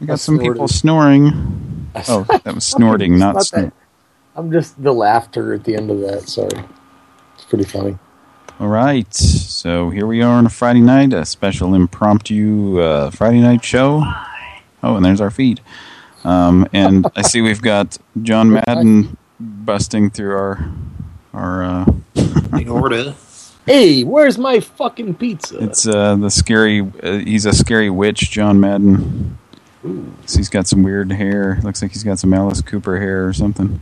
We got some people snoring. Oh, that was snorting, not Not snor. that. I'm just the laughter at the end of that. Sorry. It's pretty funny. All right. So here we are on a Friday night, a special impromptu uh, Friday night show. Oh, and there's our feed. Um, and I see we've got John Madden busting through our our. Uh, order. Hey, where's my fucking pizza? it's uh, the scary. Uh, he's a scary witch, John Madden. So he's got some weird hair. Looks like he's got some Alice Cooper hair or something.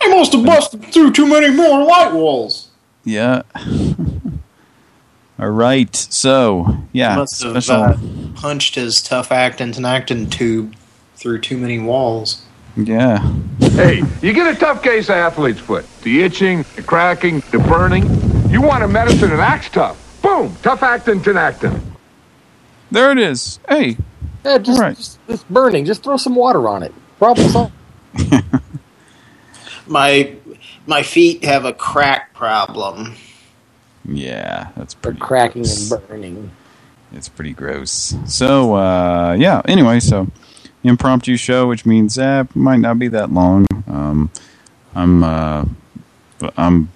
I must have busted through too many more light walls. Yeah. All right. So, yeah. must have uh, punched his tough actin' and actin tube through too many walls. Yeah. Hey, you get a tough case of athlete's foot. The itching, the cracking, the burning. You want a medicine that acts tough. Boom! Tough actin, Tinactin. There it is. Hey. Yeah, just, Right. just it's burning. Just throw some water on it. Problem solved. My my feet have a crack problem. Yeah, that's They're cracking gross. and burning. It's pretty gross. So, uh, yeah, anyway, so impromptu show, which means uh, might not be that long. Um, I'm uh, I'm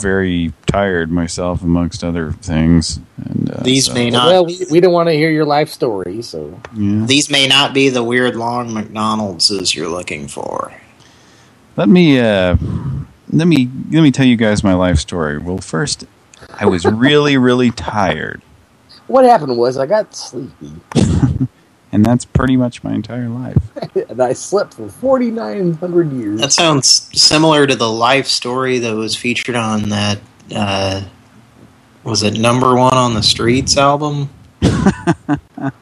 very tired myself, amongst other things. And uh, These so- may not Well, we, we don't want to hear your life story, so Yeah. these may not be the weird long McDonald's you're looking for. Let me uh, let me let me tell you guys my life story. Well, first, I was really really tired, what happened was I got sleepy and that's pretty much my entire life. and I slept for 4,900 years. That sounds similar to the life story that was featured on that uh, was it number one on the streets album?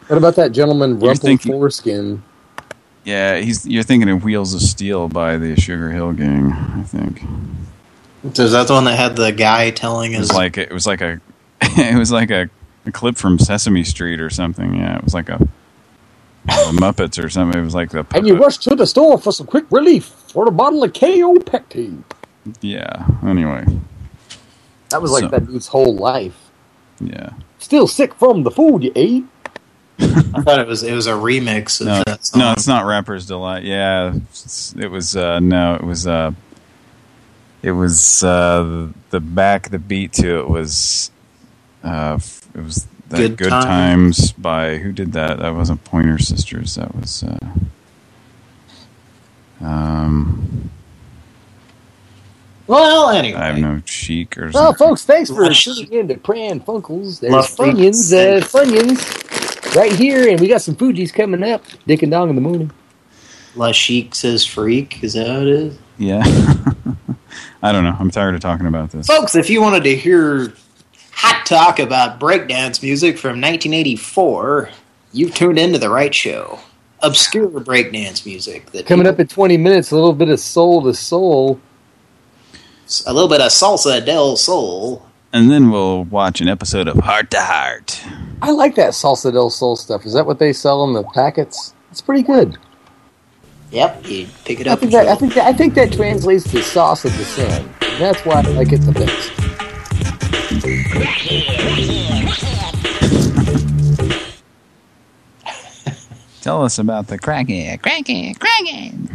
What about that gentleman You're rumpled foreskin? Yeah, he's you're thinking of Wheels of Steel by the Sugar Hill Gang, I think. So is that the one that had the guy telling It was like it was like a it was like a, a clip from Sesame Street or something. Yeah, it was like a, a Muppets or something. It was like the And you puppet. rushed to the store for some quick relief for a bottle of KO Pectine. Yeah. Anyway. That was like So- that dude's whole life. Yeah. Still sick from the food you ate. I thought it was it was a remix of No, that song. no, it's not Rapper's Delight. Yeah, it was. Uh, no, it was. Uh, it was uh, the back. The beat to it was. Uh, it was that Good Good, Times. Times by who did that? That wasn't Pointer Sisters. That was. Uh, um, Well, anyway. I have no chic or Well, folks, thanks for Lush. tuning in to Pran Funkels. There's Love Funyuns, uh. Funyuns, right here, and we got some Fuji's coming up. Dick and Dong in the morning. La Chic says freak. Is that how it is? Yeah. I don't know. I'm tired of talking about this. Folks, if you wanted to hear hot talk about breakdance music from 1984, you've tuned into the right show. Obscure breakdance music. That Coming up in 20 minutes, a little bit of soul to soul. a little bit of salsa del sol. And then we'll watch an episode of Heart to Heart. I like that salsa del sol stuff. Is that what they sell in the packets? It's pretty good. Yep, you pick it I up. think that I think that, I think that translates to sauce of the sun. That's why I like it the best. Tell us about the crackhead. Crackhead, crackhead.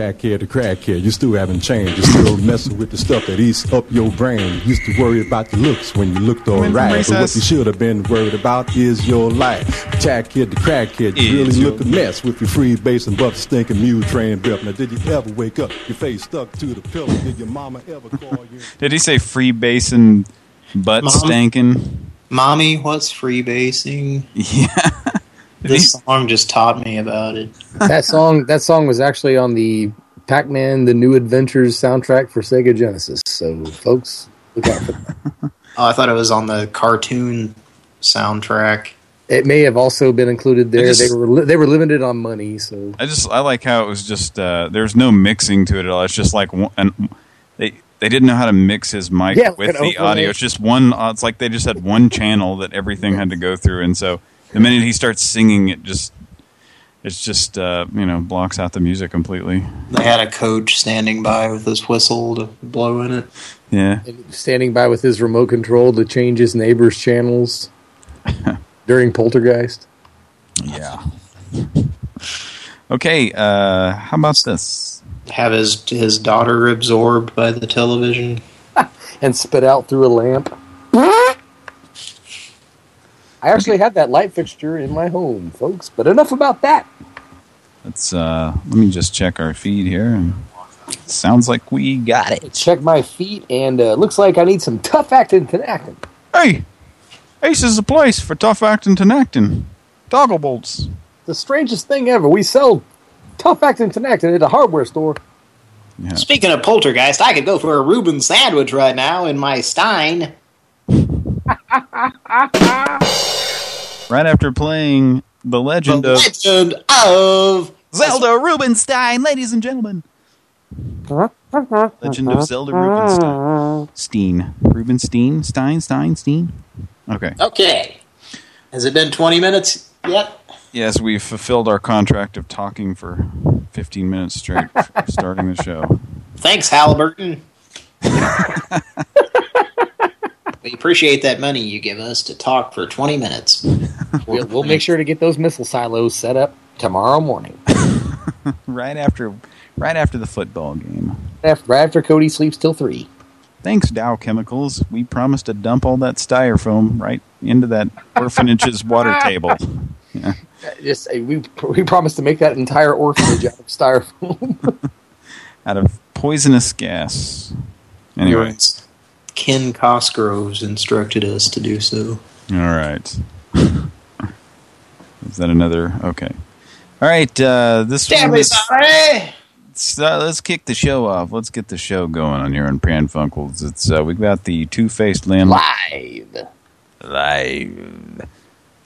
Jackhead to crackhead, you still haven't changed. You're still messing with the stuff that eats up your brain. Used to worry about your looks when you looked alright. But what you should have been worried about is your life. Jackhead to crackhead, you Is really your- look a mess with your free bass and buff stinking mule train breath. Now did you ever wake up, your face stuck to the pillow? Did your mama ever call you? Did he say free basin butt Mom? stankin'? Mommy, what's freebasing? Yeah. Did he- This song just taught me about it. that song that song was actually on the Pac-Man: The New Adventures soundtrack for Sega Genesis. So, folks, look out for that. Oh, I thought it was on the cartoon soundtrack. It may have also been included there. just- they were li- they were limited on money, so I just I like how it was just uh, there's no mixing to it at all. It's just like one, and they they didn't know how to mix his mic Yeah, with the overlay. audio. It's just one. Uh, it's like they just had one channel that everything had to go through, and so the minute he starts singing, it just it's just uh, you know blocks out the music completely. They had a coach standing by with his whistle to blow in it. Yeah, standing by with his remote control to change his neighbor's channels during Poltergeist. yeah. Okay, uh, how about this? Have his his daughter absorbed by the television. and spit out through a lamp. I actually had that light fixture in my home, folks. But enough about that. Let's uh, let me just check our feed here. Sounds like we got it. Check my feet, and uh, looks like I need some tough acting Tinactin. Hey, Ace is the place for tough acting Tinactin. Toggle bolts. The strangest thing ever. We sell tough acting Tinactin at a hardware store. Yeah. Speaking of poltergeist, I could go for a Reuben sandwich right now in my Stein. Right after playing The The Legend of of Zelda Rubinstein, ladies and gentlemen. Legend of Zelda Rubinstein. Steen. Rubinstein? Stein? Stein? Steen? Okay. Okay. Has it been 20 minutes yet? Yes, we've fulfilled our contract of talking for 15 minutes straight starting the show. Thanks, Halliburton. we appreciate that money you give us to talk for 20 minutes. We'll, we'll make sure to get those missile silos set up tomorrow morning. Right after right after the football game. After, right after Cody sleeps till 3. Thanks, Dow Chemicals. We promised to dump all that styrofoam right into that orphanage's water table. Yeah. Just uh, we we promised to make that entire orphanage out of styrofoam. Out of poisonous gas. Anyway. Ken Cosgroves instructed us to do so. All right. Is that another? Okay. All right. Uh, this Damn one it, is, sorry! let's, uh, let's kick the show off. Let's get the show going on here on Pran Funkels. It's uh, we've got the two-faced landlord. Live. Live.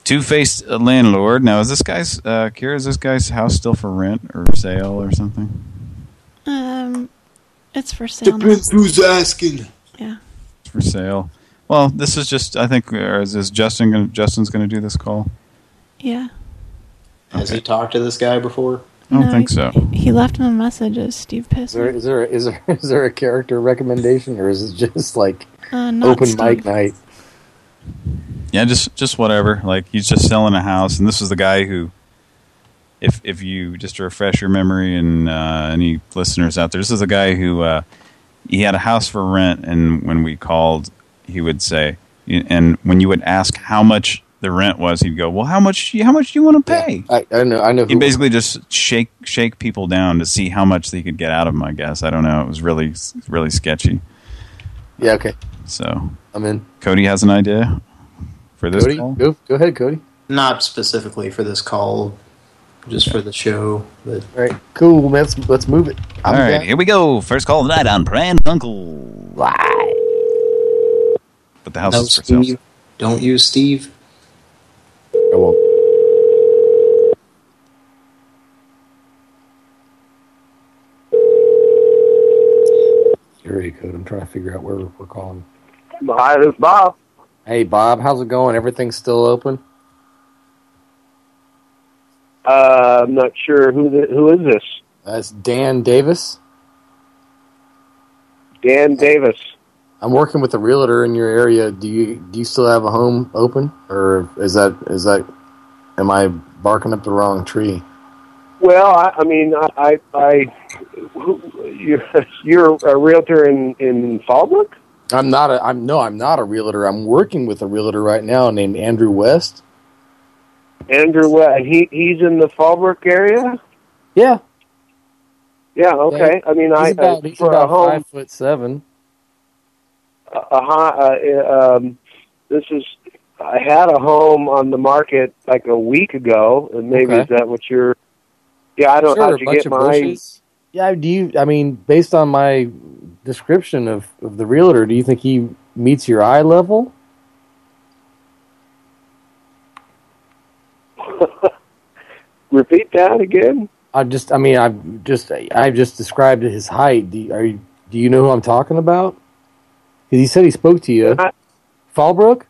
Two-faced uh, landlord. Now, is this guy's uh, Kira? Is this guy's house still for rent or sale or something? Um, it's for sale. Depends who's asking. Yeah. It's for sale. Well, this is just. I think. Or is this Justin? Gonna, Justin's going to do this call. Yeah. Has he talked to this guy before? I don't No, think he- so. He left him a message as Steve Is there, Pisser. is there is there is there a character recommendation or is it just like Uh, open Steve. mic night? Yeah, just just whatever. Like he's just selling a house, and this is the guy who, if if you just to refresh your memory and uh, any listeners out there, this is a guy who uh, he had a house for rent, and when we called, he would say, and when you would ask how much the rent was, he'd go, "Well, how much? How much do you want to pay?" I, I know I know. He Who, basically just shake shake people down to see how much they could get out of them. I guess I don't know. It was really really sketchy. yeah, okay. So I'm in. Cody has an idea for this Cody, call. go go ahead, Cody. Not specifically for this call, just for the show. But All right, cool. Let's let's move it. All I'm right, down. here we go. First call of the night on Pran Funkel. But the house no, is for sale. Don't use Steve. I won't. Area code. I'm trying to figure out where we're calling. Hi, this is Bob. Hey, Bob, how's it going? Everything's still open? Uh, I'm not sure who the, who is this. That's Dan Davis. Dan Davis. I'm working with a realtor in your area. Do you do you still have a home open, or is that is that am I barking up the wrong tree? Well, I, I mean, I, I, I you're, you're a realtor in in Fallbrook. I'm not a I'm no I'm not a realtor. I'm working with a realtor right now named Andrew West. Andrew, West. he he's in the Fallbrook area. Yeah, Yeah, okay. I mean, I he's about, uh, he's for a home, five foot seven. a, a uh, um, this is. I had a home on the market like a week ago, and maybe Okay. is that what you're? Yeah, I don't. Sure, how'd you get my? bushes. Yeah, do you? I mean, based on my description of of the realtor, do you think he meets your eye level? Repeat that again. I just, I mean, I've just, I've just described his height. Do you, are you, do you know who I'm talking about? he said he spoke to you. I- Fallbrook?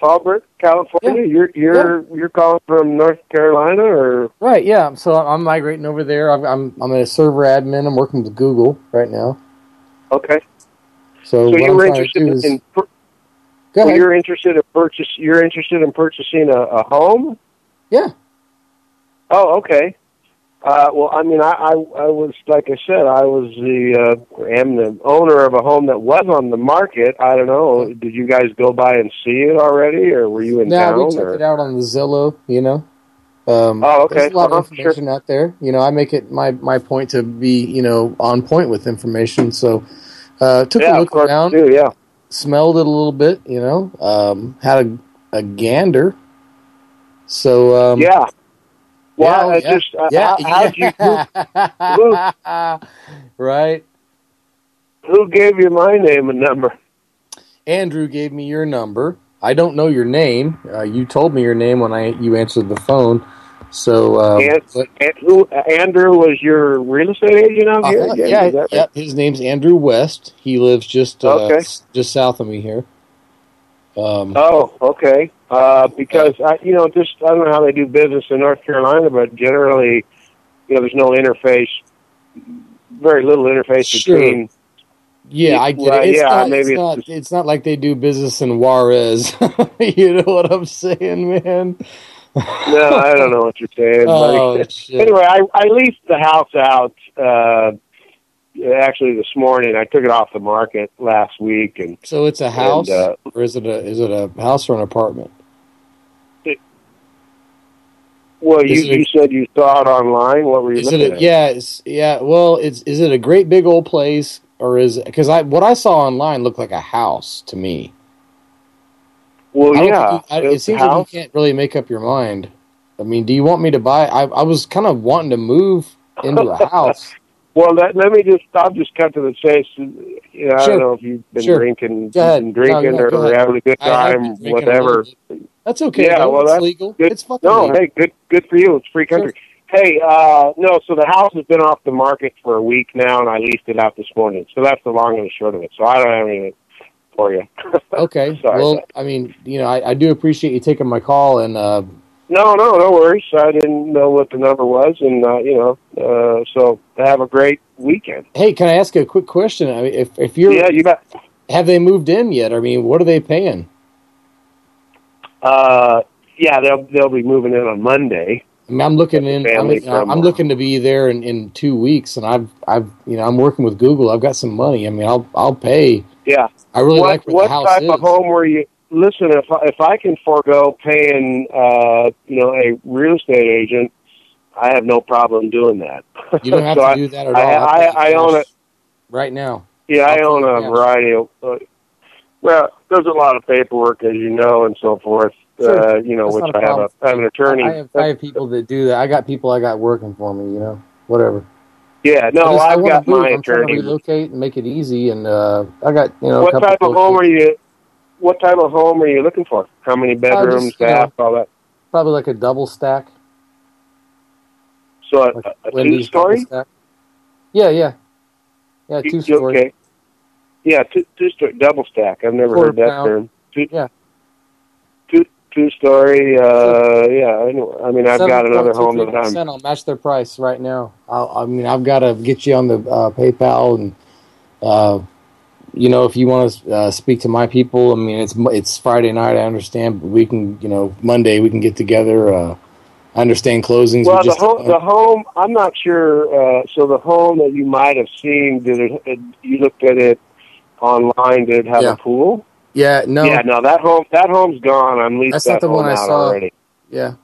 Fallbrook, California. You're you're you're calling from North Carolina, or Right, yeah. So I'm migrating over there. I'm, I'm, I'm a server admin. I'm working with Google right now. okay. So, So you were interested in Go so you're interested in purchase. You're interested in purchasing a, a home. Yeah. Oh, okay. Uh, well, I mean, I, I, I was like I said, I was the uh, am the owner of a home that was on the market. I don't know. Did you guys go by and see it already, or were you in No, town? we checked or? it out on the Zillow, you know. Um, Oh, okay. There's a lot Uh-huh, of information out there. You know, I make it my, my point to be, you know, on point with information. So, uh, took yeah, a look around, do. Yeah. Smelled it a little bit, you know, um, had a, a gander. So, um, yeah. Well, yeah, I yeah, just uh, yeah, how, how'd you who, right. who gave you my name and number? Andrew gave me your number. I don't know your name. Uh, you told me your name when I you answered the phone. So, um, and, but- and who Andrew was your real estate agent out here? Uh, yeah, yeah. His name's Andrew West. He lives just uh, Okay. just south of me here. Um, Oh, okay. Uh, because I, you know, just I don't know how they do business in North Carolina, but generally, you know, there's no interface, very little interface Sure. between. yeah, I get well, it. It's yeah, not, maybe it's, it's not it's not like they do business in Juarez. you know what I'm saying, man? No, I don't know what you're saying. Oh. Anyway, I, I leased the house out. Uh, actually, this morning I took it off the market last week, and So it's a house, uh, or is it a is it a house or an apartment? well, Is you, it you said you saw it online. What were you Is it looking a, at? yeah, it's, yeah. Well, it's is it a great big old place or is it because I what I saw online looked like a house to me. Well, I yeah, you- I- it it's seems like you can't really make up your mind. I mean, do you want me to buy? I I was kind of wanting to move into a house. Well, let, let me just, I'll just cut to the chase. You know, I don't know if you've been Sure. drinking, been drinking No, no, or having a good time, been drinking a whatever. That's okay. Yeah, though. well, it's that's legal. good. It's fucking No, legal. hey, good, good for you. It's free country. Hey, uh, no, so the house has been off the market for a week now, and I leased it out this morning. So that's the long and the short of it. So I don't have anything for you. Okay. Sorry. well, I mean, you know, I, I do appreciate you taking my call, and uh, No, no, no worries. I didn't know what the number was, and uh, you know, uh, so have a great weekend. hey, can I ask you a quick question? I mean, if if you're Yeah, you bet. have they moved in yet? I mean, what are they paying? Uh, yeah, they'll they'll be moving in on Monday. I mean, I'm looking in. I'm, I'm uh, looking to be there in, in two weeks, and I've I've you know I'm working with Google. I've got some money. I mean, I'll I'll pay. Yeah. I really what like what the house type is. of home were you? Listen, if I, if I can forego paying, uh, you know, a real estate agent, I have no problem doing that. You don't have So to I- do that at I, all. I've I, I own it. right now. Yeah, I I'll own a variety of. Uh, well, there's a lot of paperwork, as you know, and so forth. Sure. Uh, you know, That's which I have a. I have an attorney. I have, I have people that do that. I got people I got working for me. You know, whatever. Yeah, no, I I've wanna got move. my I'm to relocate and make it easy, and uh, I got you know. What type of home are you? What type of home are you looking for? How many bedrooms, just, bath, all that? Probably like a double stack. So a, Like a, two-story. double. Yeah, yeah, yeah. You- Two story. Okay. Yeah, two two story double stack. I've never Quarter heard that pound. term. Two, Yeah. Two two story. Uh, yeah. Anyway, I mean, I've got another home that I'm. I'll match their price right now. I'll, I mean, I've got to get you on the uh, PayPal, and uh, you know, if you want to uh, speak to my people, I mean, it's it's Friday night. I understand, but we can, you know, Monday we can get together. Uh, I understand closings. Well, the just, home, the home. I'm not sure. Uh, so the home that you might have seen, did it? it you looked at it online. Did it have Yeah. a pool? Yeah, no, Yeah, no, that home that home's gone. I'm leased That's that not the home one I saw. already. yeah.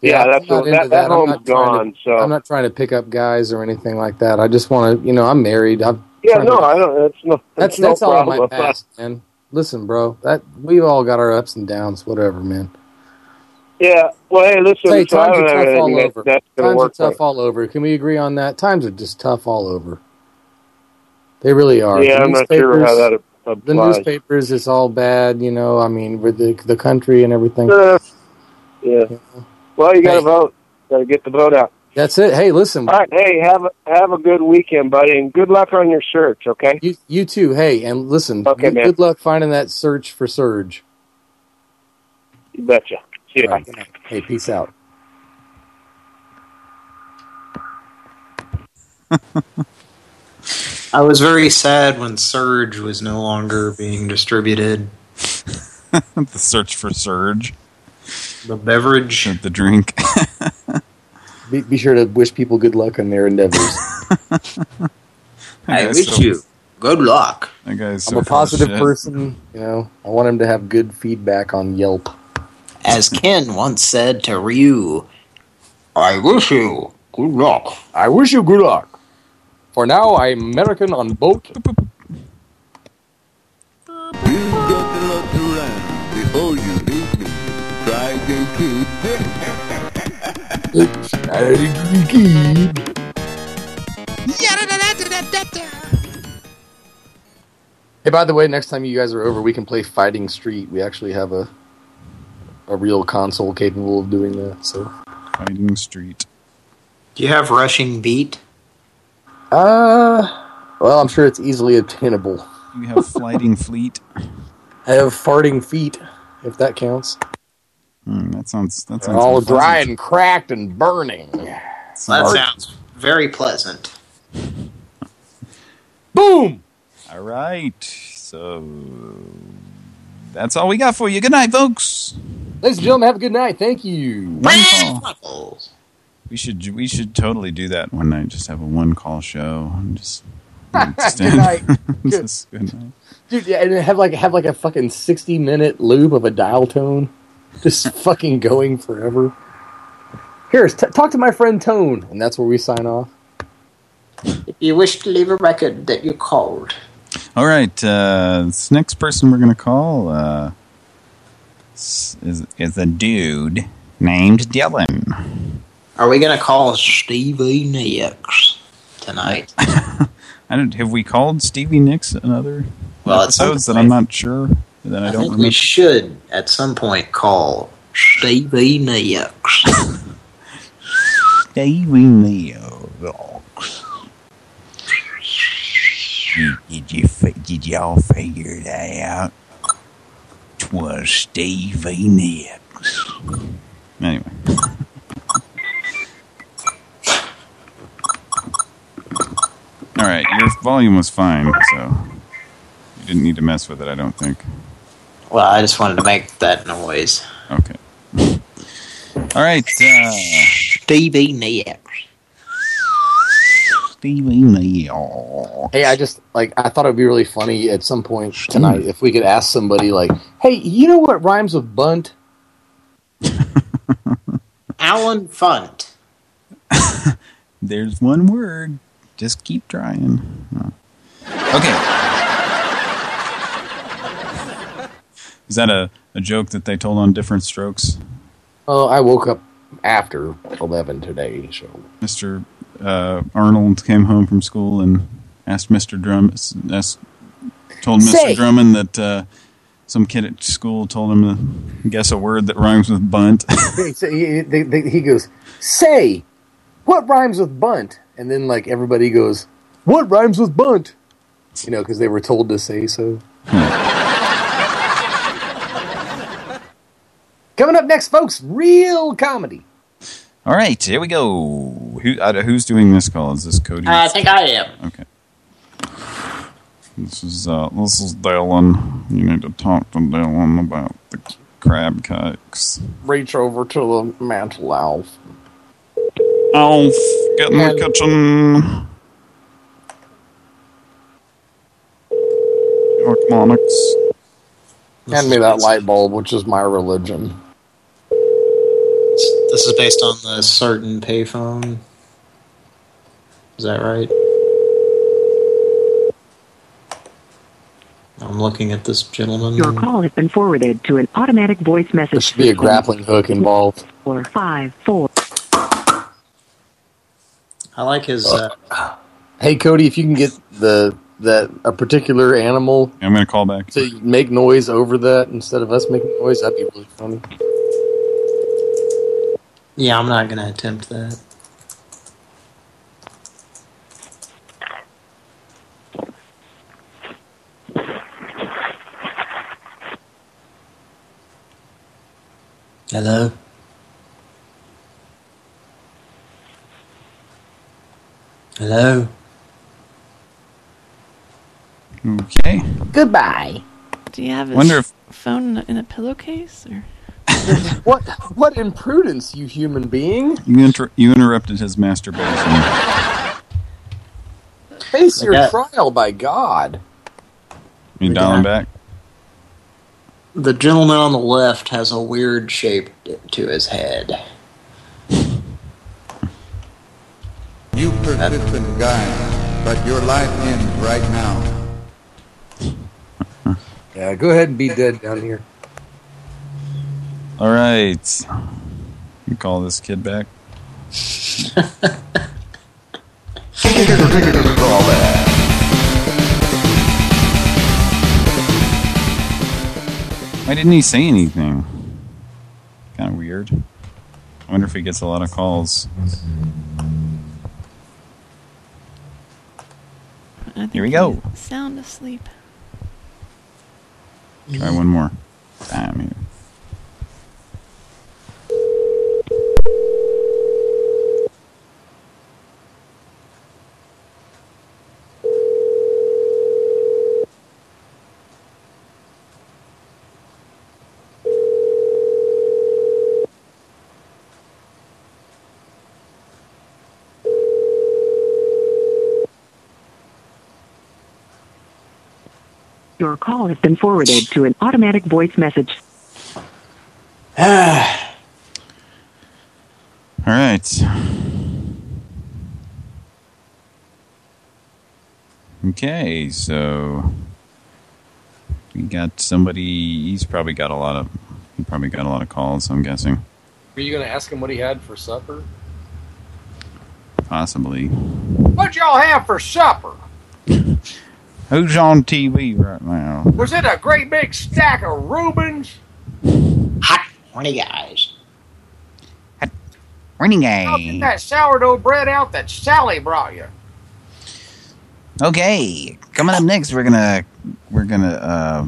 Yeah, I'm that's not the- into that- that I'm home's trying to- gone, so- I'm not trying to pick up guys or anything like that. I just want to, you know, I'm married. I've Yeah, no, to- I don't. That's no. That's That's, no that's all in my past, man. Listen, bro, that we've all got our ups and downs, whatever, man. Yeah. Well, hey, listen. Hey, so times are tough all over. that's Times are tough all over. Can we agree on that? Times are just tough all over. They really are. Yeah, The I'm not sure how newspapers- that The newspapers, it's all bad. You know, I mean, with the the country and everything. Uh, Well, you got to Hey. vote. Got to get the vote out. That's it. Hey, listen, All right. Hey, have a, have a good weekend, buddy, and good luck on your search. Okay. you you too. Hey, and listen. Okay, good, man. good luck finding that search for Surge. You betcha. See you. All right, good night. Hey, peace out. I was very sad when Surge was no longer being distributed. the search for Surge, The beverage. the, the drink. Be, be sure to wish people good luck on their endeavors. I wish so- you good luck. That guy's I'm so a positive person. You know, I want him to have good feedback on Yelp. As Ken once said to Ryu, I wish you good luck. I wish you good luck. For now, I'm American on boat. You've got to look around before you leave me. Try to keep Hey, by the way, next time you guys are over, we can play Fighting Street. We actually have a a real console capable of doing that. So, Fighting Street. Do you have Rushing Beat? Uh, well, I'm sure it's easily obtainable. You have Flighting Fleet. I have farting feet, if that counts. Hmm, that sounds. That They're sounds all unpleasant. dry and cracked and burning. That sounds very pleasant. Boom! All right. So that's all we got for you. Good night, folks. Ladies and gentlemen, have a good night. Thank you. One call. Knuckles. We should we should totally do that one night. Just have a one call show and just. just Good night. Good. Just good night. Dude, yeah, and have like have like a fucking sixty minute loop of a dial tone, just fucking going forever. Here, t- talk to my friend Tone, and that's where we sign off. If you wish to leave a record that you called, All right. Uh, this next person we're gonna call uh, is is a dude named Dylan. Are we going to call Stevie Nicks tonight? I don't. Have we called Stevie Nicks in other Well, episodes that I'm not sure that I, I don't think remember? we should, at some point, call Stevie Nicks. Stevie Nicks. Did you did y'all figure that out? Twas Stevie Nicks. Anyway. All right, your volume was fine, so you didn't need to mess with it. I don't think. Well, I just wanted to make that noise. Okay. All right, uh, Stevie Nicks. Stevie Nicks. Hey, I just like I thought it'd be really funny at some point tonight if we could ask somebody like, "Hey, you know what rhymes with bunt?" Allen Funt. There's one word. Just keep trying. Oh. Okay. Is that a, a joke that they told on Diff'rent Strokes? Oh, I woke up after eleven today, so Mr. Uh, Arnold came home from school and asked Mr. Drum, asked, told Mr. Say. Drummond that uh, some kid at school told him to guess a word that rhymes with bunt. he, he, they- they- he goes, "Say, what rhymes with bunt?" And then like everybody goes, "What rhymes with bunt?" You know, because they were told to say so. Coming up next, folks, real comedy. All right, here we go. Who, uh, who's doing this call? Is this Cody? I think I am. Okay. This is uh, this is Dylan. You need to talk to Dylan about the crab cakes. Reach over to the mantle, Alf. Alf, get in the ehm. kitchen. Harmonics. Hand me that light bulb, which is my religion. This is based on the certain payphone. Is that right? I'm looking at this gentleman. Your call has been forwarded to an automatic voice message. There message should be a grappling hook involved. Four five four. I like his. Uh, Hey, Cody, if you can get the that a particular animal I'm going to call back. to make noise over that instead of us making noise, that'd be really funny. Yeah, I'm not going to attempt that. Hello? Hello? Okay. Goodbye. Do you have his Wonder if- phone in a, in a pillowcase? Or what what imprudence, you human being! You inter you interrupted his masturbation. Face your Yeah. trial, by God. You dialing back? The gentleman on the left has a weird shape to his head. You persistent guy, but your life ends right now. Yeah, go ahead and be dead down here. All right. You call this kid back? Why didn't he say anything? Kind of weird. I wonder if he gets a lot of calls. I think Here we go. Sound asleep. Try one more. Ah, Damn you. Your call has been forwarded to an automatic voice message. All right. Okay, so we got somebody. He's probably got a lot of. He probably got a lot of calls. I'm guessing, Were you going to ask him what he had for supper? possibly. What'd y'all have for supper? Who's on TV right now? Was it a great big stack of Rubens? Hot, horny guys. Morning, I'll get that sourdough bread out that Sally brought you. Okay, coming up next, we're gonna we're gonna uh,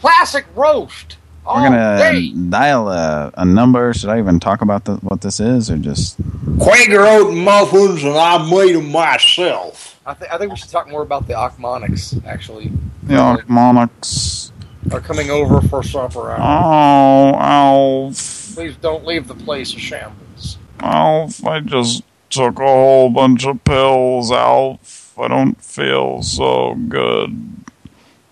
Classic roast. we're gonna day. dial a, a number. Should I even talk about the, what this is, or just Quaker oat muffins, and I made them myself. I, th I think we should talk more about the Achmonics, actually. the Arcmonics? Are coming over for supper. Oh, Alf. Please don't leave the place a shambles. Alf, I just took a whole bunch of pills, Alf. I don't feel so good.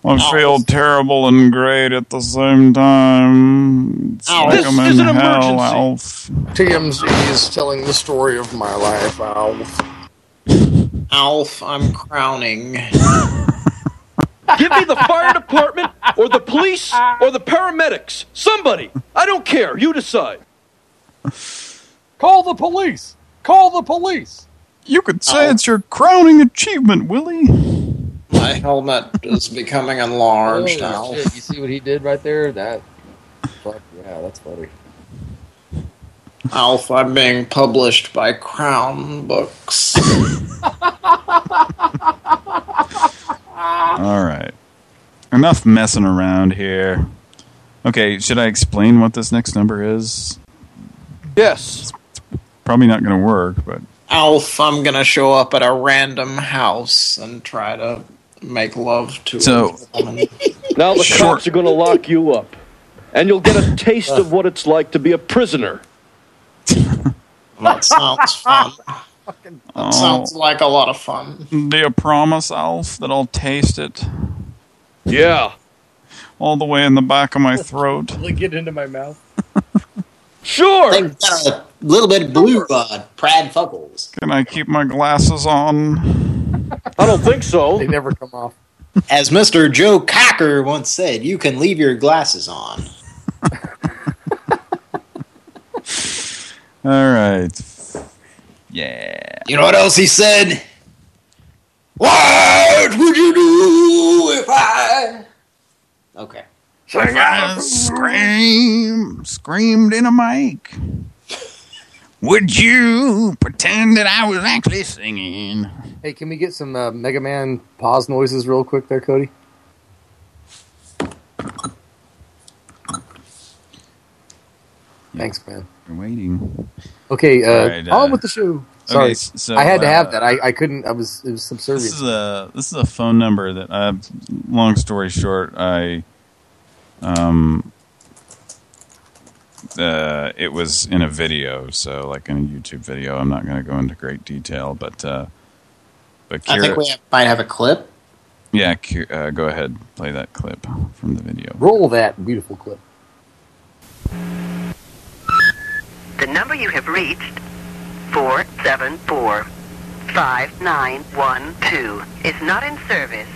I feel terrible and great at the same time. It's Alf. like This I'm is in an hell, emergency. Alf. TMZ is telling the story of my life, Alf. Alf, I'm crowning. Give me the fire department or the police or the paramedics. Somebody. I don't care. You decide. Call the police! Call the police! You could say it's your crowning achievement, Willie. My helmet is becoming enlarged, oh, Holy Alf. shit, you see what he did right there? That, fuck yeah, that's funny. Alf, I'm being published by Crown Books. All right. Enough messing around here. Okay, should I explain what this next number is? Yes. Probably not going to work, but Alf, I'm gonna show up at a random house and try to make love to So- a woman. Now the Sure. cops are going to lock you up. And you'll get a taste of what it's like to be a prisoner. That sounds fun. That Oh. sounds like a lot of fun. do you promise, Alf, that I'll taste it Yeah. all the way in the back of my throat? Will it get into my mouth? Sure. They've got a little bit of blue uh, Prad Fuggles. Can I keep my glasses on? I don't think so. They never come off. As Mr. Joe Cocker once said, you can leave your glasses on. All right. Yeah. You know what else he said? What would you do if I... Okay. I scream, screamed in a mic. Would you pretend that I was actually singing? Hey, can we get some uh, Mega Man pause noises real quick there, Cody? Thanks, man. You're waiting. Okay, uh, All right, uh, on with the show. Sorry, okay, so, I had to uh, have that. I, I couldn't. I was it was subservient. This is a this is a phone number that I. Long story short, I um uh it was in a video, so like in a YouTube video. I'm not going to go into great detail, but uh but I think we have, might have a clip. yeah, uh, go ahead, play that clip from the video. Roll that beautiful clip. Number you have reached, 474-5912, is not in service.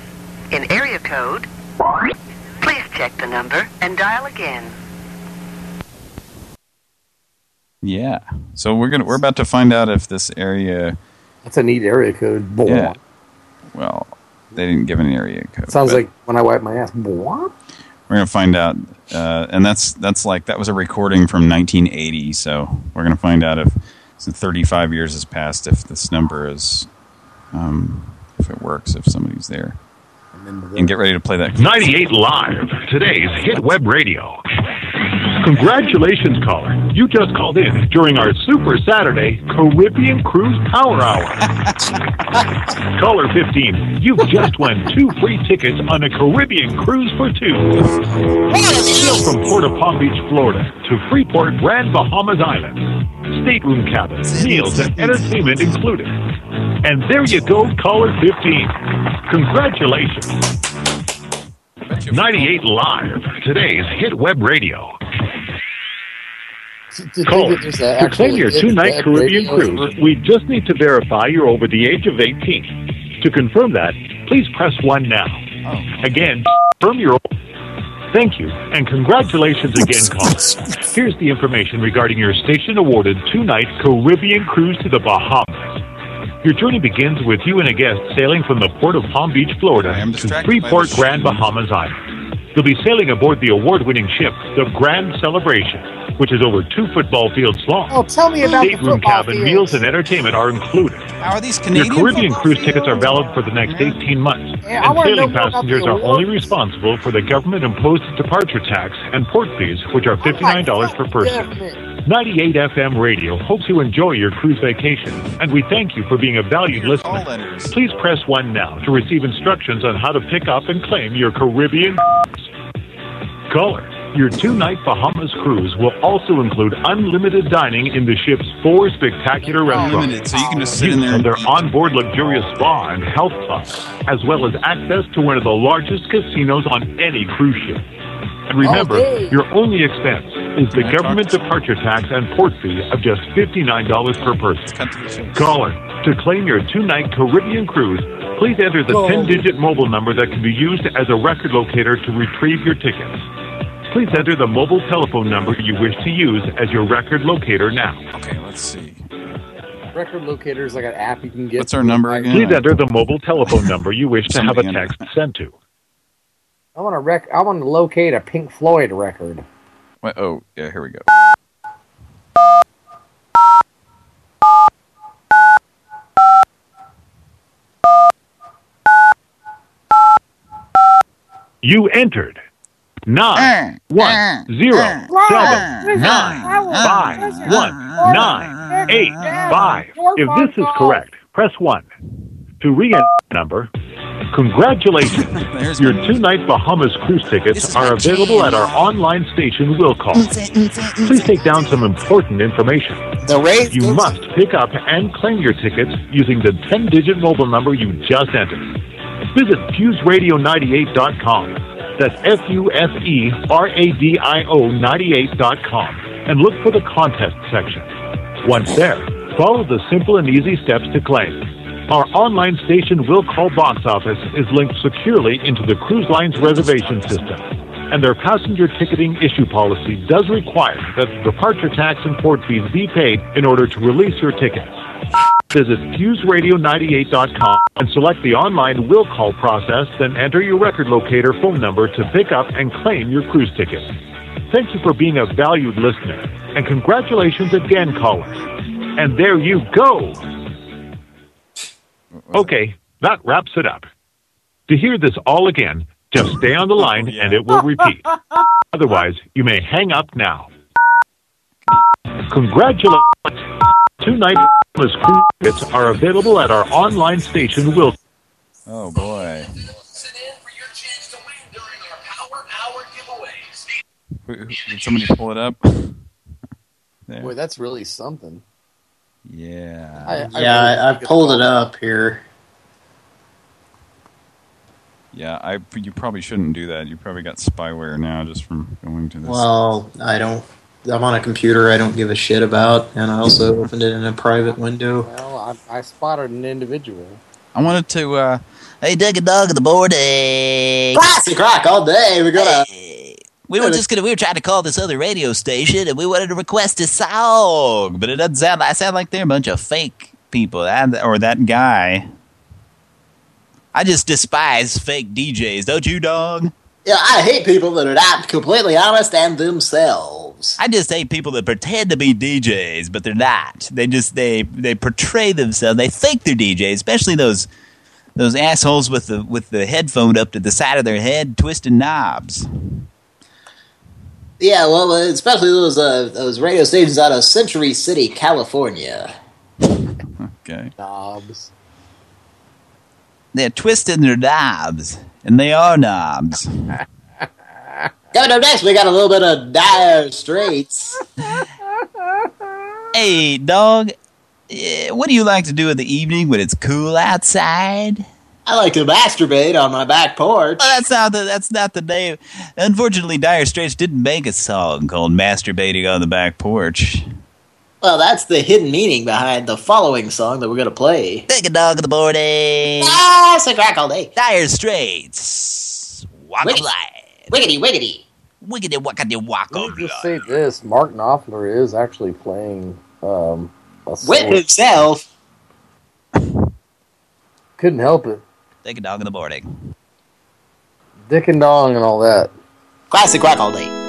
In area code, please check the number and dial again. Yeah, so we're gonna we're about to find out if this area. That's a neat area code. Boah. Yeah. Well, they didn't give an area code. Sounds but- like when I wipe my ass. Boah. We're gonna find out, uh, and that's that's like that was a recording from 1980. So we're gonna find out if since 35 years has passed, if this number is, um, if it works, if somebody's there. And get ready to play that. 98 Live, today's hit web radio. Congratulations, caller. You just called in during our Super Saturday Caribbean Cruise Power Hour. caller 15, you've just won two free tickets on a Caribbean cruise for two. Sail from Port of Palm Beach, Florida to Freeport, Grand Bahamas Island. Stateroom cabin, meals, and entertainment included. And there you go, caller 15. Congratulations. 98 Live, today's hit web radio. Caller, to claim your hit two-night web Caribbean radio cruise, we just need to verify you're over the age of 18. To confirm that, please press 1 now. Again, confirm you're Thank you, and congratulations again, caller. Here's the information regarding your station-awarded two-night Caribbean cruise to the Bahamas. Your journey begins with you and a guest sailing from the port of Palm Beach, Florida, to Freeport, Grand Bahamas Island. You'll be sailing aboard the award-winning ship, the Grand Celebration, which is over two football fields long. Oh, tell me about the Stateroom football cabin, field. meals, and entertainment are included. How are these Canadian Your Caribbean cruise tickets are valid for the next 18 months, Yeah, and sailing passengers are only responsible for the government-imposed departure tax and port fees, which are $59 per person. 98 FM Radio hopes you enjoy your cruise vacation, and we thank you for being a valued listener. Please press 1 now to receive instructions on how to pick up and claim your Caribbean cruise. Caller, your two-night Bahamas cruise will also include unlimited dining in the ship's four spectacular restaurants. Unlimited, so you can just sit in Use there of and their onboard luxurious spa and health club, as well as access to one of the largest casinos on any cruise ship. And remember, your only expense is the government departure tax and port fee of just $59 per person. Caller, to claim your two-night Caribbean cruise, please enter the 10-digit mobile number that can be used as a record locator to retrieve your tickets. Please enter the mobile telephone number you wish to use as your record locator now. Okay, let's see. Record locator is like an app you can get. What's our number again? Please enter the mobile telephone number you wish to have a text sent to. I want to rec. I want to locate a Pink Floyd record. Wait, oh, yeah, here we go. You entered nine eh, eh, one eh, zero seven nine five one nine eight five. If this is correct, press one. To re-enter number, congratulations. Your two-night Bahamas cruise tickets are available at our online station Will Call. Please take down some important information. The rate you must pick up and claim your tickets using the 10-digit mobile number you just entered. Visit FuseRadio98.com. That's F-U-S-E-R-A-D-I-O 98.com. And look for the contest section. Once there, follow the simple and easy steps to claim. Our online station Will Call box office is linked securely into the cruise line's reservation system. And their passenger ticketing issue policy does require that departure tax and port fees be paid in order to release your tickets. Visit FuseRadio98.com and select the online will call process, then enter your record locator phone number to pick up and claim your cruise ticket. Thank you for being a valued listener. And congratulations again, callers. And there you go. Okay, that wraps it up. To hear this all again, just stay on the oh, line and it will repeat. Otherwise, you may hang up now. Congratulations. Two night Christmas cruise tickets are available at our online station, Will. Oh boy. Who- who- Did somebody pull it up? There. Boy, that's really something. Yeah. I- I yeah, really I, I pulled it awesome. up here. Yeah, I you probably shouldn't do that. You probably got spyware now just from going to this. Well, I don't. I'm on a computer I don't give a shit about, and I also opened it in a private window. Well, I, I spotted an individual. I wanted to. uh Hey, dig a dog at the morning. Classic rock all day. We're gonna. We were just gonna. We were trying to call this other radio station, and we wanted to request a song, but it doesn't sound. I sound like they're a bunch of fake people, or that guy. I just despise fake DJs, don't you, dog? Yeah, I hate people that are not completely honest and themselves. I just hate people that pretend to be DJs, but they're not. They just they they portray themselves. They think they're DJs, especially those those assholes with the with the headphone up to the side of their head, twisting knobs. Yeah, well, uh, especially those uh, those radio stations out of Century City, California. Okay. Knobs. They're twisting their knobs, and they are knobs. Coming up next, we got a little bit of Dire Straits. Hey, dog, eh, what do you like to do in the evening when it's cool outside? I like to masturbate on my back porch. Well, that's not the that's not the name. Unfortunately, Dire Straits didn't make a song called "Masturbating on the Back Porch." Well, that's the hidden meaning behind the following song that we're going to play. Take a dog in the morning. Classic crack all day. Dire Straits. Walk Wiggity. of life. Wiggity, wiggity. Wiggity wackity walk Let of me just say this: Mark Knopfler is actually playing um, a With himself. Couldn't help it. Take a dog in the morning. Dick and dong and all that. Classic rock all day.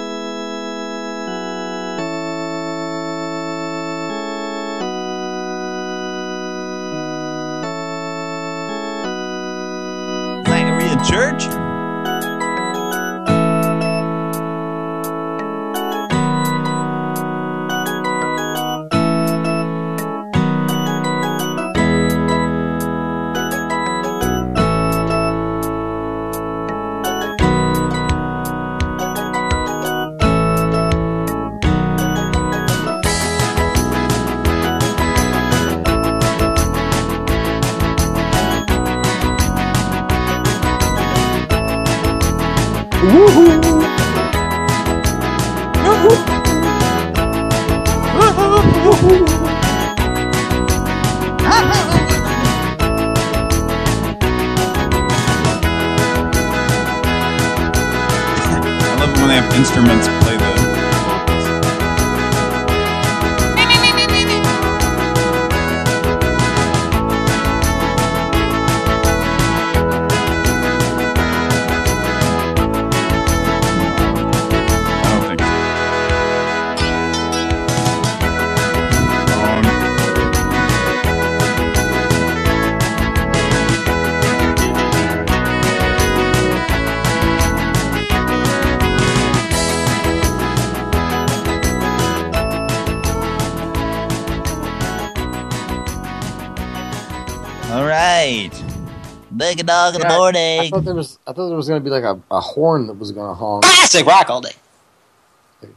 A dog in the Yeah, I- I morning. thought there was. I thought there was going to be like a, a horn that was going to honk, Classic rock all day.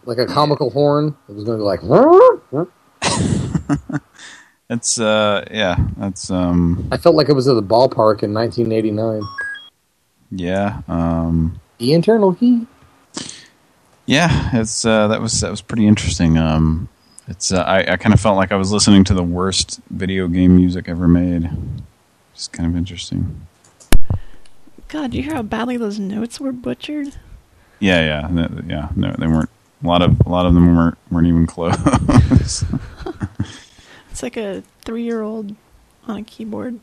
like a comical horn. It was going to be like. It's uh yeah, that's um I felt like it was at the ballpark in 1989. yeah, um The internal heat. yeah, it's uh that was that was pretty interesting. Um it's uh, I I kind of felt like I was listening to the worst video game music ever made. It's kind of interesting. God, do you hear how badly those notes were butchered? Yeah, yeah, no, yeah. No, they weren't. A lot of a lot of them weren't weren't even close. It's like a three-year-old on a keyboard.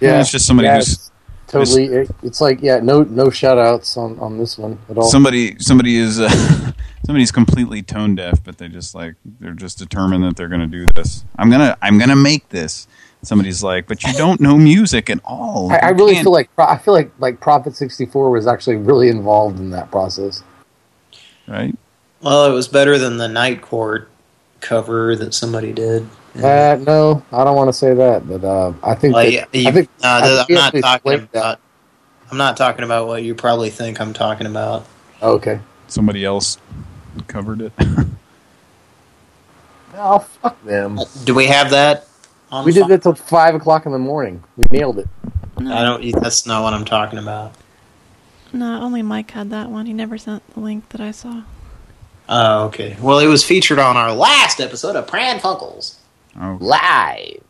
Yeah, it's just somebody yeah, who's- it's totally. It, it's like yeah, no no shout outs on on this one at all. somebody somebody is uh, somebody's completely tone deaf, but they just like they're just determined that they're going to do this. I'm gonna I'm gonna make this. Somebody's like, but you don't know music at all. I, I really can't- feel like I feel like like Prophet sixty four was actually really involved in that process. right. Well, it was better than the Night Court cover that somebody did. Uh, no, I don't want to say that, but uh, I think Well, that, yeah, you- I think no, I th- think I'm not talking explained that. about. I'm not talking about what you probably think I'm talking about. Okay. Somebody else covered it. Oh fuck them. Do we have that? On We did that till five o'clock in the morning. We nailed it. I don't. That's not what I'm talking about. No, only Mike had that one. He never sent the link that I saw. Oh, okay. Well, it was featured on our last episode of Pran Funkels. Oh. Live.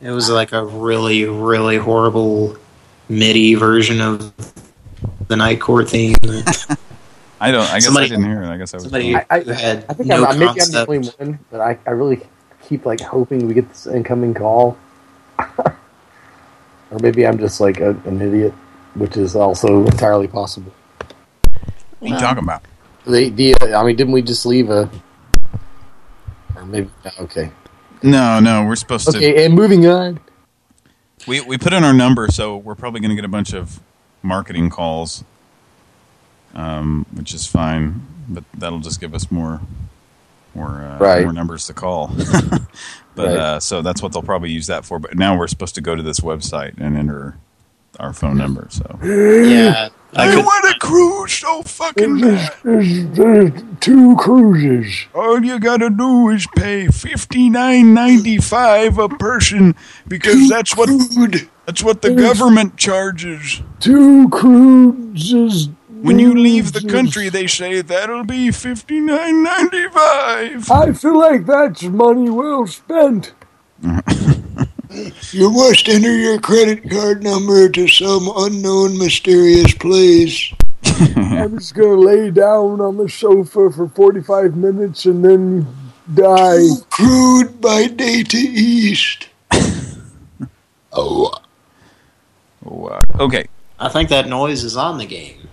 It was like a really, really horrible MIDI version of the Night Court theme. I don't. I guess Somebody- I didn't hear it. I guess I was. somebody- I, I, I think no I'm, maybe I'm the concept. only one, but I, I really keep like hoping we get this incoming call, or maybe I'm just like a, an idiot, which is also entirely possible. What are you talking about? The, the I mean, didn't we just leave a? Or maybe okay. No, no. We're supposed to. Okay, and moving on. We we put in our number, so we're probably going to get a bunch of marketing calls, um, which is fine. But that'll just give us more, more, uh, Right. more numbers to call. but Right. uh, so that's what they'll probably use that for. But now we're supposed to go to this website and enter our phone number. So Yeah, I could, want a cruise so fucking bad. There's two cruises. All you gotta do is pay fifty nine ninety five a person because that's what that's what the government charges. Two cruises. When you leave the country, they say that'll be fifty nine ninety five. I feel like that's money well spent. You must enter your credit card number to some unknown mysterious place. I'm just gonna lay down on the sofa for 45 minutes and then die. Crude by day to east. Oh. uh, okay. I think that noise is on the game.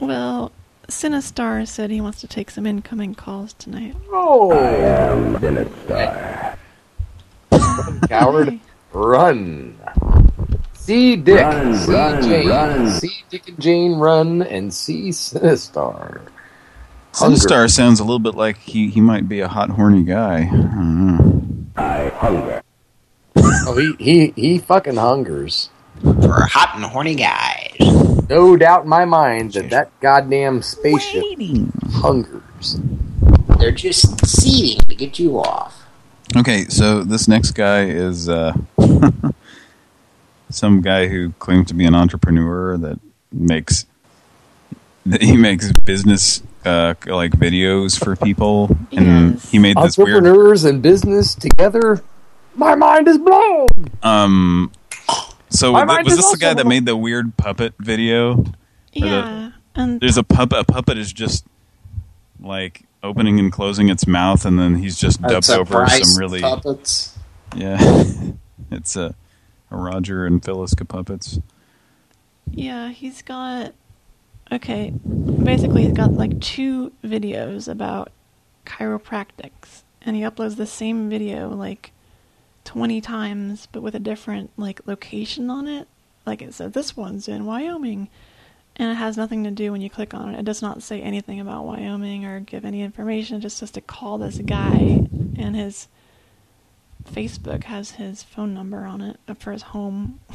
Well, Sinistar said he wants to take some incoming calls tonight. Oh, I am Sinistar. Coward, run. See Dick, Run, see run, Jane, run. see Dick and Jane run, and see Sinistar. Sinistar sounds a little bit like he he might be a hot horny guy. I don't know. I hunger. oh, he he he fucking hungers for hot and horny guys. No doubt in my mind that that goddamn spaceship hungers. They're just seeding to get you off. Okay, so this next guy is uh, some guy who claims to be an entrepreneur that makes that he makes business uh, like videos for people, and he made this weird. Entrepreneurs and business together. My mind is blown. Um, so My th- mind was this the guy that made the weird puppet video? Or the- Yeah, and there's a puppet. A puppet is just like opening and closing its mouth, and then he's just dubbed over some really puppets. Yeah, it's a, a Roger and Phyllis puppets. Yeah, he's got. Okay, basically, he's got like two videos about chiropractics, and he uploads the same video like 20 times, but with a different like location on it. Like it says, this one's in Wyoming, and it has nothing to do when you click on it. It does not say anything about Wyoming or give any information. It just says to call this guy, and his Facebook has his phone number on it uh, for his home.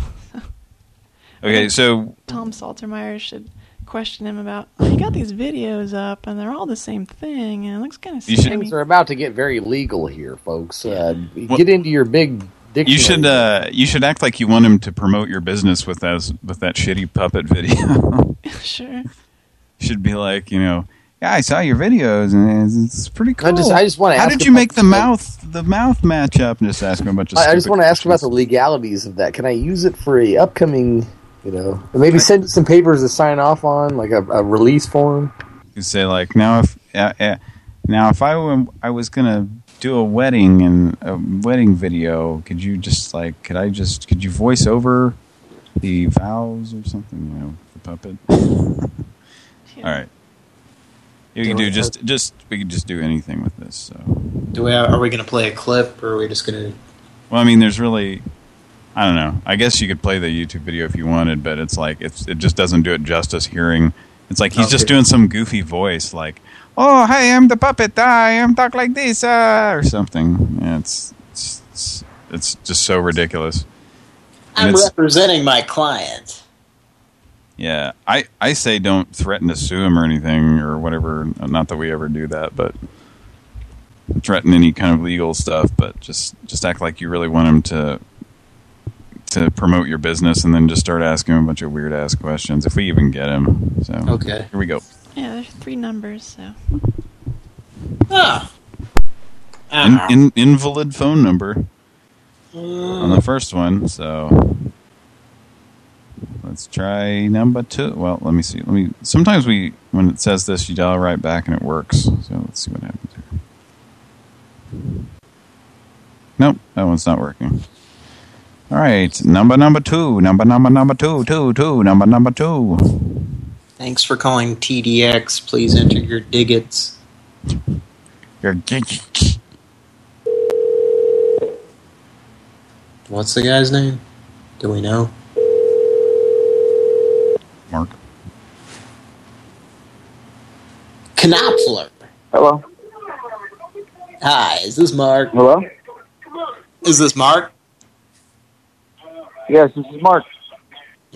Okay, so Tom Saltermeyer should question him about. Oh, you got these videos up, and they're all the same thing, and it looks kind of Things are about to get very legal here, folks. Uh, get into your big dictionary. you should uh, you should act like you want him to promote your business with those with that shitty puppet video. sure. Should be like, you know, yeah, I saw your videos and it's, it's pretty cool. I just- I just wanna How ask did you make the mouth the mouth match up? And just ask him a bunch of. I, I just want to ask about the legalities of that. Can I use it for a upcoming, you know, or maybe send some papers to sign off on, like a, a release form? You say like now if uh, uh, now if I were I was gonna do a wedding and a wedding video, could you just like could I just could you voice over the vows or something? You know, the puppet. All right. You can Do do we- just just we can just do anything with this. So. Do we? Are we going to play a clip, or are we just going to? Well, I mean, there's really, I don't know. I guess you could play the YouTube video if you wanted, but it's like it's it just doesn't do it justice hearing. It's like he's just doing some goofy voice, like, "Oh, hi, I'm the puppet. I am talk like this," uh, or something. Yeah, it's it's it's, it's just so ridiculous. And I'm it's- representing my client. Yeah, I I say don't threaten to sue him or anything or whatever. Not that we ever do that, but threaten any kind of legal stuff. But just just act like you really want him to to promote your business, and then just start asking him a bunch of weird ass questions if we even get him. So Okay. here we go. Yeah, there's three numbers, so. Ah. In, in, invalid phone number on the first one. So let's try number two. Well, let me see. Let me. Sometimes we, when it says this, you dial right back and it works. So let's see what happens here. Nope, that one's not working. All right, number number two, number number number two, two two, number number two. Thanks for calling TDX. Please enter your digits. Your digits. What's the guy's name? Do we know? Mark. Knopfler. Hello. Hi, is this Mark? Hello. Is this Mark? Yes, this is Mark.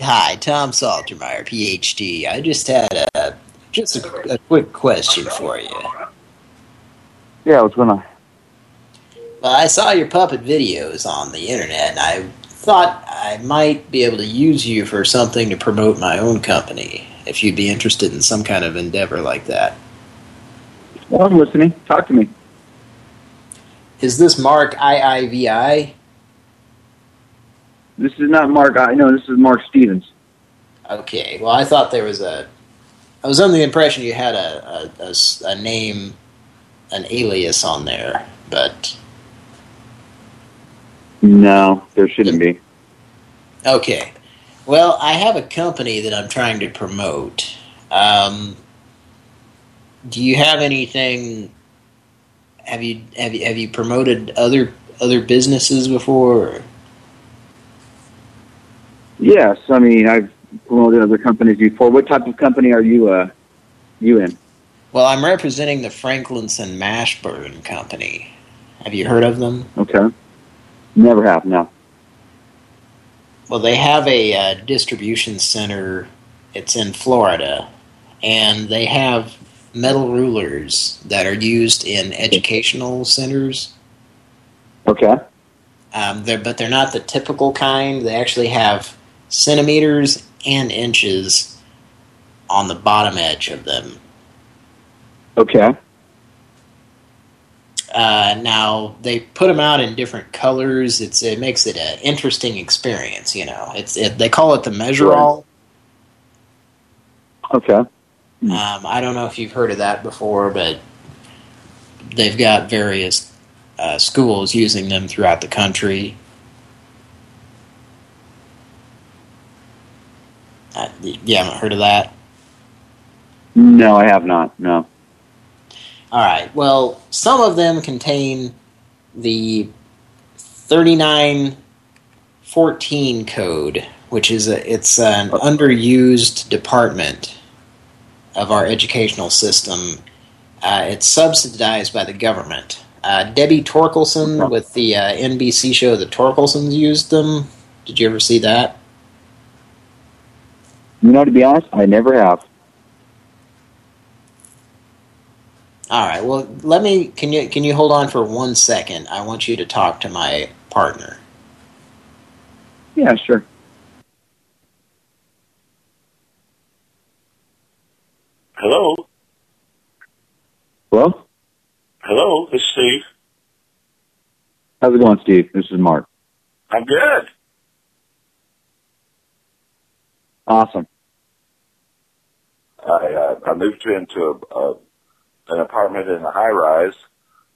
Hi, Tom Saltermeyer, PhD. I just had a just a, a quick question for you. Yeah, what's going on? Well, I saw your puppet videos on the internet, and I thought I might be able to use you for something to promote my own company. If you'd be interested in some kind of endeavor like that. Well, I'm listening. Talk to me. Is this Mark IIVI? This is not Mark. I know this is Mark Stevens. Okay. Well, I thought there was a. I was under the impression you had a a a name, an alias on there, but No, there shouldn't be. okay. Well, I have a company that I'm trying to promote. Um, do you have anything? Have you have you have you promoted other other businesses before? Yes, I mean I've promoted other companies before. What type of company are you? Uh, you in? Well, I'm representing the Franklinson Mashburn Company. Have you heard of them? Okay. Never have. No. Well, they have a uh, distribution center. It's in Florida, and they have metal rulers that are used in educational centers. Okay. Um, they're, but they're not the typical kind. They actually have centimeters and inches on the bottom edge of them. Okay. Uh, now they put them out in different colors. It's it makes it an interesting experience. You know, it's it, they call it the measure all. Okay. Um, I don't know if you've heard of that before, but they've got various uh, schools using them throughout the country. Uh, you haven't heard of that? No, I have not. No. All right. Well, some of them contain the 3914 code, which is a it's an underused department of our educational system. Uh, it's subsidized by the government. Uh, Debbie Torkelson with the uh, NBC show The Torkelsons used them. Did you ever see that? You know, to be honest, I never have. All right. Well, let me. Can you can you hold on for one second? I want you to talk to my partner. Yeah, sure. Hello? Hello. Hello, this is Steve. How's it going, Steve? This is Mark. I'm good. Awesome. I uh, I moved into a, a an apartment in a high rise.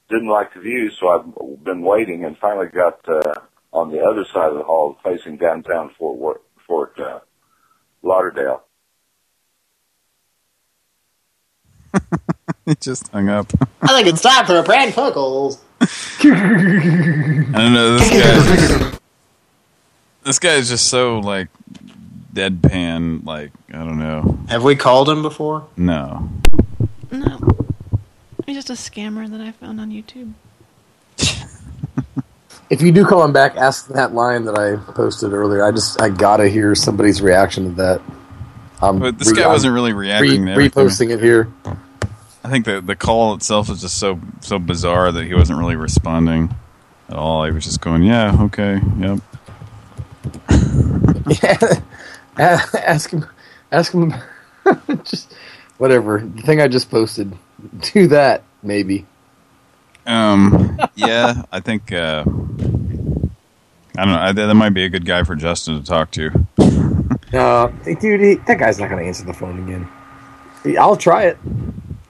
Didn't like the view, so I've been waiting, and finally got uh, on the other side of the hall, facing downtown Fort Worth, Fort uh, Lauderdale. it just hung up. I think it's time for a Brad Fuckles. I don't know. This guy. this guy is just so like deadpan. Like I don't know. Have we called him before? No. No. He's just a scammer that I found on YouTube. If you do call him back, ask that line that I posted earlier. I just I gotta hear somebody's reaction to that. Um, But this guy wasn't really reacting to everything. Reposting it here. I think the the call itself is just so so bizarre that he wasn't really responding at all. He was just going, "Yeah, okay, yep." Yeah. ask him. Ask him. just whatever. The thing I just posted. Do that maybe. Um, yeah, I think uh, I don't know. I, that might be a good guy for Justin to talk to. No, dude, he, that guy's not going to answer the phone again. I'll try it.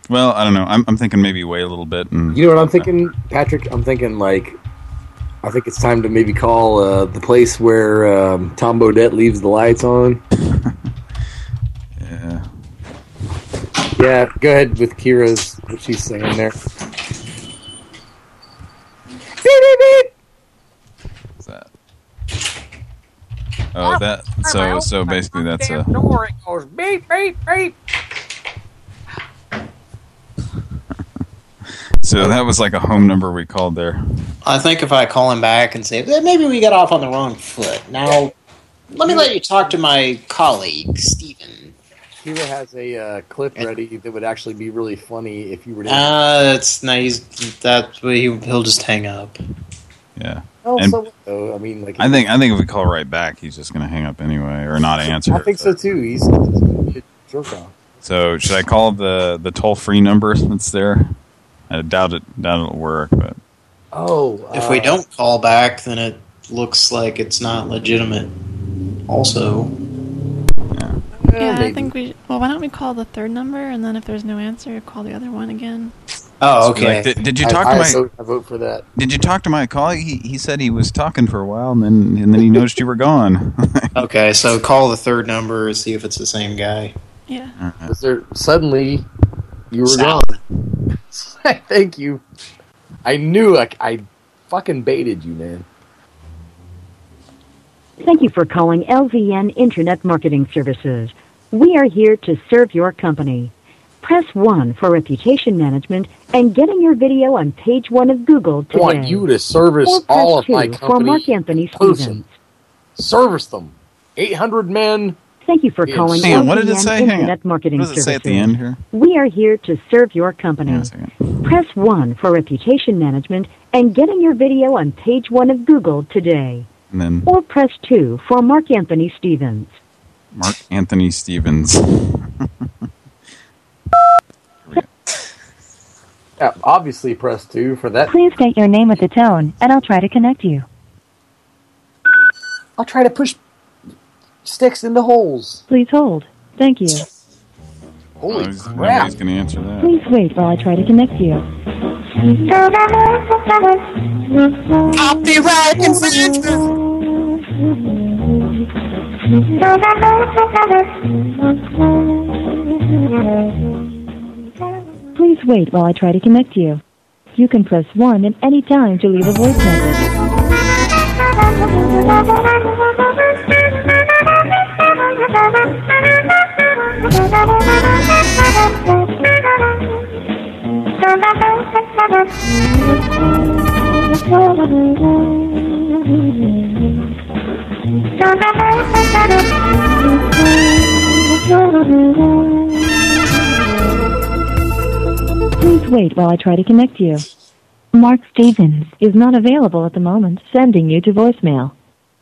Well, I don't know. I'm I'm thinking maybe wait a little bit and You know what I'm thinking, Patrick? I'm thinking like, I think it's time to maybe call uh, the place where um, Tom Bodett leaves the lights on. yeah. Yeah, go ahead with Kira's what she's saying there. What's that? Oh, that. So so basically that's a. door. It goes beep, beep, beep. So that was like a home number we called there. I think if I call him back and say, "Eh, maybe we got off on the wrong foot. Now, let me let you talk to my colleague, Stephen. Kira has a uh, clip ready that would actually be really funny if you were to. Uh, that's nice. That's he, he'll just hang up. Yeah. oh, and- so, so, I mean, like, I think I think if we call right back, he's just going to hang up anyway or not answer. I think so too. He's, he's gonna be a jerk off. So should I call the the toll free number that's there? I doubt it. Doubt it'll work, but Oh, If we uh, don't call back, then it looks like it's not legitimate. Also, yeah, I think we. Well, why don't we call the third number, and then if there's no answer, call the other one again. Oh, Like, did, did you talk I to my? vote- I vote for that. Did you talk to my colleague? He he said he was talking for a while, and then and then he noticed you were gone. okay, so call the third number and see if it's the same guy. Yeah. Was there suddenly you were Sal. gone? Thank you. I knew I, I fucking baited you, man. Thank you for calling LVN Internet Marketing Services. We are here to serve your company. Press 1 for reputation management and getting your video on page 1 of Google I today. want you to service or all of my 2 for company Mark Anthony. Stevens. Service them. 800 men. Thank you for Yes. calling Hang on, what did it say? Hang on. Internet Marketing What does it say Services. at the end here? We are here to serve your company. Press 1 for reputation management and getting your video on page 1 of Google today. And then Or press 2 for Mark Anthony Stevens. Mark Anthony Stevens. Yeah, uh, obviously press 2 for that. Please state your name at the tone, and I'll try to connect you. I'll try to push sticks into holes. Please hold. Thank you. Holy Oh, crap. Nobody's going to answer that. Please wait while I try to connect you. Copyright infringement. Please wait while I try to connect you. You can press 1 at any time to leave a voice message. Please wait while I try to connect you. Mark Stevens is not available at the moment, sending you to voicemail.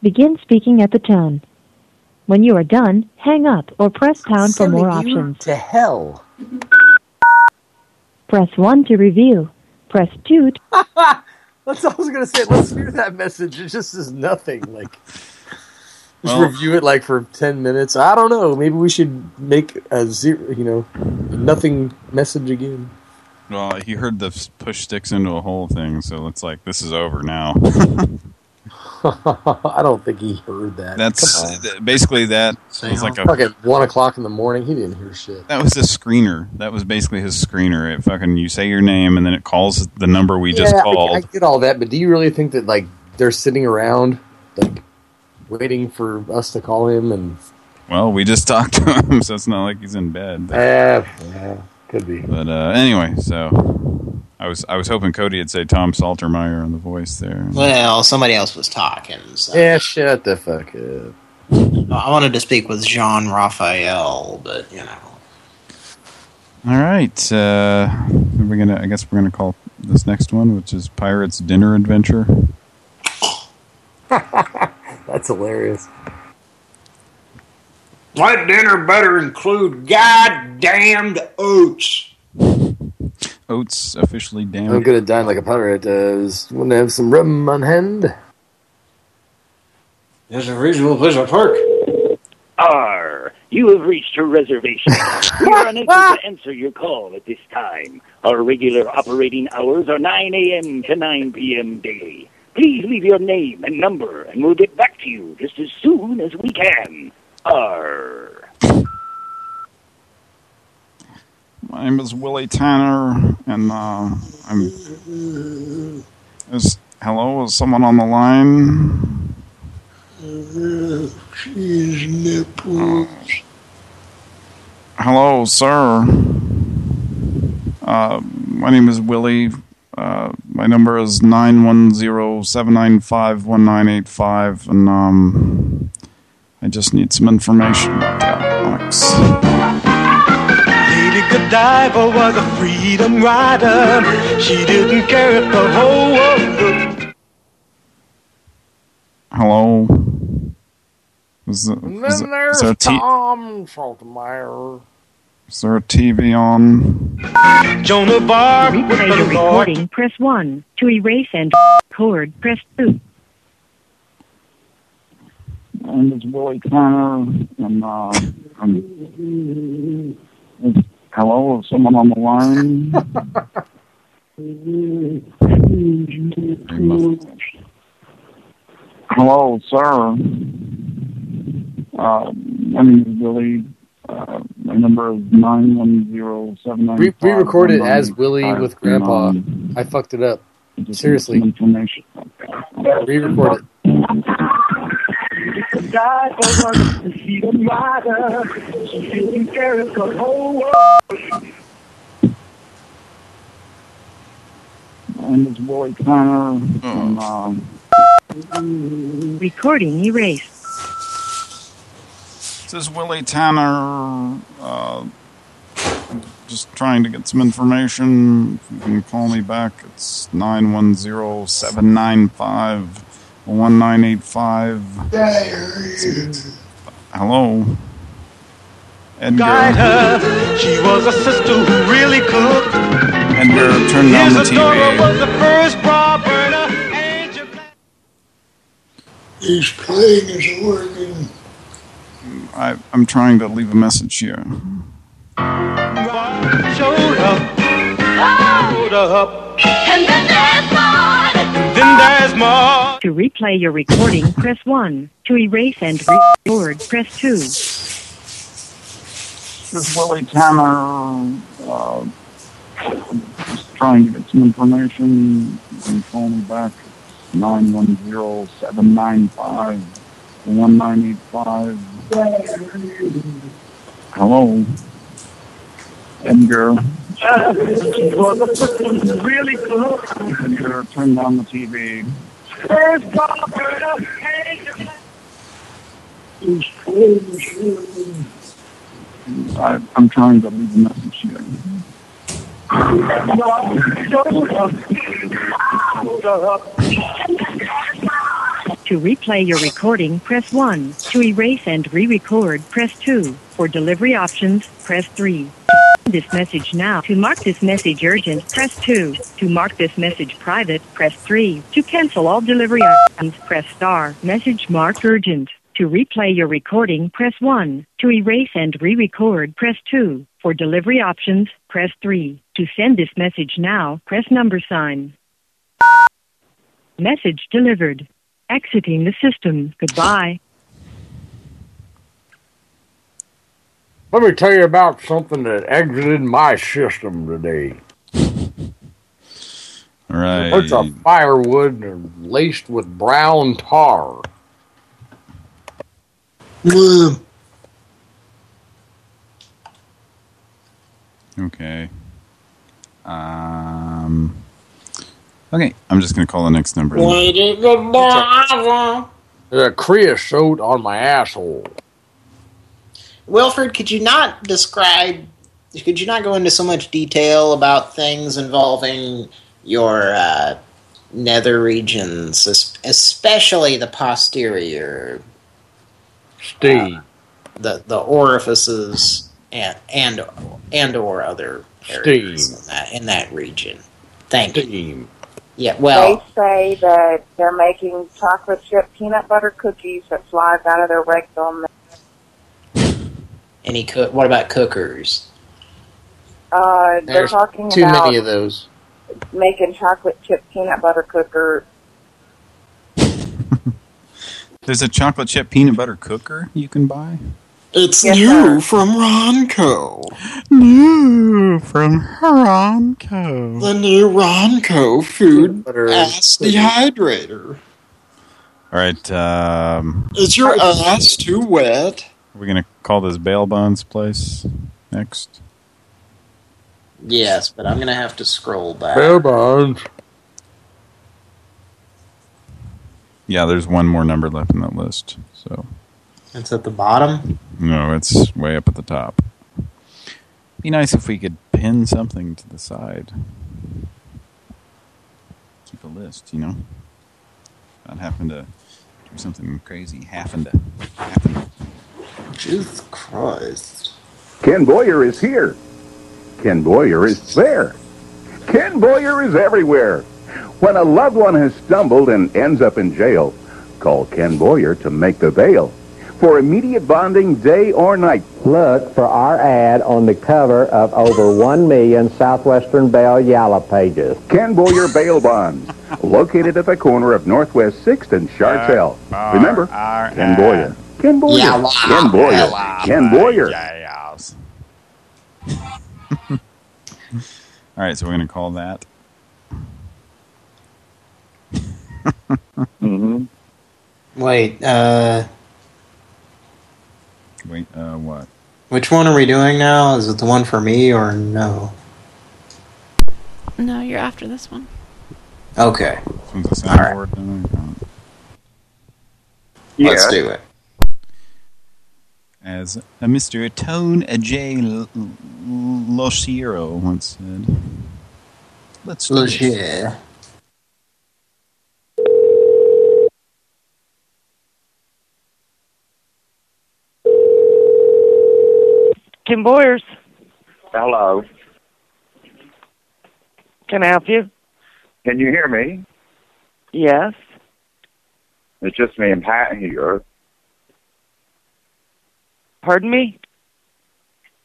Begin speaking at the tone. When you are done, hang up or press pound for more Sending you options. To hell. Press 1 to review. Press 2 to... That's all I was gonna say. Let's hear that message. It just is nothing. Like, just Well- review it like for ten minutes. I don't know. Maybe we should make a zero. You know, nothing message again. Well, he heard the push sticks into a hole thing, so it's like this is over now. I don't think he heard that. That's th- basically that was like a fucking one o'clock in the morning. He didn't hear shit. that was a screener. That was basically his screener. It fucking you say your name and then it calls the number we just Yeah, I- called. I, get all that, but do you really think that like they're sitting around like waiting for us to call him and? Well, we just talked to him, so it's not like he's in bed. But, Eh, yeah, could be. but uh, anyway, so I was I was hoping Cody would say Tom Saltermeyer on the voice there. Well, somebody else was talking. So. Yeah, shut the fuck up. I wanted to speak with Jean Raphael, but you know. All right, uh, we're gonna. I guess we're gonna call this next one, which is Pirates Dinner Adventure. That's hilarious. My dinner better include goddamned oats. Oats officially damned. I'm gonna dine like a pirate. Uh, just want to have some rum on hand. There's a reasonable place to park. R, you have reached a reservation. we are unable to answer your call at this time. Our regular operating hours are 9 a.m. to 9 p.m. daily. Please leave your name and number, and we'll get back to you just as soon as we can. R. My name is Willie Tanner, and uh, I'm. Is hello? Is someone on the line? Cheese nipples. Hello, sir. Uh, my name is Willie. Uh, my number is nine one zero seven nine five one nine eight five, and um, I just need some information about the Alex. Lady Godiva was a freedom rider. She didn't care if the whole world looked. Hello. Is, the, And is, then it- there's is there a t Tom Saltmeyer. is there a TV on? Joan of Arc To replay your recording, press 1. To erase and record, press 2. My name is Willie Tanner, and uh, I'm. Is, hello, is someone on the line? hello, sir. Uh, my name is Willie. Uh, my number is nine one zero seven nine. We, we recorded as Willie with Grandpa. I fucked it up. Seriously. Re-record it. Godiva was a freedom rider. She didn't care if the whole world. My name is Willie Tanner, and um, Recording erased. This is Willie Tanner. Uh, just trying to get some information. If you can call me back, it's 910-795-1985. Hello. Guide Edgar. her. She was a sister who really cooked. Edgar, turn down the TV. was the first bra burner. Angel He's playing his organ. I, I'm trying to leave a message here. showed up. Ah! Showed up. And then there's more. Then there's more. To replay your recording, press 1. To erase and record, press 2. This is Willie Tanner. Uh, just trying to get some information. You can call me back. Nine one zero seven nine five one nine eight five. Hello. Edgar. She was a sister really cooked. Edgar, turn down the TV. First bra burner. Angel He's playing his organ. I, I'm trying to leave a message here. To replay your recording, press 1. To erase and re-record, press 2. For delivery options, press 3. This message now. To mark this message urgent, press 2. To mark this message private, press 3. To cancel all delivery options, press star. Message marked urgent. To replay your recording, press 1. To erase and re-record, press 2. For delivery options, press 3. To send this message now, press number sign. Message delivered. Exiting the system. Goodbye. Let me tell you about something that exited my system today. Right. It's a firewood laced with brown tar. Okay. Um. Okay, I'm just gonna call the next number. There's a creosote on my asshole. Wilfred, could you not describe, could you not go into so much detail about things involving your uh, nether regions, especially the posterior, Steve. the the orifices and and and or other areas in that in that region. Thank you. Yeah, well, they say that they're making chocolate chip peanut butter cookies that flies out of their rectum. Any cook? What about cookers? Uh, they're There's talking too about many of those. making chocolate chip peanut butter cooker. There's a chocolate chip peanut butter cooker you can buy. It's Yes, new from Ronco. New from Ronco. The new Ronco food ass dehydrator. All right. Um, Is your ass too wet? We're gonna call this Bail Bonds place next. Yes, but I'm gonna have to scroll back. Bail bonds. Yeah, there's one more number left in that list. So It's at the bottom. no, it's way up at the top. Be nice if we could pin something to the side. Keep a list, you know. Not having to do something crazy, having to. Having to. Jesus Christ. Ken Boyer is here. Ken Boyer is there. Ken Boyer is everywhere. When a loved one has stumbled and ends up in jail, call Ken Boyer to make the bail. For immediate bonding day or night. Look for our ad on the cover of over 1 million Southwestern Bell Yalla pages. Ken Boyer Bail Bonds, located at the corner of Northwest 6th and Shards Hill. Remember, Ken Boyer. Ken Boyer. Yalla. Ken Boyer. Yalla. Ken Boyer. Yeah, yeah. All right, so we're gonna call that. mm-hmm. Wait, uh, Wait, uh, what? which one are we doing now? Is it the one for me or no? No, you're after this one. Okay. All right. Let's do it. As a Mr. Tone J. L- L- Loshiro once said. Let's do this. Loshiro. Kim Boyers, Hello. can I help you? Can you hear me? Yes. It's just me and Pat here. Pardon me?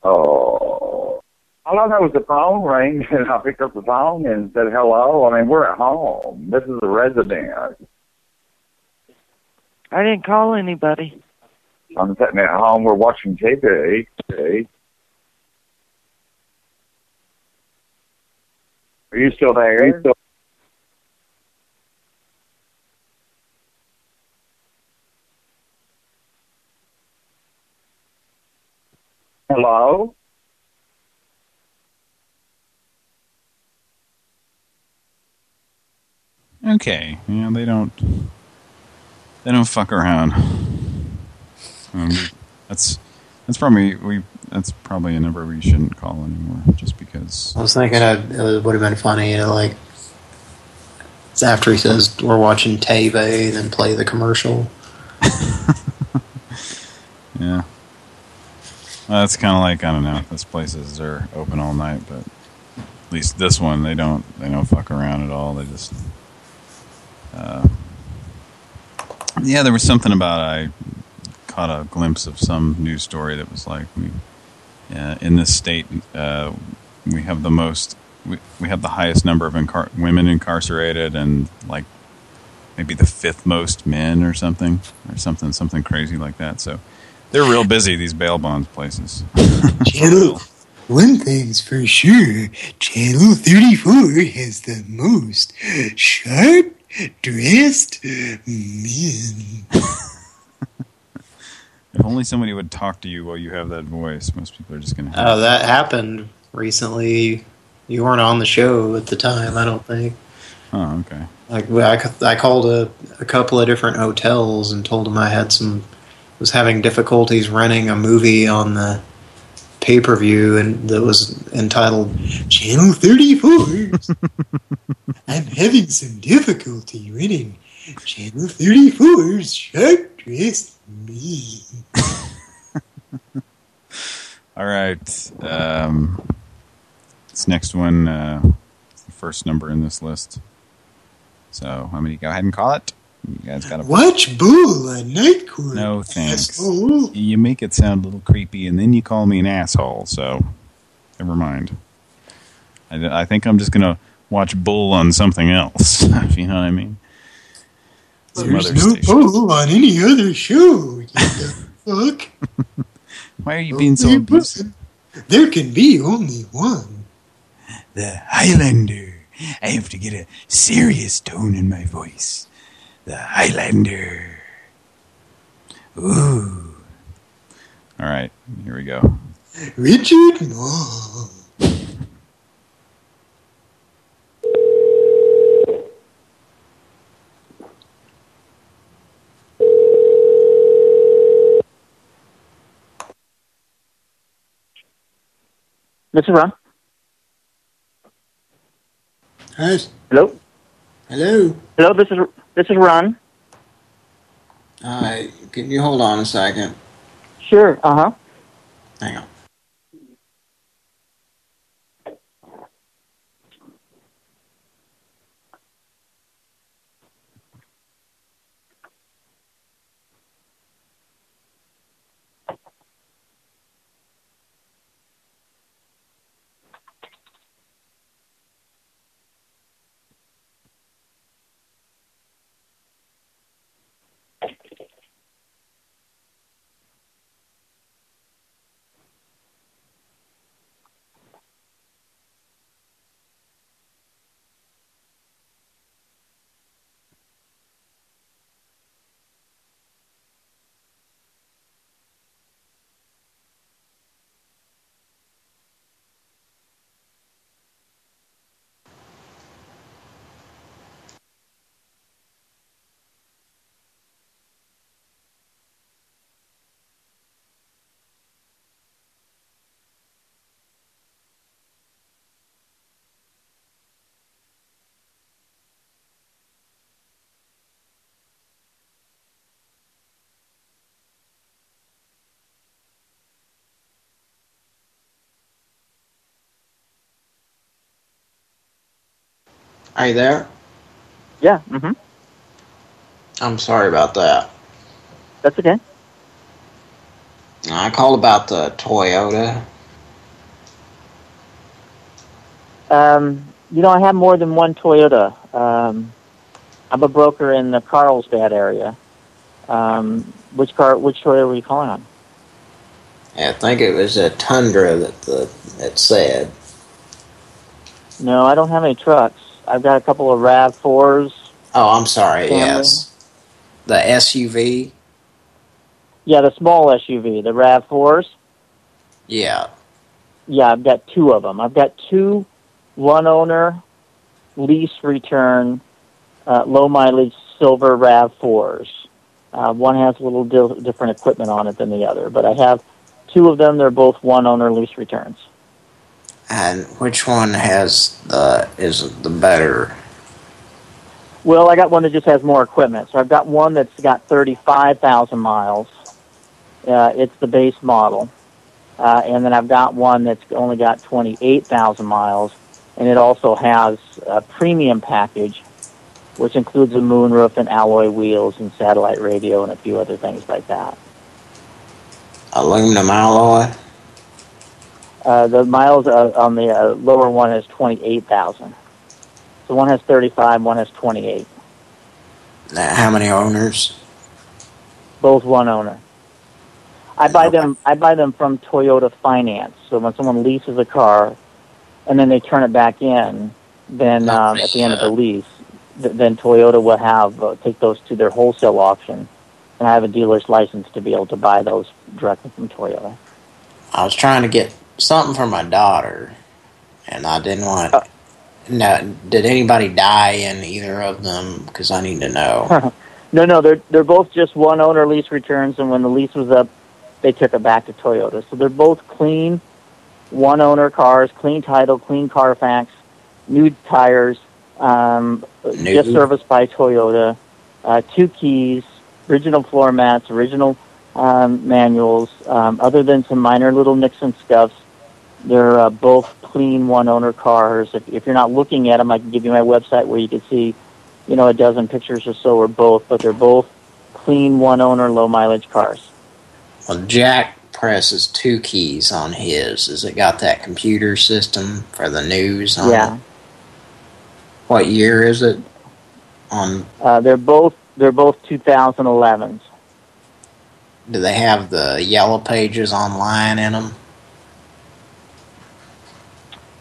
Oh. All I know is the phone rang and I picked up the phone and said hello. I mean, we're at home. This is a residence. I didn't call anybody. I'm sitting at home. We're watching TV. See? Are you still there? Hello? Okay, yeah, they don't. They don't fuck around. Um, that's that's probably we. That's probably a number we shouldn't call anymore, just because. I was thinking it, it would have been funny to like, it's after he says we're watching TV, then play the commercial. Yeah. That's kind of like I don't know. Those places are open all night, but at least this one they don't. They don't fuck around at all. They just. Uh, yeah, there was something about I caught a glimpse of some news story that was like we uh, in this state uh, we have the most we, we have the highest number of incar women incarcerated and like maybe the fifth most men or something, or something, something crazy like that. So they're real busy these bail bonds places. Channel, one thing's for sure, Channel 34 has the most sharp dressed men. If only somebody would talk to you while you have that voice. Most people are just going to. Oh, that happened recently. You weren't on the show at the time, I don't think. Oh, okay. Like I, I called a, a couple of different hotels and told them I had some was having difficulties renting a movie on the pay per view and that was entitled Channel 34. I'm having some difficulty renting Channel 34's sharp dressed Me. All right. Um, this next one, uh, the first number in this list. So I'm going to go ahead and call it. Guys got to Watch Bull on Night Court. No, thanks. asshole. You make it sound a little creepy, and then you call me an asshole. So, never mind. I, I think I'm just gonna watch Bull on something else. if you know what I mean. Some There's no station. bull on any other show. You fuck? Why are you being so abusive? There can be only one. The Highlander. I have to get a serious tone in my voice. The Highlander. Ooh. All right, here we go. Richard Moore. This is Ron. Hi. Hello. Hello. Hello. This is this is Ron. Hi, can you hold on a second? Sure. Uh huh. Hang on. Are you there? Yeah. Mm-hmm. I'm sorry about that. That's okay. I called about the Toyota. Um, you know, I have more than one Toyota. Um, I'm a broker in the Carlsbad area. Um, which car? Which Toyota were you calling on? I think it was a Tundra that the it said. No, I don't have any trucks. I've got a couple of Rav Fours. Oh, I'm sorry. Family. Yes, the SUV. Yeah, the small SUV, the RAV4s. Yeah. Yeah, I've got two of them. I've got two one owner lease return uh, low mileage silver RAV4s. Uh, one has a little di- different equipment on it than the other, but I have two of them. They're both one owner lease returns. And which one has the is the better? Well, I got one that just has more equipment. So I've got one that's got 35,000 miles. Uh, it's the base model. Uh, and then I've got one that's only got 28,000 miles. And it also has a premium package, which includes a moonroof and alloy wheels and satellite radio and a few other things like that. Aluminum alloy. Uh, the miles uh, on the uh, lower one is 28,000. So one has 35, one has 28. Uh, How many owners? both one owner. I buy them. I buy them from Toyota Finance. So when someone leases a car, and then they turn it back in, then um, at the end of the lease, th- then Toyota will have uh, take those to their wholesale auction, and I have a dealer's license to be able to buy those directly from Toyota. I was trying to get something for my daughter, and I didn't want. Uh. no, did anybody die in either of them? Because I need to know. no, no, they're they're both just one owner lease returns, and when the lease was up, they took it back to Toyota. So they're both clean, one owner cars, clean title, clean Carfax, new tires, um, just serviced by Toyota, uh, two keys, original floor mats, original um, manuals. Um, other than some minor little nicks and scuffs, they're uh, both clean one owner cars. If, if you're not looking at them, I can give you my website where you can see, you know, a dozen pictures or so or both. But they're both clean one owner, low mileage cars. Well, Jack presses two keys on his. Has it got that computer system for the news on Yeah. it? What year is it? On Uh, they're both they're both 2011s. do they have the yellow pages online in them?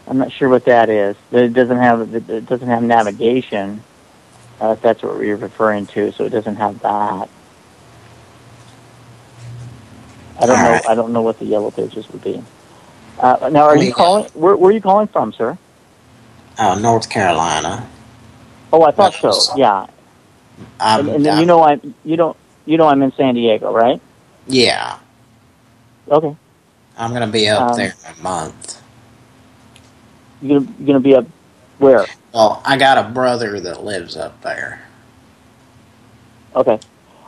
I'm not sure what that is. It doesn't have it doesn't have navigation. Uh, if that's what you're referring to, so it doesn't have that. I don't know. I don't know what the yellow pages would be. Uh, now, are you calling? Where, where are you calling from, sir? Oh, North Carolina. Oh, I thought so. Yeah. I'm, and, and you know I'm you don't you know I'm in San Diego, right? yeah, Okay. I'm going to be up Um, there in a month. You're gonna, you're gonna be up where? Well, I got a brother that lives up there. Okay.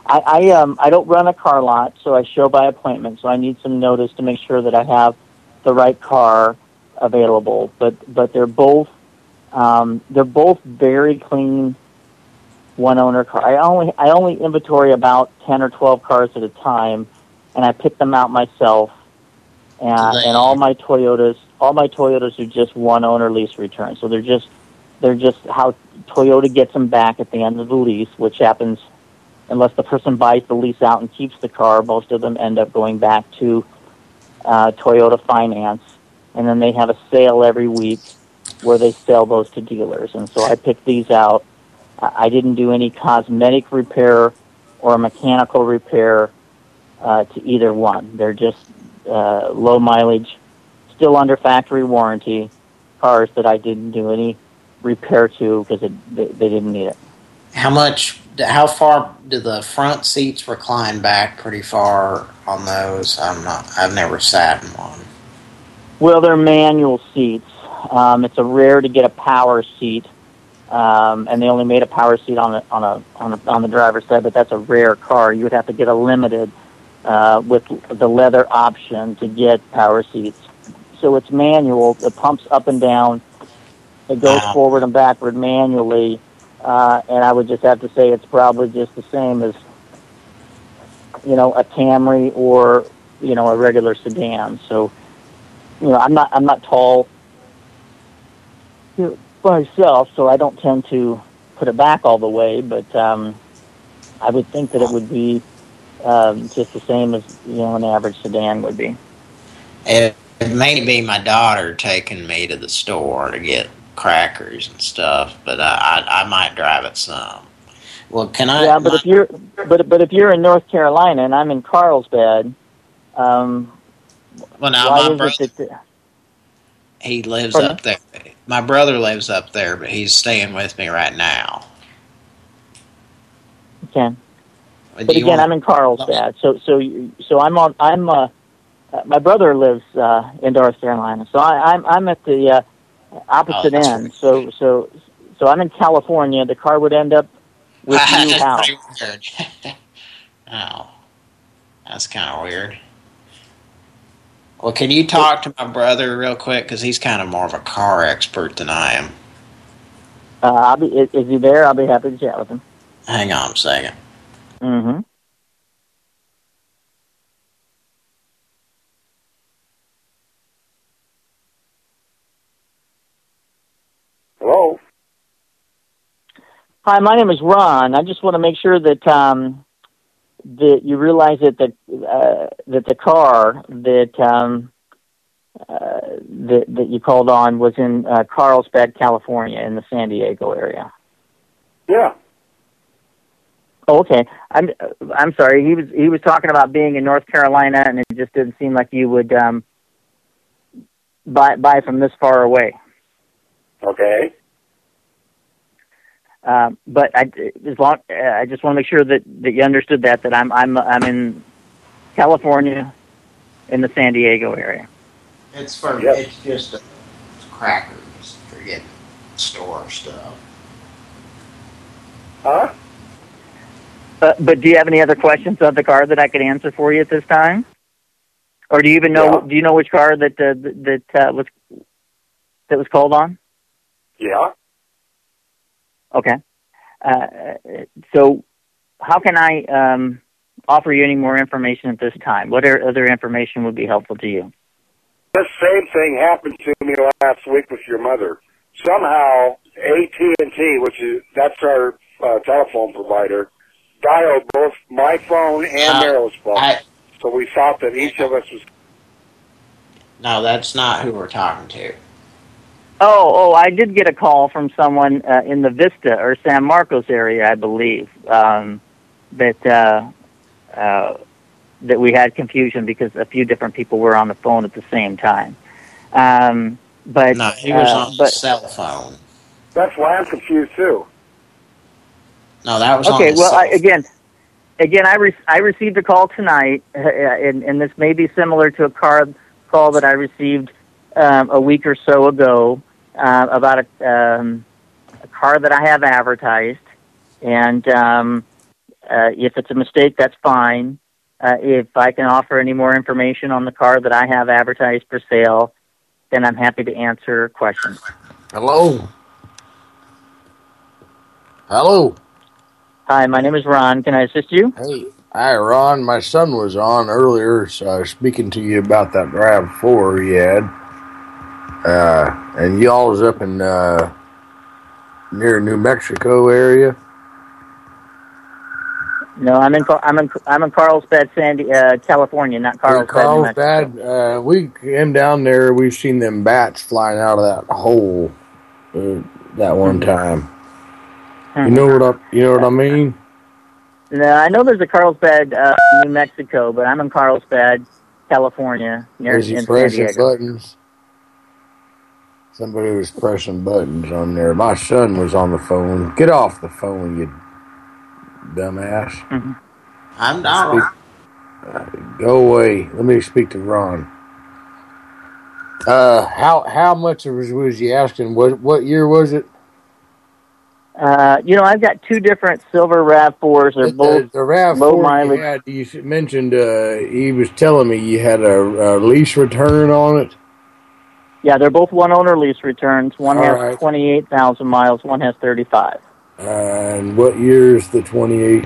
I, I um I don't run a car lot, so I show by appointment. So I need some notice to make sure that I have the right car available. But but they're both um, they're both very clean one owner car. I only I only inventory about ten or twelve cars at a time, and I pick them out myself. And, and all my Toyotas all my Toyotas are just one owner lease return. So they're just they're just how Toyota gets them back at the end of the lease, which happens unless the person buys the lease out and keeps the car. Most of them end up going back to uh, Toyota Finance, and then they have a sale every week where they sell those to dealers. And so I picked these out. I didn't do any cosmetic repair or mechanical repair uh, to either one. They're just uh, low mileage, still under factory warranty cars that I didn't do any repair to because they, they didn't need it. How much? How far do the front seats recline back? Pretty far on those. I'm not. I've never sat in one. Well, they're manual seats. Um, it's a rare to get a power seat, um, and they only made a power seat on a, on a on a, on the driver's side. But that's a rare car. You would have to get a limited uh, with the leather option to get power seats. So it's manual. It pumps up and down. It goes forward and backward manually. Uh, and I would just have to say it's probably just the same as, you know, a Camry or you know a regular sedan. So, you know, I'm not I'm not tall myself, so I don't tend to put it back all the way. But um, I would think that it would be um, just the same as you know an average sedan would be. It, it may be my daughter taking me to the store to get crackers and stuff, but uh, I I might drive it some. Well, can I? yeah, but if you're but but if you're in North Carolina and I'm in Carlsbad, um, Well, now why my brother that he lives Pardon? up there. My brother lives up there, but he's staying with me right now. Okay. But But again, I'm in Carlsbad, so so you- so I'm on. I'm uh, uh, my brother lives uh, in North Carolina, so I, I'm I'm at the uh, opposite Oh, end. So so so I'm in California. The car would end up with you That's how? pretty weird. oh, that's kind of weird. Well, can you talk to my brother real quick? Because he's kind of more of a car expert than I am. Uh, I'll be is, is he there? I'll be happy to chat with him. Hang on a second. Mm-hmm. Hello? Hi, my name is Ron. I just want to make sure that um, that you realize that the uh, that the car that um, uh, that that you called on was in uh, Carlsbad, California, in the San Diego area. Yeah. Oh, okay. I'm I'm sorry. He was he was talking about being in North Carolina, and it just didn't seem like you would um, buy buy from this far away. Okay. Um, but I, as long, uh, I just want to make sure that, that you understood that that I'm I'm I'm in California, in the San Diego area. It's for Yep. it's just uh, crackers for getting store stuff. Huh? Uh, but do you have any other questions of the car that I could answer for you at this time? Or do you even know? Do you know which car that uh, that uh, was that was called on? Yeah. Okay. Uh, so, how can I um, offer you any more information at this time? What are, other information would be helpful to you? The same thing happened to me last week with your mother. Somehow, AT&T, which is that's our uh, telephone provider, dialed both my phone and Uh, Meryl's phone. I- so we thought that each of us was. No, that's not who we're talking to. Oh, oh, I did get a call from someone uh, in the Vista or San Marcos area, I believe, um, that uh, uh, that we had confusion because a few different people were on the phone at the same time. Um, but No, he was uh, on but, cell phone. That's why I'm confused too. No, that was okay. the Well, I, again, again, I re- I received a call tonight, uh, and, and this may be similar to a car call that I received um, a week or so ago uh, about a, um, a car that I have advertised, and um, uh, if it's a mistake, that's fine. Uh, if I can offer any more information on the car that I have advertised for sale, then I'm happy to answer questions. Hello. Hello. Hi, my name is Ron. Can I assist you? Hey, hi, Ron. My son was on earlier, so I was speaking to you about that Rav Four he had. Uh, and y'all is up in uh, near New Mexico area. No, I'm in I'm in I'm in Carlsbad, Sandy, uh, California, not Carlsbad. Carlsbad. Uh, we came down there. We've seen them bats flying out of that hole uh, that one time. You know what I you know what I mean? No, I know there's a Carlsbad, uh, New Mexico, but I'm in Carlsbad, California, near Was he in San Diego. buttons? Somebody was pressing buttons on there. My son was on the phone. Get off the phone, you dumbass. I'm not. Go away. Let me speak to Ron. Uh, how how much was was you asking? What what year was it? Uh, you know, I've got two different silver RAV4s. They're both the Rav low mileage. you had. You mentioned. Uh, he was telling me you had a, a lease return on it. Yeah, they're both one owner lease returns. One All has right. 28,000 miles. One has 35. And what year's the twenty eight?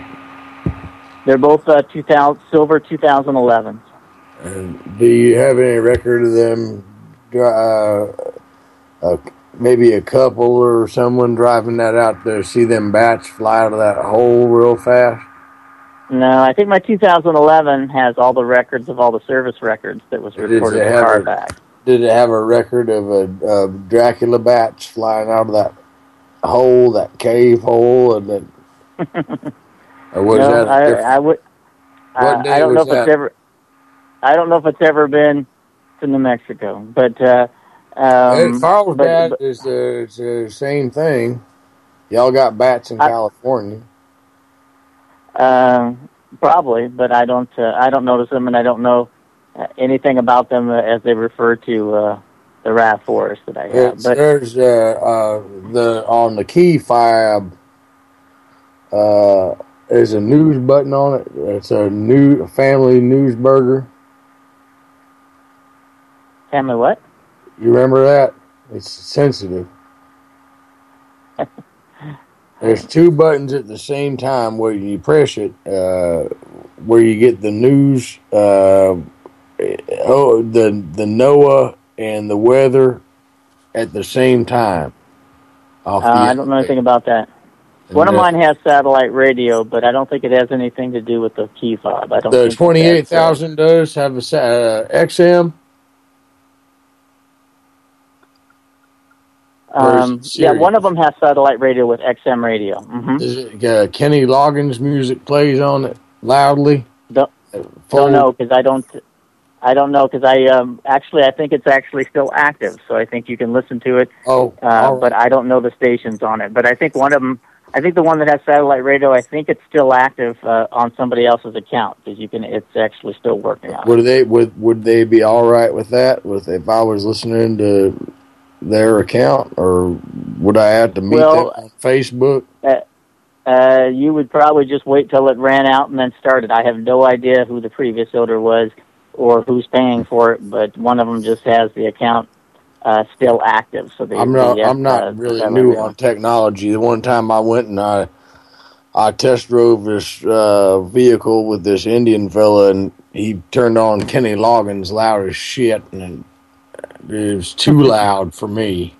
They're both uh, 2000 silver 2011. And do you have any record of them? Uh, uh, maybe a couple or someone driving that out to see them bats fly out of that hole real fast. No, I think my 2011 has all the records of all the service records that was reported it the have car a- back. Did it have a record of a Dracula bats flying out of that hole, that cave hole, and then? or was no, that I? I would. What I, I don't know if it's ever. I don't know if it's ever been to New Mexico, but uh, um, Carlsbad but- is the, it's the same thing. Y'all got bats in California. Um, probably, but I don't. Uh, I don't notice them, and I don't know anything about them uh, as they refer to uh, the RAV4s that I have. It's, But there's uh, uh, the on the key fob. Uh, there's a news button on it. It's a new family news burger. me what? You remember that? It's sensitive. There's two buttons at the same time where you press it, uh, where you get the news, uh, oh, the the NOAA and the weather at the same time. Uh, I don't know anything about that. One of mine has satellite radio, but I don't think it has anything to do with the key fob. I don't. The think that twenty eight that's, uh, thousand does have a uh, XM. Um, yeah, one of them has satellite radio with XM radio. hmm Is it uh, Kenny Loggins music plays on it loudly? Don't, don't know because I don't. I don't know because I um actually I think it's actually still active, so I think you can listen to it. Oh, uh, right. but I don't know the stations on it. But I think one of them. I think the one that has satellite radio. I think it's still active uh, on somebody else's account because you can. It's actually still working on. it. Would they would would they be all right with that? With if I was listening to their account, or would I have to meet Well, them on Facebook? Uh, uh, you would probably just wait till it ran out and then started. I have no idea who the previous owner was or who's paying for it, but one of them just has the account uh, still active. So they, I'm not. they, I'm not uh, really new on technology. The one time I went and I, I test drove this uh, vehicle with this Indian fella, and he turned on Kenny Loggins loud as shit, and it was too loud for me.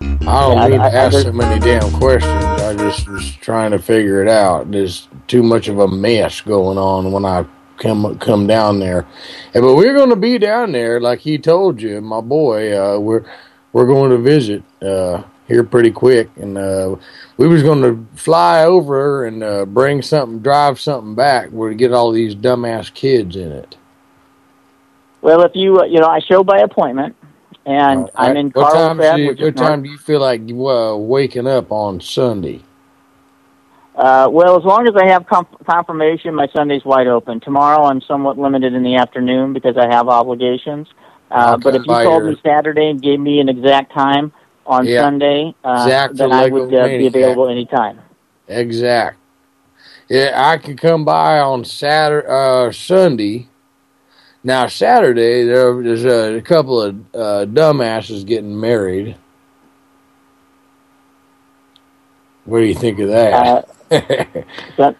I don't Yeah, I- mean I- to I ask just- so many damn questions. I just was trying to figure it out. There's too much of a mess going on when I come come down there. And, but we're going to be down there, like he told you, my boy. Uh, we're we're going to visit uh, here pretty quick, and uh, we was going to fly over and uh, bring something, drive something back, where to get all these dumbass kids in it. Well, if you, uh, you know, I show by appointment, and I'm in what time, you- what time do you feel like uh, waking up on Sunday? Uh, well, as long as I have comp- confirmation, my Sunday's wide open. Tomorrow, I'm somewhat limited in the afternoon because I have obligations. Uh, I'll but if you by told your- me Saturday and gave me an exact time on Yeah. Sunday, uh, Exact then I would uh, be available anytime. Exact. Yeah, I could come by on Saturday, uh, Sunday. Now Saturday, there, there's a, couple of uh, dumbasses getting married. What do you think of that? But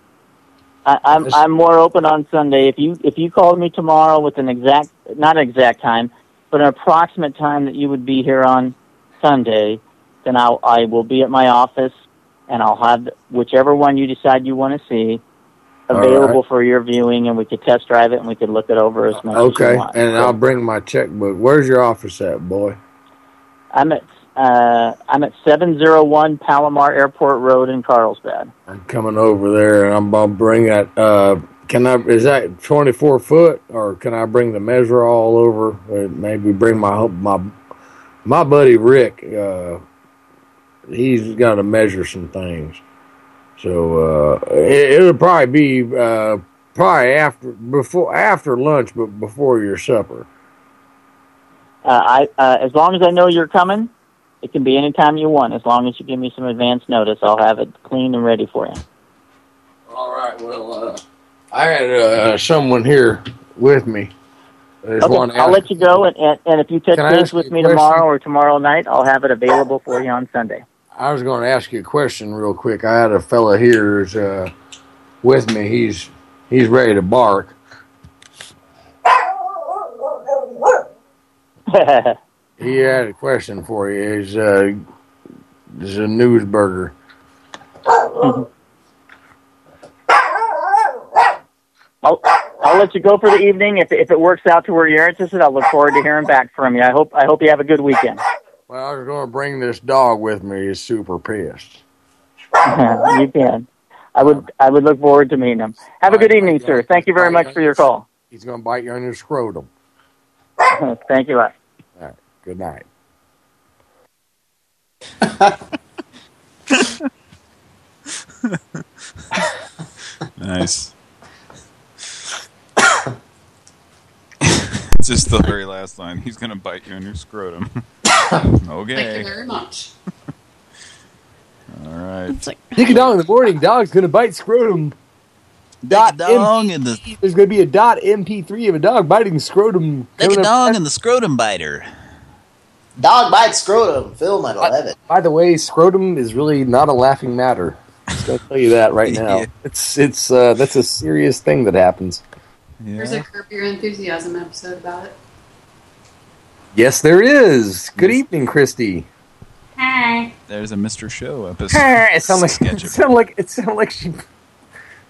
I, I'm I'm more open on Sunday. If you if you called me tomorrow with an exact not an exact time, but an approximate time that you would be here on Sunday, then I'll I will be at my office and I'll have whichever one you decide you want to see available for your viewing, and we could test drive it and we could look it over as much as okay, want. and I'll bring my checkbook. Where's your office at, boy? I'm at uh, I'm at 701 Palomar Airport Road in Carlsbad. I'm coming over there, and I'm gonna bring that. Uh, can I? Is that 24 foot, or can I bring the measure all over? Uh, Maybe bring my my my buddy Rick. Uh, he's got to measure some things, so uh, it, it'll probably be uh, probably after before after lunch, but before your supper. Uh, I uh, as long as I know you're coming, it can be any time you want. As long as you give me some advance notice, I'll have it clean and ready for you. All right. Well, uh, I had uh, someone here with me. There's okay, I'll let you go, and, and, and if you touch I base with me question? tomorrow or tomorrow night, I'll have it available for you on Sunday. I was going to ask you a question real quick. I had a fella here who's uh, with me. He's he's ready to bark. He had a question for you. He's uh, he's a news burger. I'll I'll let you go for the evening. If if it works out to where you're interested, I'll look forward to hearing back from you. I hope I hope you have a good weekend. Well, I was going to bring this dog with me. He's super pissed. you can. I would I would look forward to meeting him. Have a good evening, sir. Thank you very much for your call. He's going to bite you on your scrotum. Thank you. Bye. All right. Good night. Nice. Just the very last line. He's gonna bite you on your scrotum. okay. Thank you very much. All right. Take a dong in the morning. Dog's gonna bite scrotum. Dot dong in the- There's gonna be a dot MP3 of a dog biting scrotum. Take a coming up- dong in the scrotum biter. Dog bites scrotum. Film at 11. By the way, scrotum is really not a laughing matter. Just gonna tell you that right now. Yeah. It's it's uh, that's a serious thing that happens. There's a Curb Your Enthusiasm episode about it. Yes, there is. Good evening, Christy. Hi. There's a Mr. Show episode. it sounded like it of- sounded like it sounded like she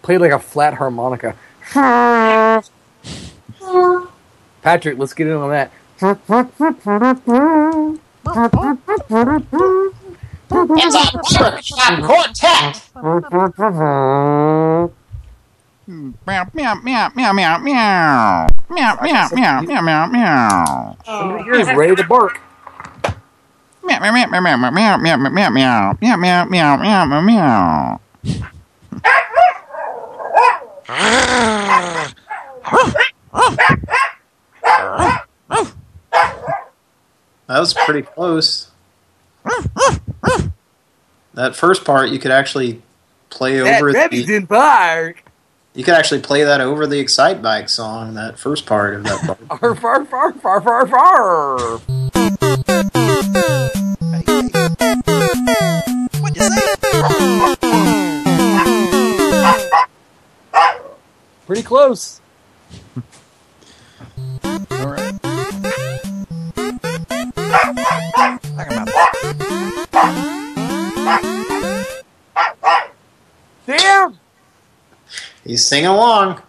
played like a flat harmonica. Patrick, let's get in on that. It's a barbershop quartet. Meow, meow, meow, meow, meow, meow. Meow, meow, meow, meow, meow, meow. Somebody here is ready to bark. Meow, meow, meow, meow, meow, meow, meow, meow, meow, meow, meow, meow, meow, meow, meow. That was pretty close. That first part you could actually play That over the, in bark. you could actually play that over the Excitebike song, that first part of that part. Arf, arf, arf, arf, arf, arf. What you say? Pretty close. Damn! He's singing along.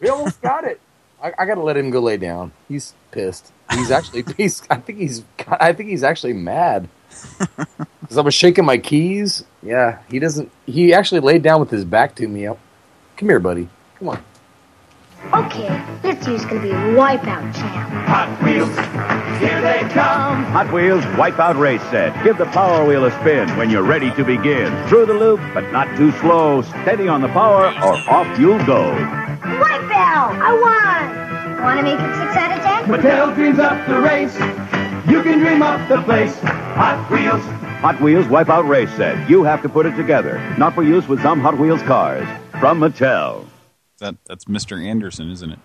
We almost got it. I, I gotta let him go lay down. He's pissed. He's actually. He's. I think he's. I think he's actually mad. Because I was shaking my keys. Yeah, he doesn't. He actually laid down with his back to me. Come here, buddy. Come on. Okay, this year's gonna be Wipeout Champ. Hot Wheels, here they come. Hot Wheels Wipeout Race Set. Give the power wheel a spin when you're ready to begin. Through the loop, but not too slow. Steady on the power, or off you'll go. Wipeout! I won! Wanna make it six out of ten? Mattel dreams up the race. You can dream up the place. Hot Wheels. Hot Wheels Wipeout Race Set. You have to put it together. Not for use with some Hot Wheels cars. From Mattel. That that's Mr. Anderson, isn't it?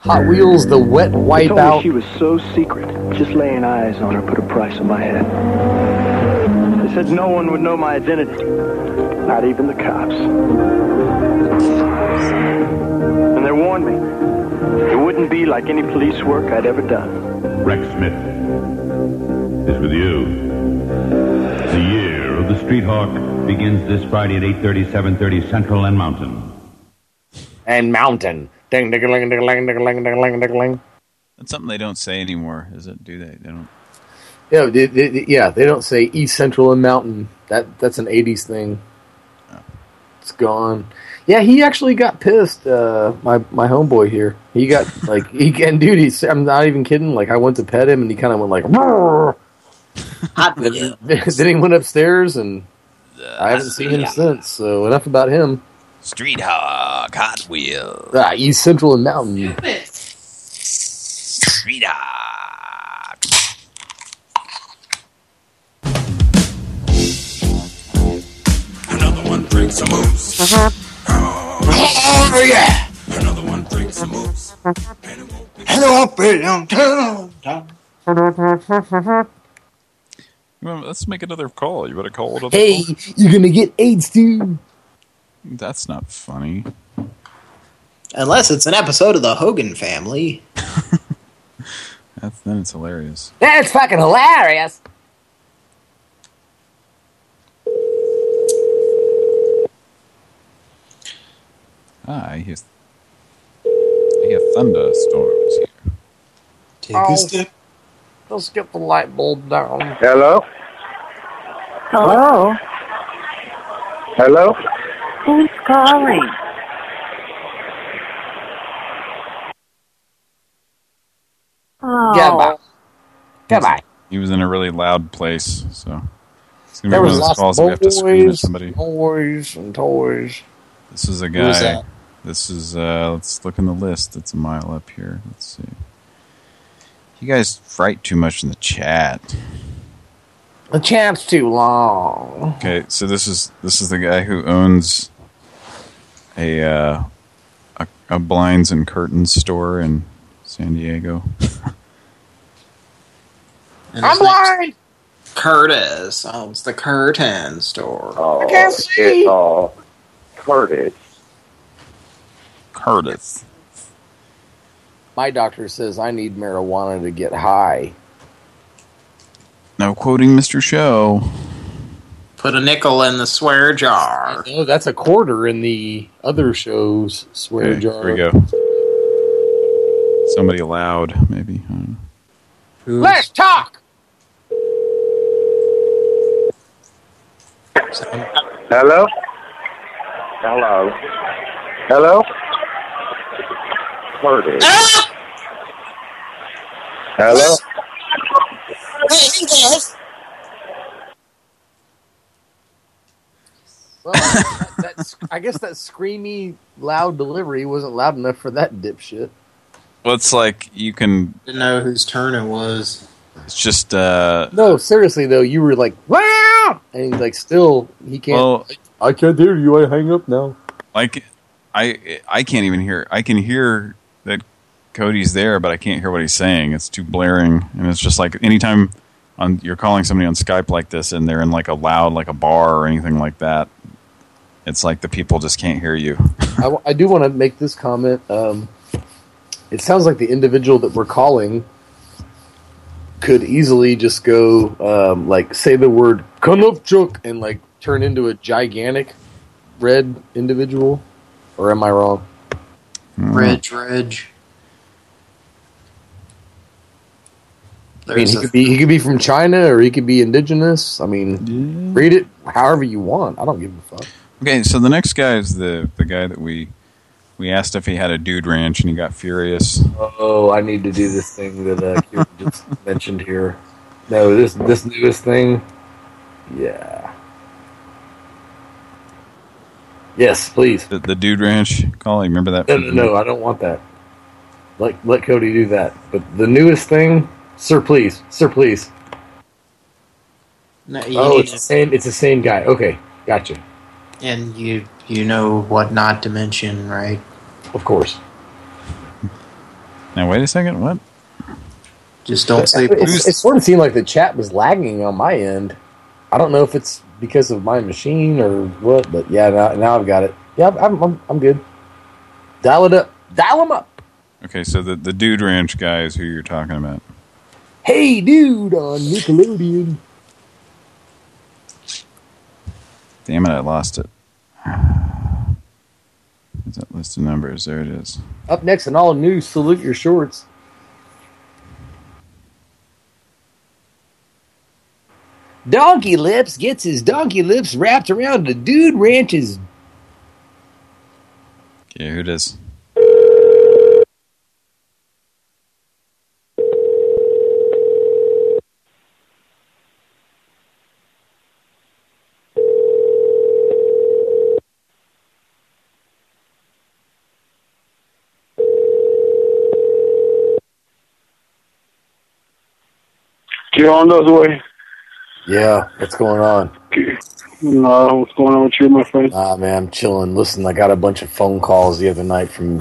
Hot Wheels, the wet They wipeout. she was so secret. Just laying eyes on her put a price on my head. They said no one would know my identity. Not even the cops. And they warned me. It wouldn't be like any police work I'd ever done. Rex Smith is with you. The year of the Street Hawk begins this Friday at 8.30, 7.30 Central and Mountain. And Mountain. Ding, ding, ding, ding, ding, ding, ding, ding, ding, ding. That's something they don't say anymore, is it? Do they? They don't. Yeah, they, they, yeah, they don't say East Central and Mountain. That that's an '80s thing. It's gone. Yeah, he actually got pissed. Uh, my my homeboy here, he got like he and dude, he's I'm not even kidding. Like I went to pet him, and he kind of went like. "Roar." then, then he went upstairs, and I haven't seen him since. So enough about him. Street Hawk, Hot Wheels. Ah, East Central and Mountain. Street Hawk. Another one brings some moves. Oh, yeah. Another one brings some moves. Hello, up and down, down, down. Well, let's make another call. You better call it. Hey, you're gonna get AIDS too. That's not funny. Unless it's an episode of the Hogan family. That's, then it's hilarious. That's fucking hilarious. Ah, I hear, I hear thunderstorms here. Take a step. Let's get the light bulb down. Hello? Hello? Hello? Who's calling? Oh. Goodbye. Goodbye. He was in a really loud place, so it's There was of lots calls of we have to boys, somebody. toys, and toys. This is a guy. This is uh let's look in the list. It's a mile up here. Let's see. You guys fright too much in the chat. The chat's too long. Okay, so this is this is the guy who owns a uh a, a blinds and curtains store in San Diego. I'm his blind. Curtis owns the curtain store. Oh, I can't see. Curtis. Curtis. My doctor says I need marijuana to get high. Now quoting Mr. Show. Put a nickel in the swear jar. No, that's a quarter in the other show's swear Okay, jar. here we go. Somebody loud, maybe. I don't know. Let's talk. Hello? Hello? Hello? Heard it. Hello? Hey, yes. Well, that, that's, I guess that screamy, loud delivery wasn't loud enough for that dipshit. Well, it's like you can. Didn't know whose turn it was. It's just. uh No, seriously though, you were like, wow, and he's like still he can't. Well, I can't hear you. I hang up now. Like, I I can't even hear. I can hear that Cody's there, but I can't hear what he's saying. It's too blaring, and it's just like anytime on you're calling somebody on Skype like this, and they're in like a loud, like a bar or anything like that. It's like the people just can't hear you. I do want to make this comment. Um, it sounds like the individual that we're calling could easily just go, um, like, say the word Konopchuk and, like, turn into a gigantic red individual. Or am I wrong? Reg, Reg. I mean, he could be he could be from China or he could be indigenous. I mean, read it however you want. I don't give a fuck. Okay, so the next guy is the the guy that we we asked if he had a dude ranch, and he got furious. Oh, I need to do this thing that uh, Kieran just mentioned here. No, this this newest thing. Yeah. Yes, please. The, the dude ranch call. You remember that? No, no, no, I don't want that. Let let Cody do that. But the newest thing, sir, please, sir, please. No, Oh, it's the same. It's the same guy. Okay, gotcha. And you you know what not to mention, right? Of course. Now wait a second. What? Just don't say. It's, it sort of seemed like the chat was lagging on my end. I don't know if it's because of my machine or what, but yeah, now, now I've got it. Yeah, I'm, I'm I'm good. Dial it up. Dial them up. Okay, so the the dude ranch guy is who you're talking about. Hey, dude, on Nickelodeon. Damn it, I lost it. Is that list of numbers? There it is. Up next, an all new salute your shorts. Donkey Lips gets his donkey lips wrapped around the dude ranch's. Yeah, who does? Get on those way. Yeah, what's going on? No, what's going on with you, my friend? Ah, man, I'm chilling. Listen, I got a bunch of phone calls the other night from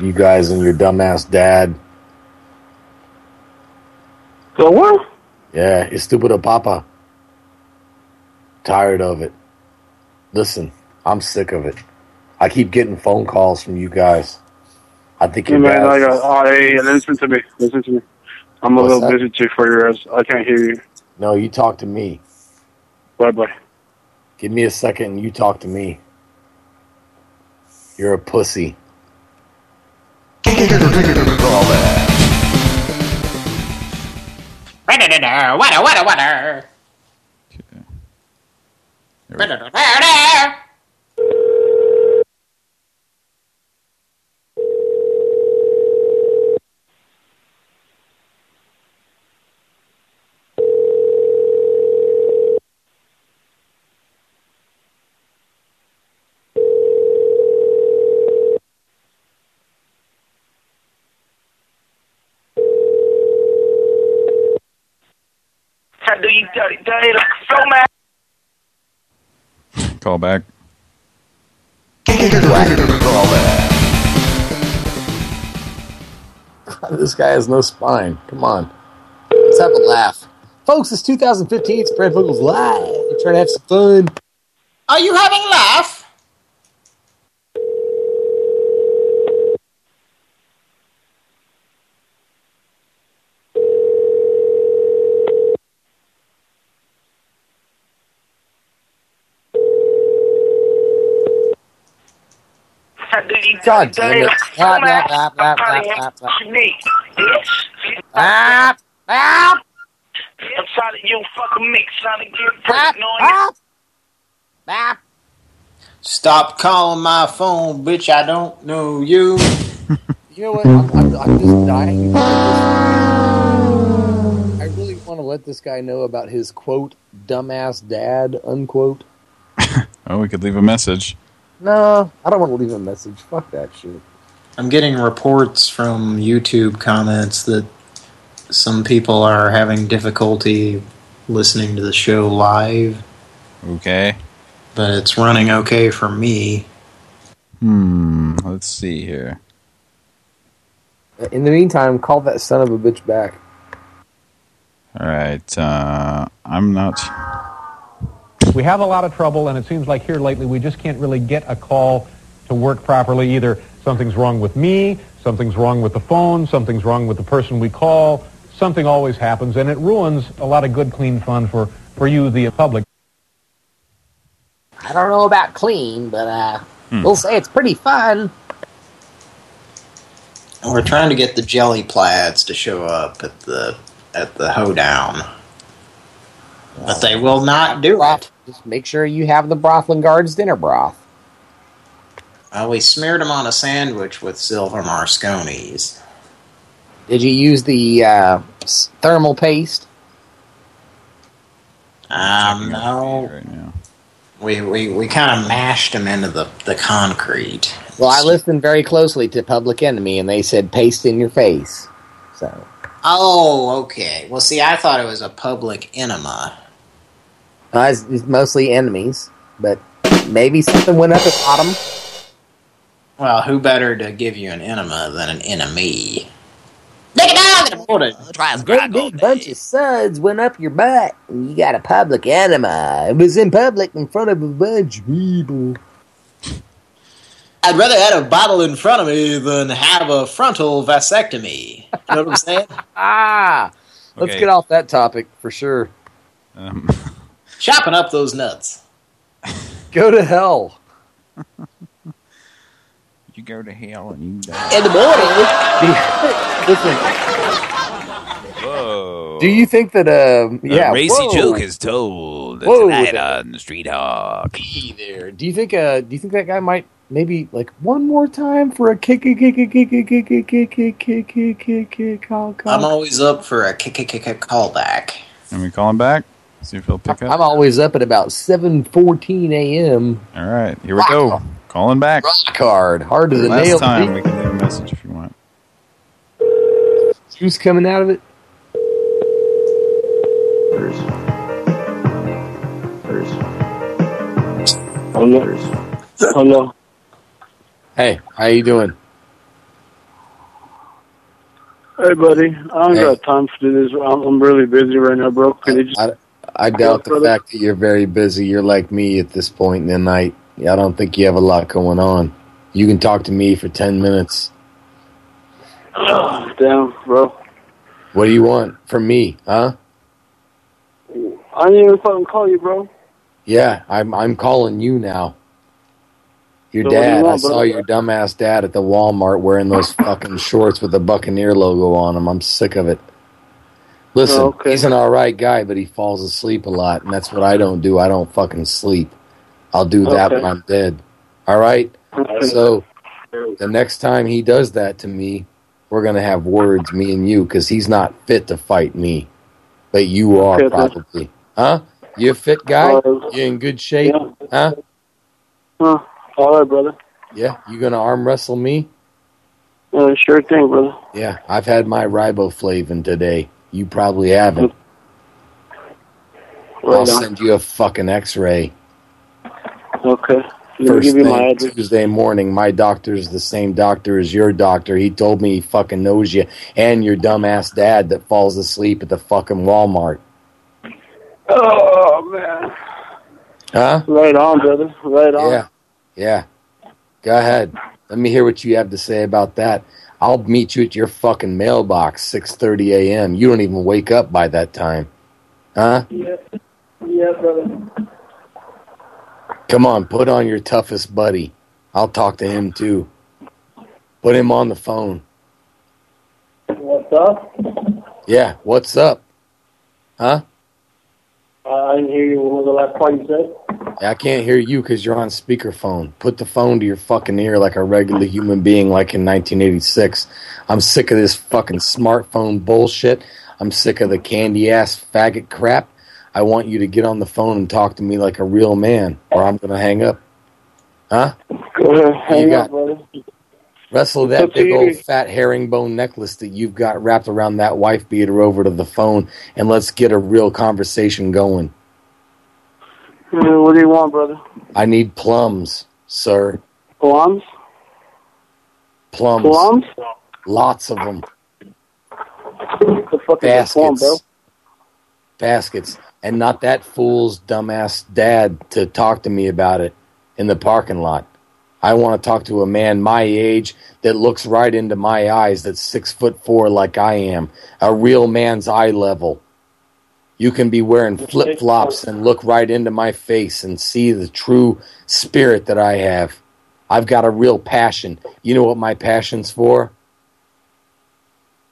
you guys and your dumbass dad. So what? Yeah, it's stupid papa. Tired of it. Listen, I'm sick of it. I keep getting phone calls from you guys. I think Hey, your man. I got, oh, hey, listen to me. Listen to me. I'm a What's little that? busy too for your ass. I can't hear you. No, you talk to me. Bye bye. Give me a second and you talk to me. You're a pussy. Water, water, water. I do you dirty, dirty, like so mad. Call back. this guy has no spine. Come on. Let's have a laugh. Folks, it's 2015. It's Pran Funkel's Live. We're trying to have some fun. Are you having a laugh? God damn it. Blah, blah, blah, blah, blah, blah, blah. Ah, ah, I'm trying to you fucking mix, trying to get pregnant on ah. Stop calling my phone, bitch. I don't know you. You know what? I'm, I'm, I'm just dying. I really want to let this guy know about his quote dumbass dad unquote. Oh, we could leave a message. No, I don't want to leave a message. Fuck that shit. I'm getting reports from YouTube comments that some people are having difficulty listening to the show live, Okay. but it's running okay for me. Hmm. Let's see here. In the meantime, call that son of a bitch back. All right. Uh, I'm not. We have a lot of trouble, and it seems like here lately we just can't really get a call to work properly. Either something's wrong with me, something's wrong with the phone, something's wrong with the person we call. Something always happens, and it ruins a lot of good, clean fun for, for you, the public. I don't know about clean, but uh, Hmm. we'll say it's pretty fun. We're trying to get the jelly plaids to show up at the at the hoedown, but they will not do it. Just make sure you have the Brothland Guards dinner broth. Well, we smeared them on a sandwich with silver marsconis. Did you use the uh, thermal paste? Um, no. We we we kind of mashed them into the the concrete. Well, I listened very closely to Public Enemy, and they said paste in your face. So Oh, okay. Well, see, I thought it was a public enema. Uh, it's, it's mostly enemies, but maybe something went up at bottom. Well, who better to give you an enema than an enemy? Take it down! Hold it. A great big bunch of suds went up your butt, and you got a public enema. It was in public in front of a bunch of people. I'd rather have a bottle in front of me than have a frontal vasectomy. You know what I'm saying? ah, let's get off that topic for sure. Um, Chopping up those nuts. Go to hell. you go to hell and you die. In the morning. Listen, Whoa. do you think that? Uh, yeah, a racy whoa. joke is told Whoa. tonight on Street Hawk. Be there. Do you think? Uh, do you think that guy might maybe like one more time for a kick, kick, kick, kick, kick, kick, kick, kick, kick, kick, kick, kick, kick, kick, call, I'm call. always up for a kick, kick, kick, kick callback. Can we call him back? See if he'll pick up. I'm always up at about seven fourteen a.m. All right. Here we go. Calling back. Rock hard, hard as a Last nail. time we can leave a message if you want. Who's coming out of it? Hello. Hello. Hey, how you doing? Hey, buddy. I don't Hey. got time to do this. I'm, I'm really busy right now, bro. Can you just... I, I doubt the brother. fact that you're very busy. You're like me at this point in the night. I don't think you have a lot going on. You can talk to me for ten minutes. Damn, bro. What do you want from me, huh? I didn't even fucking call you, bro. Yeah, I'm I'm calling you now. Your So do you dad. I saw brother? your dumbass dad at the Walmart wearing those fucking shorts with the Buccaneer logo on them. I'm sick of it. Listen, Oh, okay. he's an all right guy, but he falls asleep a lot, and that's what I don't do. I don't fucking sleep. I'll do that Okay. when I'm dead. All right. So the next time he does that to me, we're gonna have words, me and you, because he's not fit to fight me, but you are Okay, probably, huh? You a fit guy? Uh, You in good shape? Huh? Huh. All right, brother. Yeah, you gonna arm wrestle me? Uh, sure thing, brother. Yeah, I've had my riboflavin today. You probably haven't. I'll on. send you a fucking X-ray. Okay. First give you my thing address. Tuesday morning. My doctor's the same doctor as your doctor. He told me he fucking knows you and your dumbass dad that falls asleep at the fucking Walmart. Oh, man. Huh? Right on, brother. Right on. Yeah. Yeah. Go ahead. Let me hear what you have to say about that. I'll meet you at your fucking mailbox, 6:30 a.m. You don't even wake up by that time. Huh? Yeah. Yeah, brother. Come on, put on your toughest buddy. I'll talk to him too. Put him on the phone. What's up? Yeah, what's up? Huh? I didn't hear you. What was the last part you said? I can't hear you because you're on speakerphone. Put the phone to your fucking ear like a regular human being like in 1986. I'm sick of this fucking smartphone bullshit. I'm sick of the candy-ass faggot crap. I want you to get on the phone and talk to me like a real man or I'm going to hang up. Huh? Go ahead. Hang up, brother. Wrestle that big old fat herringbone necklace that you've got wrapped around that wife beater over to the phone and let's get a real conversation going. Yeah, what do you want, brother? I need plums, sir. Plums? Plums. Plums? Lots of them. The plum, Baskets. bro? Baskets. And not that fool's dumbass dad to talk to me about it in the parking lot. I want to talk to a man my age that looks right into my eyes that's six foot four like I am. A real man's eye level. You can be wearing flip flops and look right into my face and see the true spirit that I have. I've got a real passion. You know what my passion's for?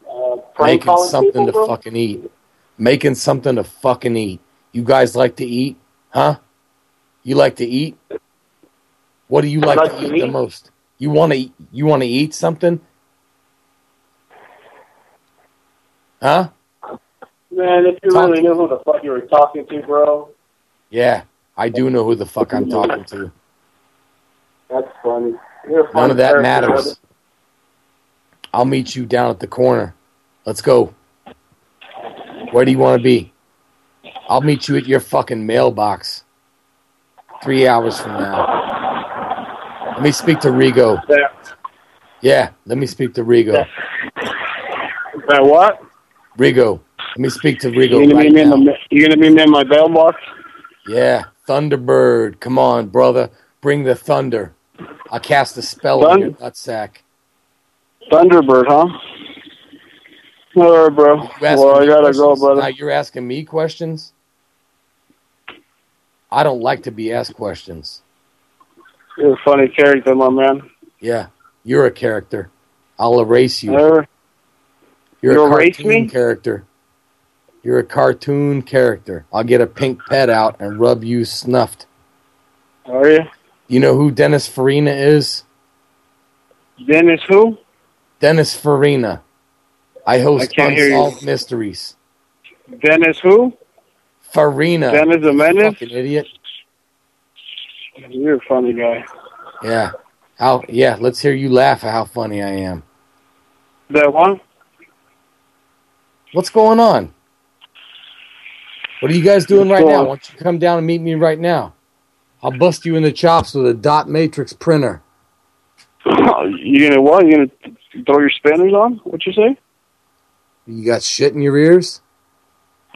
Uh, Making something to fucking eat. Making something to fucking eat. You guys like to eat? Huh? You like to eat? What do you like, like to, to eat, the most? You want to you want to eat something? Huh? Man, if you Talk- really knew who the fuck you were talking to, bro, Yeah, I do know who the fuck I'm talking to. that's funny. None of that matters. brother. I'll meet you down at the corner. Let's go. Where do you want to be? I'll meet you at your fucking mailbox. Three hours from now. Let me speak to Rigo. Yeah. Yeah, let me speak to Rigo. That what? Rigo. Let me speak to You Rigo gonna right be now. the you gonna be me in my mailbox? Yeah, Thunderbird. Come on, brother. Bring the thunder. I cast a spell on Thun- your nutsack. Thunderbird, huh? All right, bro. You Well, I gotta go, brother. Now you're asking me questions? I don't like to be asked questions. You're a funny character, my man. Yeah, you're a character. I'll erase you. You're You'll a erase cartoon me? character. You're a cartoon character. I'll get a pink pet out and rub you snuffed. Are you? You know who Dennis Farina is? Dennis who? Dennis Farina. I host I can't hear you. Unsolved Mysteries. Dennis who? Farina. Dennis the Menace? Fucking idiot. You're a funny guy. Yeah. How? Yeah. Let's hear you laugh at how funny I am. That one? What's going on? What are you guys doing What's right now? on? Why don't you come down and meet me right now? I'll bust you in the chops with a dot matrix printer. Oh, you gonna what? You gonna throw your spanners on? What you say? You got shit in your ears?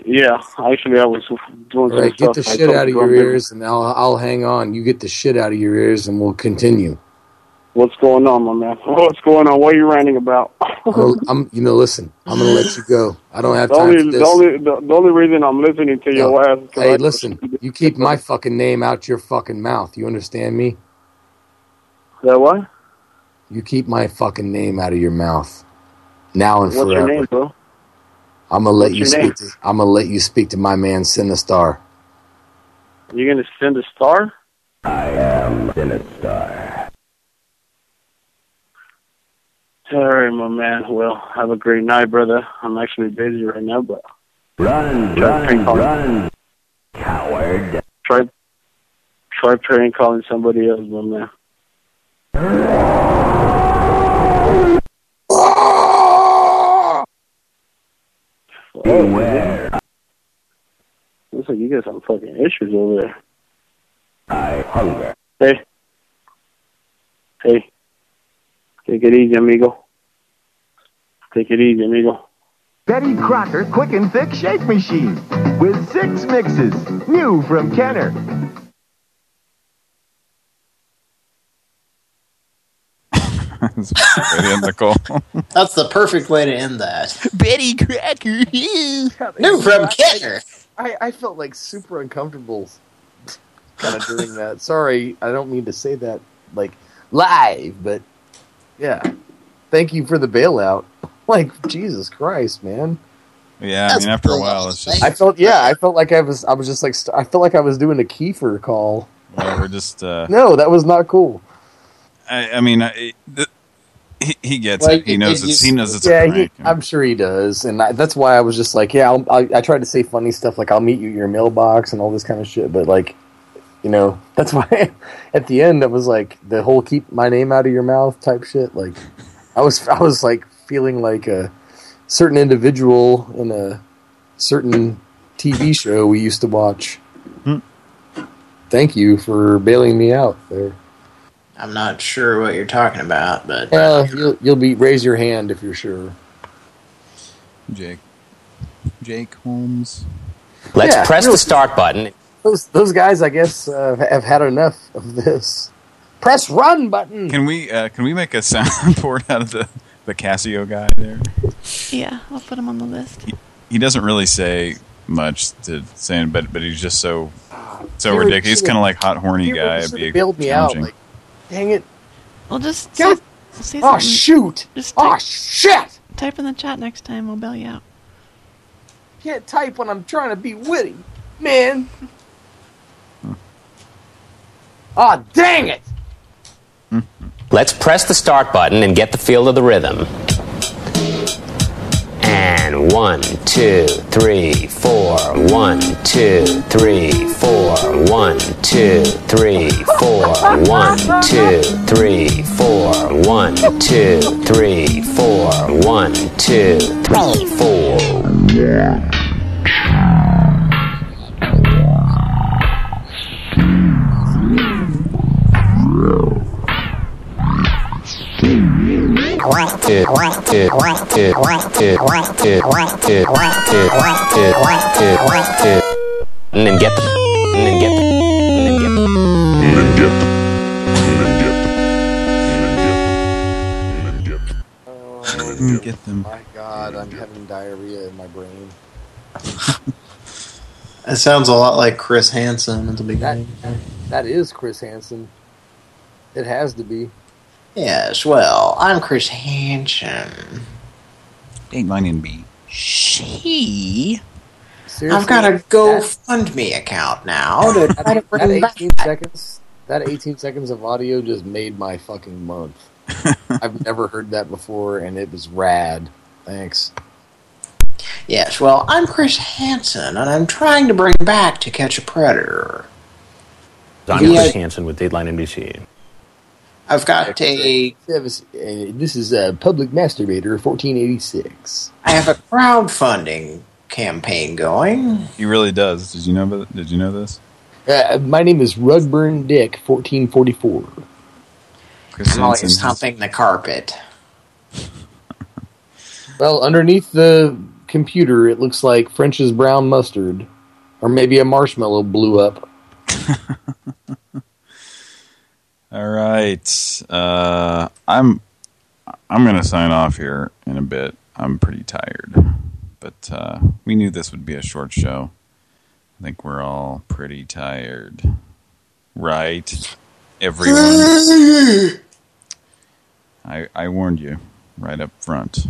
Yeah, actually, I was doing All right, get the stuff. I shit out of your ears, and I'll I'll hang on. You get the shit out of your ears, and we'll continue. What's going on, my man? What's going on? What are you ranting about? I'm, I'm you know, listen. I'm gonna let you go. I don't have the time only, the only, the, the only reason I'm listening to your ass. is 'cause Hey, I- listen. You keep my fucking name out your fucking mouth. You understand me? That what? You keep my fucking name out of your mouth. Now and What's forever. your name, bro? I'm gonna let What's you speak. To, I'm gonna let you speak to my man Sinistar. You gonna send a star? I am Sinistar. All right, my man. Well, have a great night, brother. I'm actually busy right now, but Run, Try prank run, calling. run, coward. try try prank calling somebody else, my man. Beware. Oh, Looks like you got some fucking issues over there. I hunger. Hey. Hey. Take it easy, amigo. Take it easy, amigo. Betty Crocker Quick and Thick Shake Machine with six mixes. New from Kenner. That's a way to end the call. That's the perfect way to end that. Betty Cracker. New from Kenner. I, I felt like super uncomfortable kind of during that. Sorry, I don't mean to say that like live, but yeah. Thank you for the bailout. Like Jesus Christ, man. Yeah, I mean, after a while, it's just I felt yeah, I felt like I was I was just like I felt like I was doing a Kiefer call. well, we're just. Uh, No, that was not cool. I, I mean, I, the, he, he gets Like, it. He knows it it's. He knows it's yeah, a prank. He, I'm sure he does, and I, that's why I was just like, yeah, I'll, I, I tried to say funny stuff like I'll meet you at your mailbox and all this kind of shit, but like, you know, that's why at the end I was like the whole keep my name out of your mouth type shit. Like, I was I was like feeling like a certain individual in a certain TV show we used to watch. Hmm. Thank you for bailing me out there. I'm not sure what you're talking about, but Well, you'll, you'll be raise your hand if you're sure. Jake. Jake Holmes. Let's Yeah, press really. the start button. Those those guys, I guess, uh, have had enough of this. Press run button. Can we uh, can we make a soundboard out of the the Casio guy there? Yeah, I'll put him on the list. He doesn't really say much to saying, but but he's just so so He ridiculous. He's kind of like hot horny he guy. should've It'd be bailed me out, like, Dang it! Well, just God. say, say Oh shoot! Just Oh shit! type in the chat next time. We'll bail you out. Can't type when I'm trying to be witty, man. Oh dang it! Let's press the start button and get the feel of the rhythm. And one, two, three, four. One, two, three, four. One, two, three, four. One, two, three, four. One, two, three, four. One, two, three, four. And then get the and then get the and then get them. My God, I'm having diarrhea in my brain. it sounds a lot like Chris Hansen at the beginning. That is Chris Hansen. It has to be. Yes, well, I'm Chris Hansen. Dateline and B. She. Seriously, I've got a that- GoFundMe account now to try to that bring back. 18 seconds. That 18 seconds of audio just made my fucking month. I've never heard that before, and it was rad. Thanks. Yes, well, I'm Chris Hansen, and I'm trying to bring back To Catch a Predator. I'm Chris Hansen with Dateline NBC. I've got a This is a public masturbator, 1486. I have a crowdfunding campaign going. He really does. Did you know? Did you know this? Uh, my name is Rugburn Dick, 1444. Chris I'm always Hansen has- humping the carpet. Well, underneath the computer, it looks like French's brown mustard. Or maybe a marshmallow blew up. All right. Uh, I'm I'm gonna sign off here in a bit. I'm pretty tired, but uh, we knew this would be a short show. I think we're all pretty tired, right? Everyone. I I warned you right up front.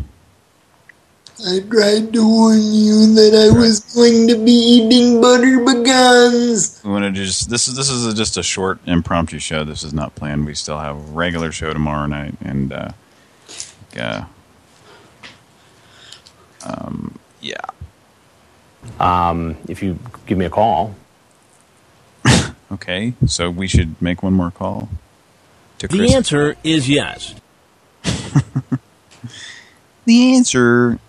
I tried to warn you that I was going to be eating butter pecans. We want to just this is this is a, just a short impromptu show. This is not planned. We still have a regular show tomorrow night, and uh, yeah, um, yeah. Um, if you give me a call. Okay, so we should make one more call to The answer is yes. The answer.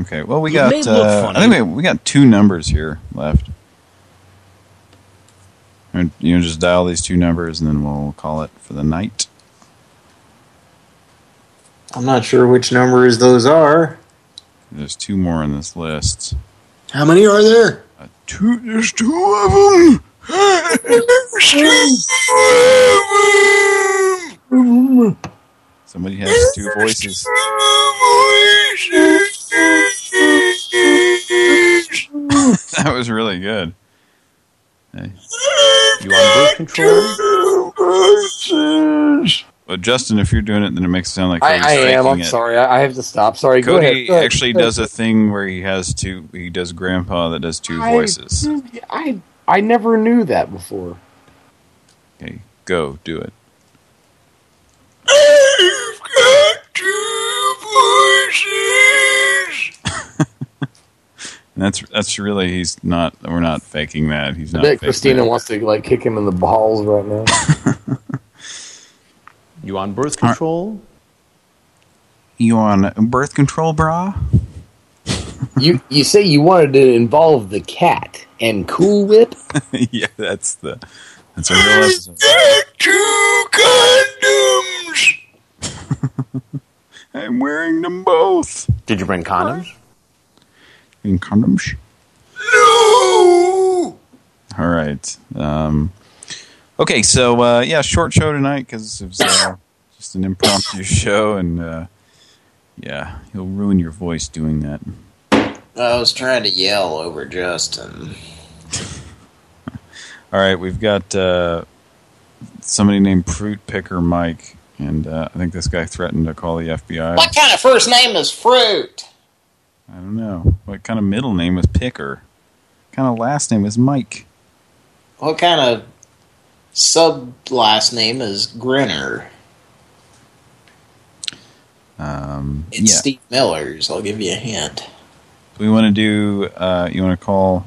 Okay, well we It got. may look Uh, funny. I think we, we got two numbers here left. And, you know, just dial these two numbers, and then we'll call it for the night. I'm not sure which numbers those are. There's two more on this list. How many are there? Two. There's two of them. Somebody has two voices. that was really good. Hey. You on birth control? horses. But Justin, if you're doing it, then it makes it sound like I, Cody's I am. I'm it. sorry. I, I have to stop. Sorry. go Cody ahead, go ahead. actually Go does a thing where he has two. He does Grandpa that does two I- voices. I I never knew that before. Okay, go do it. I've got two voices. That's that's really he's not. We're not faking that. He's I not. bet faking Christina that. wants to like kick him in the balls right now. You on birth control? You on birth control, bra? you you say you wanted to involve the cat and Cool Whip. yeah, that's the. That's a real episode. Two condoms. I'm wearing them both. Did you bring condoms? In condoms. No. All right. Um, okay, so uh, yeah, short show tonight because it was uh, just an impromptu show, and uh, yeah, you'll ruin your voice doing that. I was trying to yell over Justin. All right, we've got uh, somebody named Fruit Picker Mike, and uh, I think this guy threatened to call the FBI. What kind of first name is Fruit? I don't know. What kind of middle name is Picker? What kind of last name is Mike? What kind of sub last name is Grinner? Um, It's yeah. Steve Miller's. I'll give you a hint. we want to do uh you want to call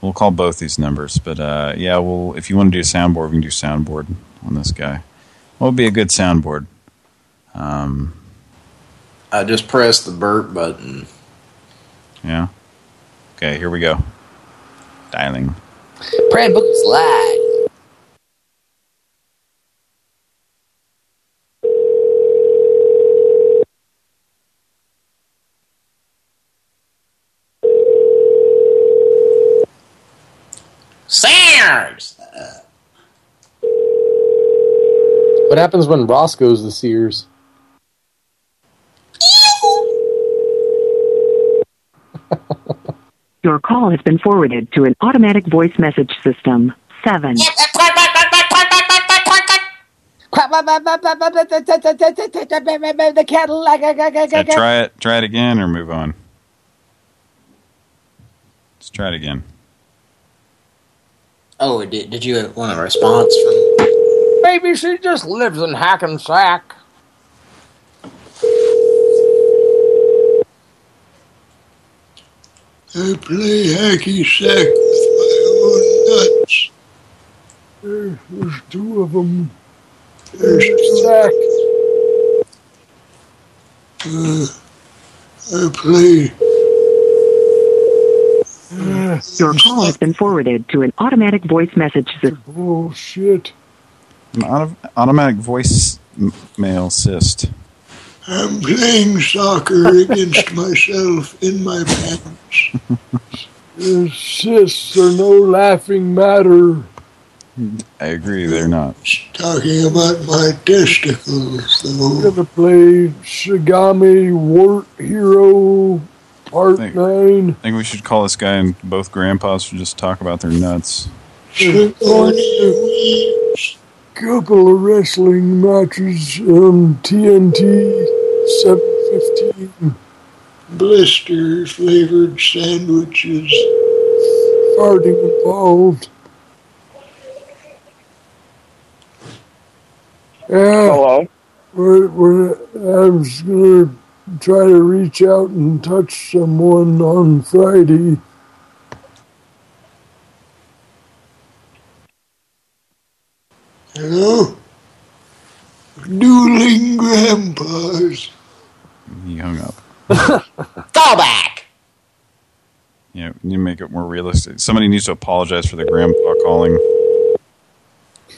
we'll call both these numbers but uh yeah we'll if you want to do a soundboard we can do soundboard on this guy what would be a good soundboard um I just pressed the burp button. yeah okay here we go dialing Brand Book Slide. Sears! What happens when Ross goes to Sears? Your call has been forwarded to an automatic voice message system. Seven. The Cadillac. so try it try it again or move on let's try it again Oh, did, did you want a response from... Maybe she just lives in Hackensack. I play hacky sack with my own nuts. There's two of them. There's a sack. Uh, I play. Your call has been forwarded to an automatic voice message system. An auto automatic voice mail cyst I'm playing soccer against myself in my pants. Your cysts are no laughing matter. I agree they're not Talking about my testicles, though. gonna play Shigami Wart Hero Part Thank- 9. I think we should call this guy and both grandpas should just talk about their nuts Couple of wrestling matches on TNT 715. Blister flavored sandwiches. Farting involved. Yeah. Hello. We're, we're, I was gonna try to reach out and touch someone on Friday. Hello? Dueling grandpas. he hung up Call back! Yeah, you need to make it more realistic. Somebody needs to apologize for the grandpa calling.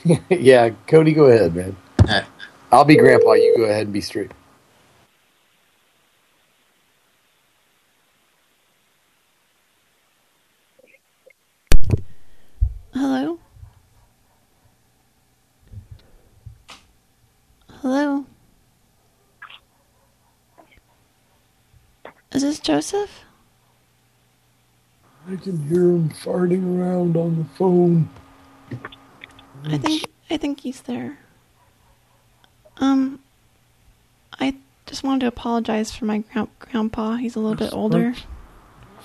yeah, Cody, go ahead, man. I'll be Grandpa. You go ahead and be straight. Hello? Hello? Is this Joseph? I can hear him farting around on the phone. I think I think he's there. Um, I just wanted to apologize for my gran- grandpa. He's a little bit older.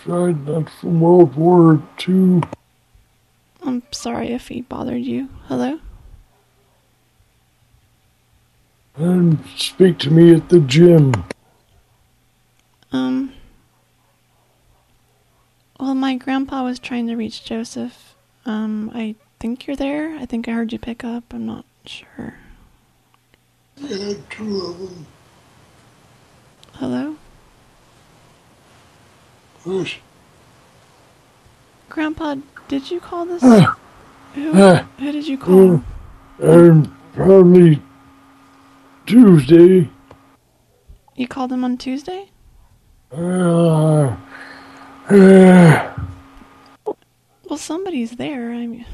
Tried that from World War II. I'm sorry if he bothered you. Hello? And speak to me at the gym. Um, well, my grandpa was trying to reach Joseph. Um, I think you're there. I think I heard you pick up. I'm not sure. Yeah, two of them. Hello? Push. Grandpa, did you call this? Uh, who, uh, who did you call? And probably Tuesday. You called him on Tuesday? Uh, uh, Well, somebody's there. I mean,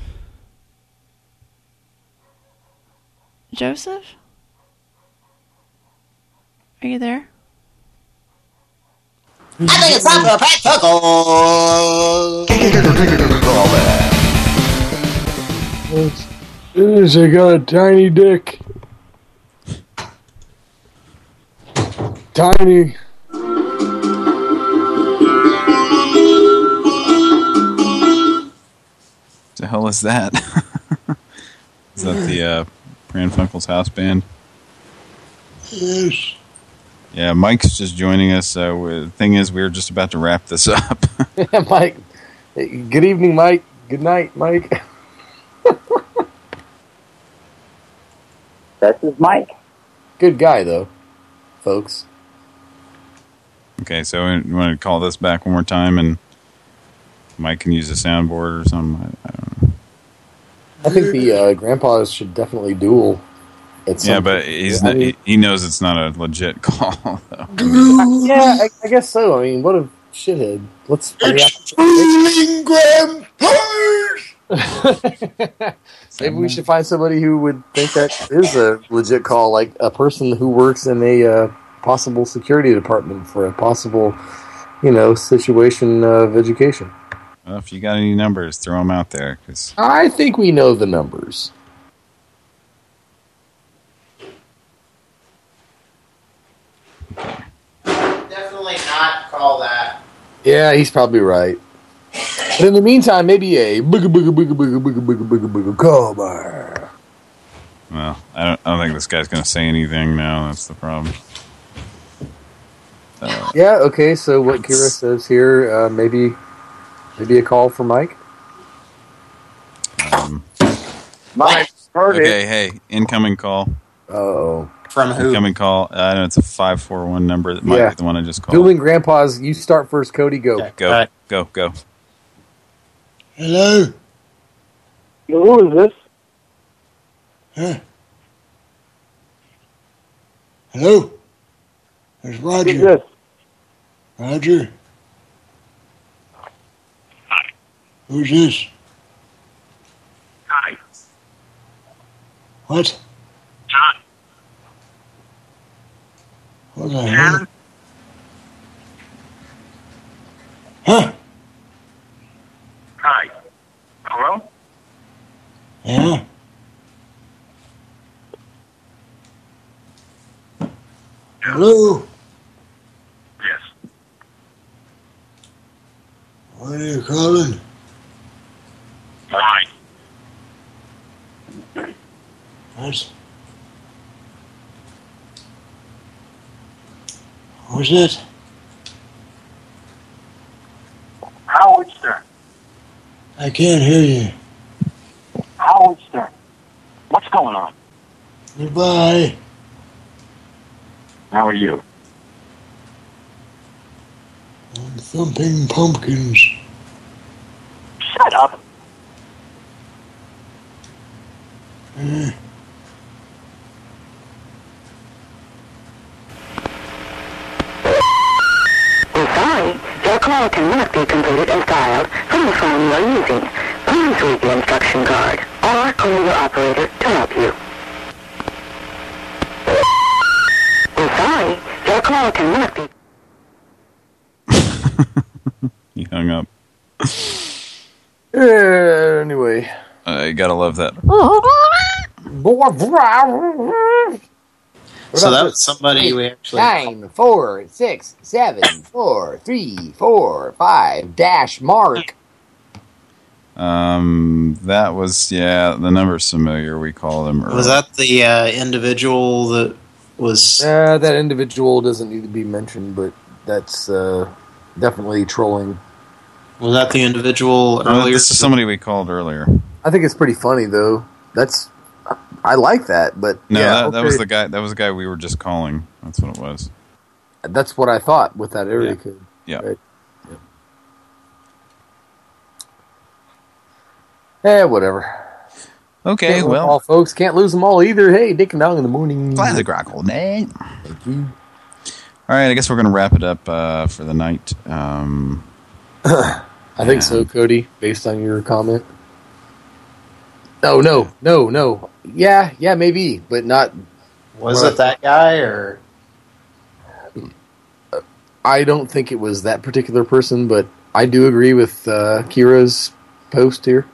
Joseph? Are you there? I think it's time for a pet It's, it is, I got a tiny dick. Tiny. the hell is that? is that the uh, Pran Funkel's house band? Yes. Yeah, Mike's just joining us. Uh, we- the thing is, we are just about to wrap this up. Yeah, Mike. Hey, Good evening, Mike. Good night, Mike. This is Mike. Good guy, though, folks. Okay, so you want to call this back one more time, and Mike can use a soundboard or something. I, I don't know. I think the uh, grandpas should definitely duel. At some Yeah, but point. he's I not, mean- he, he knows it's not a legit call. Though. yeah, I, I guess so. I mean, what a shithead. Let's. Extreme grandpas! Maybe we should find somebody who would think that is a legit call, like a person who works in a uh, possible security department for a possible, you know, situation of education. Well, if you got any numbers, throw them out there. Cause I think we know the numbers. Definitely not call that. Yeah, he's probably right. But in the meantime, maybe a booga booga booga booga booga booga booga booga callbar. well, I don't, I don't think this guy's going to say anything now. That's the problem. Uh, Yeah, okay, so what Kira says here, uh, maybe maybe a call for Mike? um, Mike, heard okay, hey, incoming call. Uh-oh. From who? Incoming call. I know it's a 541 number. That might Yeah. be the one I just called. Dueling Grandpas, you start first, Cody, go. Go, go, go. Hello? Who is this? Huh? Hello? There's Roger. Who's this? Roger? Who's this? Hi, What? John. What the hell? Huh? Hi. Hello? Yeah? Hello? Yes. What are you calling? Why? What? That? Howard Stern. I can't hear you. Howard Stern. What's going on? Goodbye. How are you? I'm thumping pumpkins. Shut up. Eh, We're sorry, your call cannot be completed as dialed from the phone you are using. Please read the instruction card or call your operator to help you. We're sorry, your call cannot be... He hung up. Yeah, anyway. Uh, you gotta love that. So that was somebody we actually- nine, four, six, seven, four, three, four, five, dash mark. Um, that was yeah. The number's familiar. We call them. Was that the uh, individual that was? Uh, that individual doesn't need to be mentioned, but that's uh, definitely trolling. Was that the individual Uh, earlier? this is somebody we called earlier. I think it's pretty funny though. That's I like that, but No, yeah, that, that was the guy. That was the guy we were just calling. That's what it was. That's what I thought with that area Yeah. code. Yeah. Right. Eh, whatever. Okay, Can't well. all, folks can't lose them all either. Hey, Dick and Dong in the morning. Classic Rockle, Nate. Thank you. All right, I guess we're going to wrap it up uh, for the night. Um, I think so, Cody, based on your comment. No, no, no, no. Yeah, yeah, maybe, but not. Was it that guy or? I don't think it was that particular person, but I do agree with uh, Kira's post here.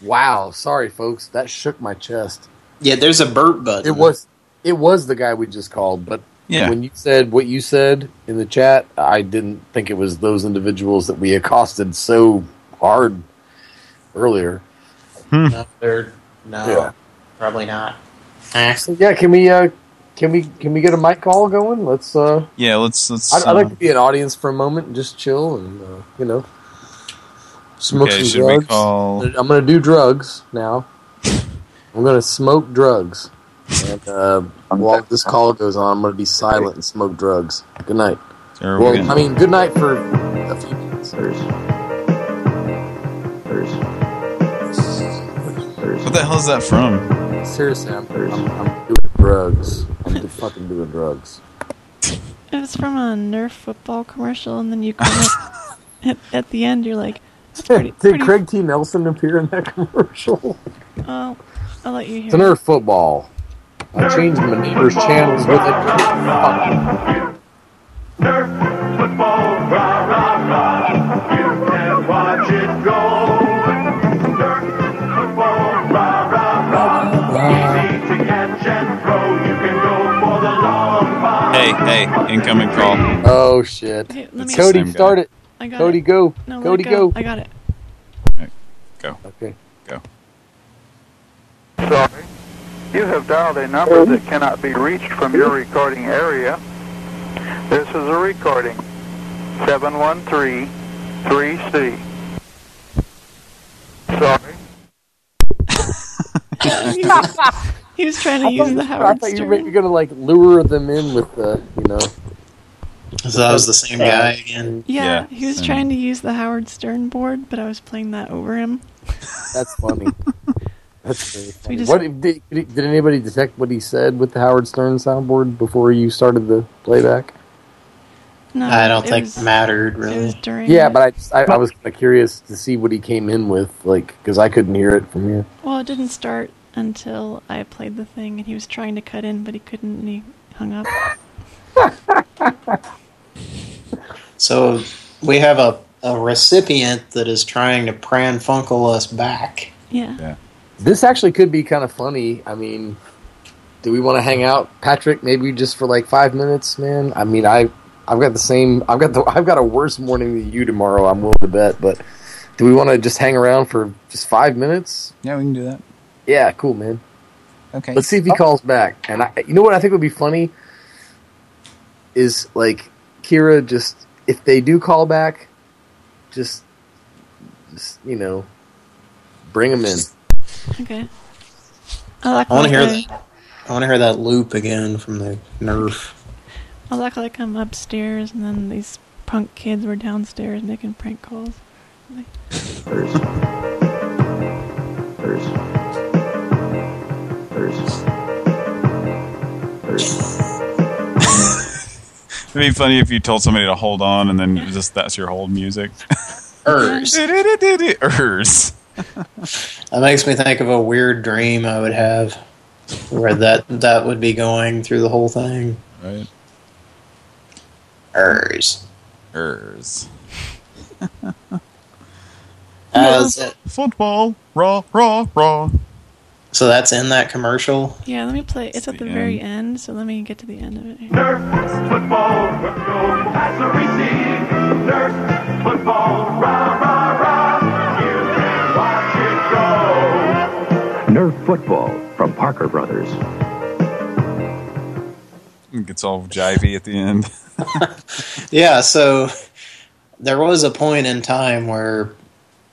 Wow, sorry, folks, that shook my chest. Yeah, there's a burp button. It was, it was the guy we just called, but Yeah. when you said what you said in the chat, I didn't think it was those individuals that we accosted so hard earlier. No, they're no, Yeah. probably not. So yeah, can we uh, can we can we get a mic call going? Let's. Uh, yeah, let's let's. I'd, I'd like uh, to be an audience for a moment and just chill and uh, you know smoke Okay, some should we drugs. call- I'm gonna do drugs now. I'm gonna smoke drugs, and uh, while this call goes on, I'm gonna be silent and smoke drugs. Good night. Well, gonna- I mean, good night for a few minutes. What the hell is that from? Seriously, I'm, I'm, I'm doing drugs. I'm do- fucking doing drugs. It was from a Nerf football commercial, and then you come up at, at the end, you're like, that's pretty, Did pretty Craig T. Nelson appear in that commercial? Oh, I'll let you hear It's a Nerf football. I changed my neighbor's channels with it. Nerf Football, rah, rah, rah. Incoming call. Oh shit! Hey, let me- Cody, Same start it. I got Cody, it. go. No, Cody, go. go. I got it. Go. Okay. Go. Sorry. You have dialed a number that cannot be reached from your recording area. This is a recording. 713-3C. Sorry. he was trying to I use thought- the I Howard thought you Stern. were gonna like lure them in with the, you know. So that was the same guy again. Yeah, Yeah, he was same. trying to use the Howard Stern board, but I was playing that over him. That's funny. That's very funny. just- What did, did anybody detect what he said with the Howard Stern soundboard before you started the playback? No, I don't it think was- it mattered It was really. Yeah, but I just, I, I was kinda curious to see what he came in with, like, because I couldn't hear it from here. Well, it didn't start until I played the thing, and he was trying to cut in, but he couldn't, and he hung up. So we have a, a recipient that is trying to Pran Funkel us back. Yeah. This actually could be kind of funny. I mean, do we want to hang out, Patrick? Maybe just for like five minutes, man. I mean, I I've got the same. I've got the. I've got a worse morning than you tomorrow. I'm willing to bet. But do we want to just hang around for just five minutes? Yeah, we can do that. Yeah, cool, man. Okay. Let's see if he oh. calls back. And I, you know what I think would be funny is like Kira just if they do call back, just, just you know, bring them in. Okay. I like I want to hear like that. I want to hear that loop again from the Nerf. I look like I'm upstairs, and then these punk kids were downstairs making prank calls. Like, It'd be funny if you told somebody to hold on and then just that's your hold music. Ers. Ers. That makes me think of a weird dream I would have, where that that would be going through the whole thing. Right. Ers. Ers. As it, Football. Raw, raw, raw. So that's in that commercial. Yeah, let me play. It's at the very end, so let me get to the end of it. Nerf Football, go pass or receive. Nerf football, rah, rah, rah. You can watch it go. Nerf football from Parker Brothers. It gets all jivey at the end. Yeah, so there was a point in time where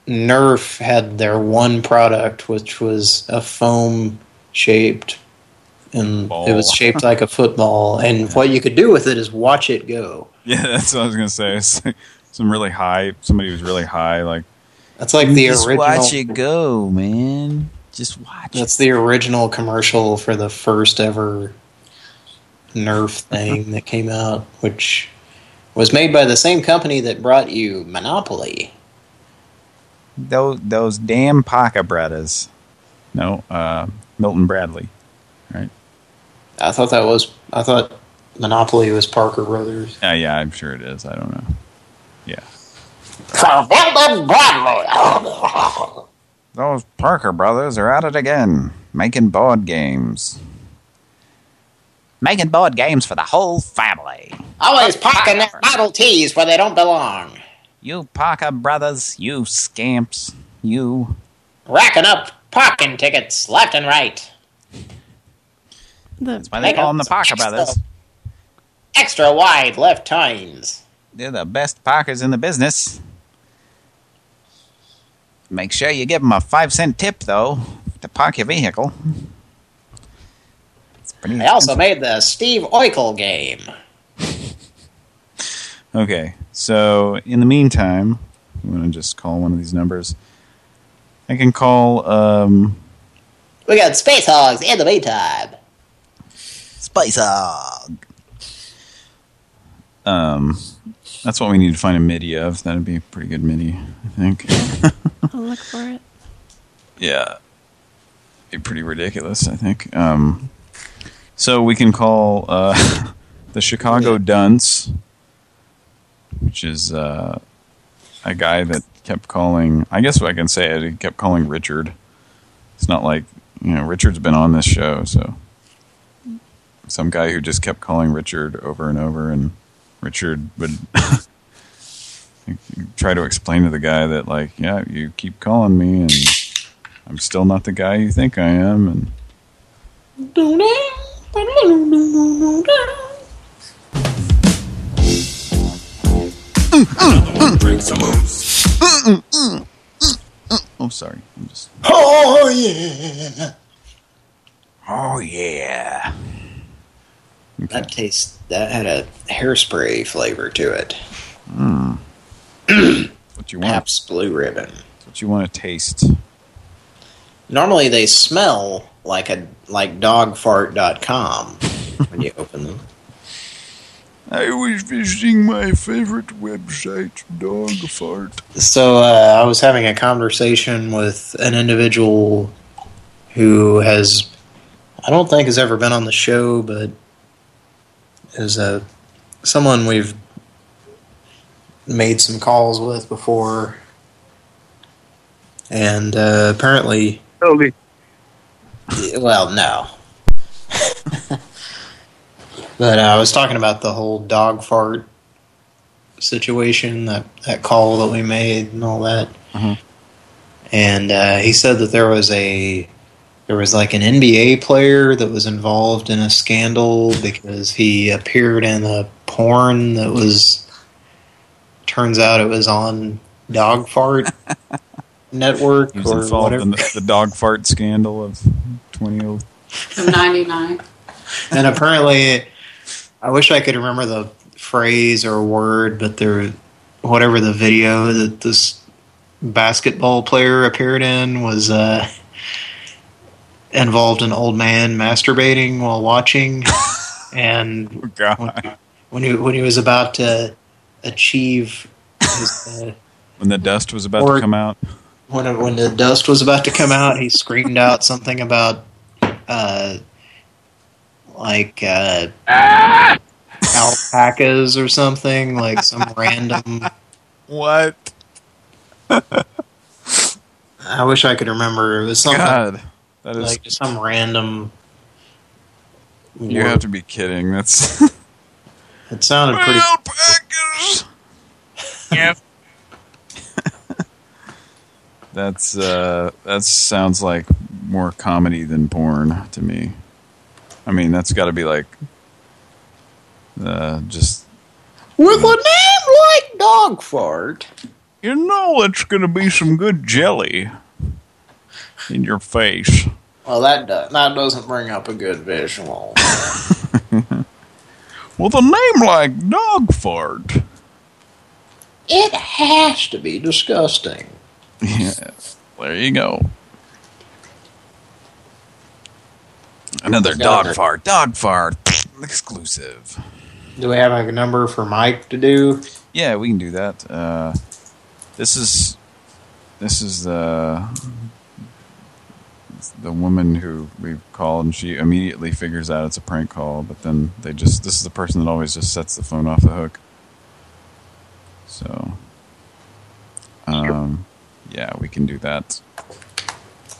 Nerf had their one product, which was a foam shaped, and it was shaped like a football. And what you could do with it is watch it go. Yeah, that's what I was gonna say. It's like some really high. Somebody who's really high, like That's like the Just original. watch it go, man. Just watch. That's the original commercial for the first ever Nerf thing that came out, which was made by the same company that brought you Monopoly. Those those damn Parker brothers. No, uh, Milton Bradley, right? I thought that was. I thought Monopoly was Parker Brothers. Yeah, yeah, I'm sure it is. I don't know. Yeah, For Milton Bradley. those Parker brothers are at it again, making board games. Making board games for the whole family. Always parking their Model Ts where they don't belong. You Parker brothers, you scamps, you. Racking up parking tickets left and right. That's why they call them the Parker brothers. Extra wide left turns. They're the best parkers in the business. Make sure you give them a five cent tip, though, to park your vehicle. It's They also made the Steve Urkel game. Okay, so in the meantime, I'm gonna just call one of these numbers. I can call. um We got Space Hogs in the meantime. Spice Hog. Um, that's what we need to find a MIDI of. That'd be a pretty good MIDI, I think. I'll look for it. yeah, be pretty ridiculous, I think. Um, so we can call uh, the Chicago Dunce, which is uh, a guy that kept calling. I guess what I can say. He kept calling Richard. It's not like you know Richard's been on this show, so some guy who just kept calling Richard over and over, and Richard would try to explain to the guy that like, yeah, you keep calling me, and I'm still not the guy you think I am, and. Oh, sorry, I'm just. Oh yeah. Oh yeah. That tastes. That had a hairspray flavor to it. Hmm. what you want? Pabst Blue Ribbon. What you want to taste? Normally they smell like a like dogfart.com when you open them. I was visiting my favorite website, Dog Fart. So uh, I was having a conversation with an individual who has, I don't think has ever been on the show, but is a someone we've made some calls with before, and uh, apparently, Toby. well, no. But uh, I was talking about the whole dog fart situation, that, that call that we made and all that. And uh, he said that there was a there was like an NBA player that was involved in a scandal because he appeared in a porn that was turns out it was on Dog Fart Network He was or involved whatever. in the, the dog fart scandal of 20. 99. and apparently, I wish I could remember the phrase or word, but there, whatever the video that this basketball player appeared in was uh, involved an old man masturbating while watching, and when, when he when he was about to achieve his, uh, When the dust was about Or- to come out. when when the dust was about to come out, he screamed out something about uh, like uh, alpacas or something, like some random. What? I wish I could remember. It was something. God. That is. like some random. you word. have to be kidding. That's. It sounded pretty. yeah. That's uh that sounds like more comedy than porn to me. I mean, that's got to be like uh just With a name like Dog Fart. you know it's going to be some good jelly in your face. Well, that do, that doesn't bring up a good visual. With a name like dog fart. It has to be disgusting. Yes. There you go. Another dog fart. Dog fart. Exclusive. Do we have a number for Mike to do? Yeah, we can do that. Uh, this is this is the the woman who we called, and she immediately figures out it's a prank call. But then they just this is the person that always just sets the phone off the hook. So, um, yeah, we can do that.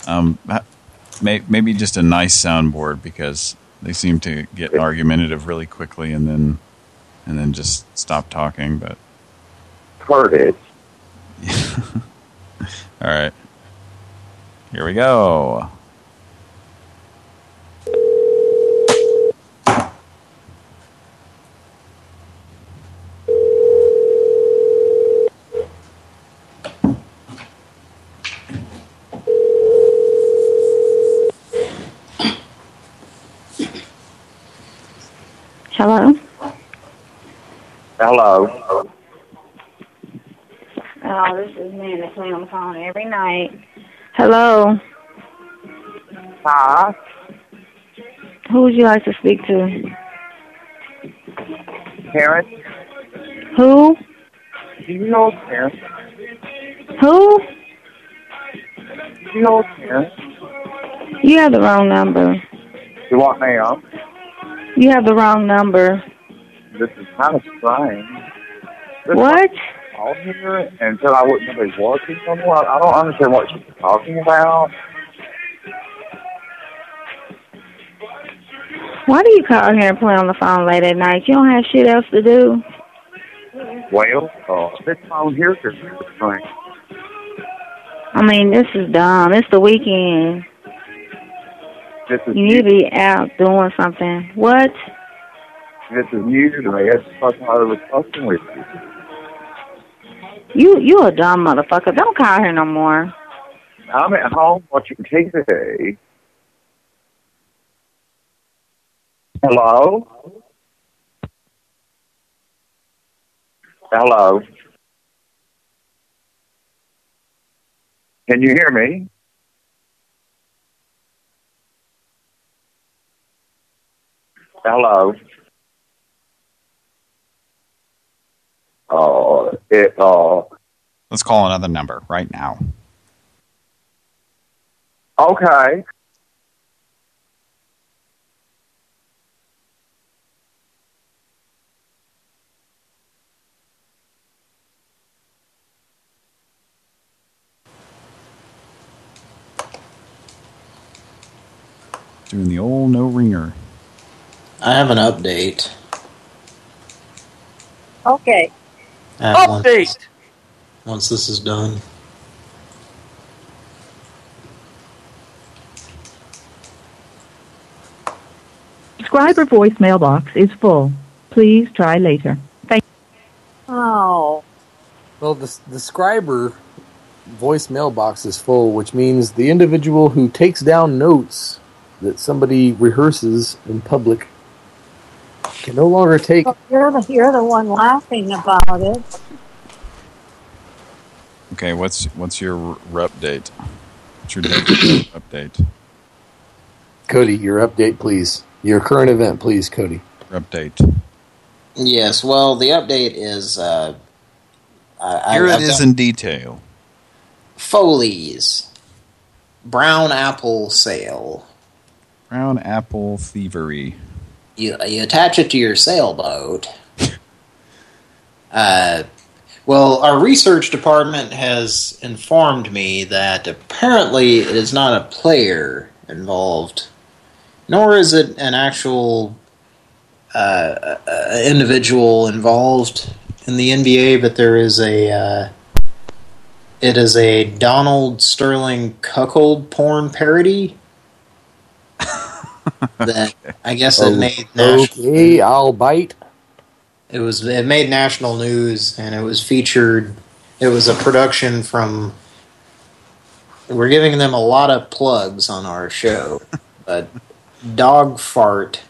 Um, ha- may, maybe just a nice soundboard because they seem to get argumentative really quickly, and then and then just stop talking. But it. All right. Here we go. Hello? Hello. Oh, this is man that play on the phone every night. Hello? Hi. Who would you like to speak to? Terrence. Who? Do you know Terrence? Who? Do you know Terrence? You have the wrong number. You want now? You have the wrong number. This is kind of strange. This What? called here and said I wouldn't be working somewhere. I don't understand what she's talking about. Why do you call here and play on the phone late at night? You don't have shit else to do? Well, uh, this phone here is strange. I mean, this is dumb. It's the weekend. This is You need to be out doing something. What? this is new to me. It's the first time I was talking with you. You you a dumb motherfucker. Don't call here no more. I'm at home watching TV. Hello? Hello? Can you hear me? Hello? Oh, it, uh, Let's call another number right now. okay. Doing the old no ringer. I have an update. Okay. Update. Once, once this is done. Subscriber voicemail box is full. Please try later. Thank Oh. Well, the, the scriber voicemail box is full, which means the individual who takes down notes that somebody rehearses in public can no longer take. You're the, you're the one laughing about it. Okay, what's what's your rep date? What's your date update? Cody, your update, please. Your current event, please, Cody. Update. Yes, well, the update is... Uh, I, Here I've it is in detail. Foley's Brown Apple Sale. Brown apple thievery. You, you attach it to your sailboat. uh, well, our research department has informed me that apparently it is not a player. involved, nor is it an actual uh, uh, individual involved in the NBA, but there is a uh, it is a Donald Sterling cuckold porn parody that I guess it Oh, made national. Okay, I'll bite. It was it made national news and it was featured. It was a production from. We're giving them a lot of plugs on our show, but Dog Fart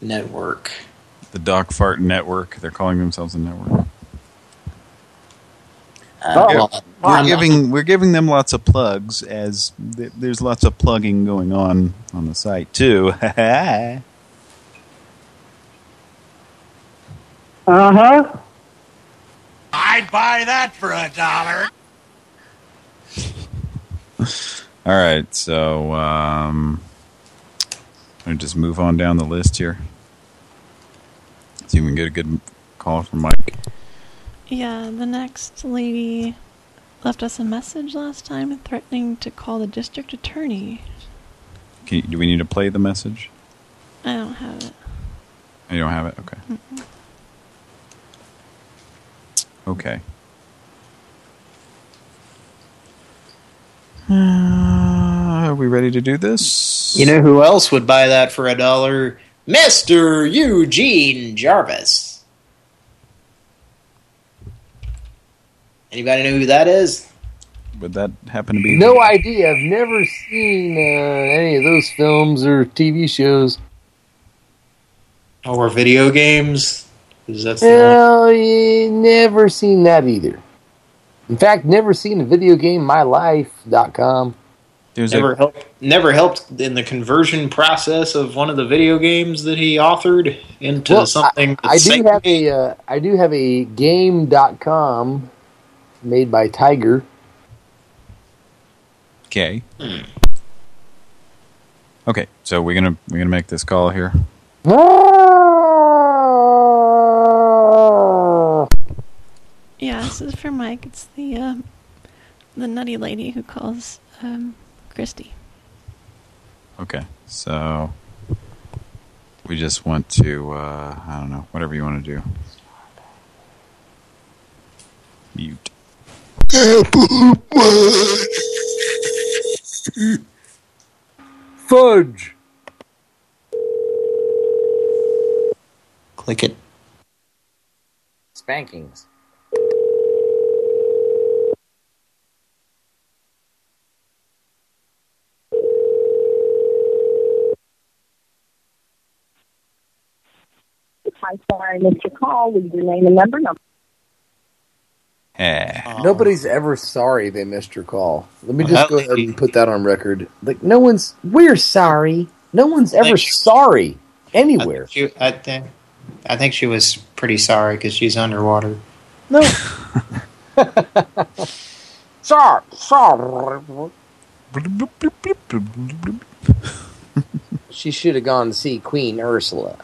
Network. The Dog Fart Network. They're calling themselves a network. Uh, We're- well, we're I'm not- giving we're giving them lots of plugs as th there's lots of plugging going on on the site too. Uh huh. I'd buy that for a dollar. All right, so um, I'm just move on down the list here. See if we can get a good call from Mike. Yeah, the next lady left us a message last time threatening to call the district attorney. Can you, do we need to play the message? I don't have it. You don't have it? Okay. Mm-mm. Okay. Uh, are we ready to do this? You know who else would buy that for a dollar? Mr. Eugene Jarvis. Anybody know who that is? Would that happen to be? No idea. I've never seen uh, any of those films or TV shows. Or video games? that's the only- Well, yeah, never seen that either. In fact, never seen a video game mylife.com. There's never helped. Never helped in the conversion process of one of the video games that he authored into Well, something. I do have a uh, I do have a game.com made by Tiger. Okay. Okay, so we're gonna we're gonna make this call here. Yeah, this is for Mike. It's the uh, the nutty lady who calls um, Christy. Okay, so we just want to uh, I don't know whatever you want to do. Mute. Fudge. Click it. Spankings. I'm sorry, Mr. Call. Leave your name and number. number. Eh. Nobody's ever sorry they missed your call. Let me Well, just go ahead and put that on record. Like no one's we're sorry. No one's ever sorry anywhere. She, I think. I think she was pretty sorry because she's underwater. No. sorry, sorry. she should have gone to see Queen Ursula.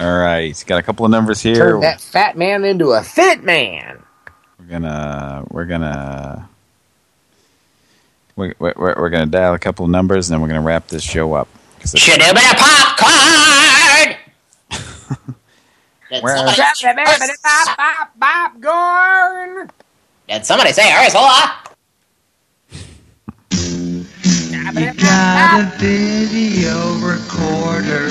All right, got a couple of numbers here. Turn that fat man into a fit man. We're gonna we're gonna we're, we're, we're gonna dial a couple of numbers and then we're gonna wrap this show up. Should have been a popcorn. Did Where- somebody, Popcorn. did somebody say Ursula? You got a video recorder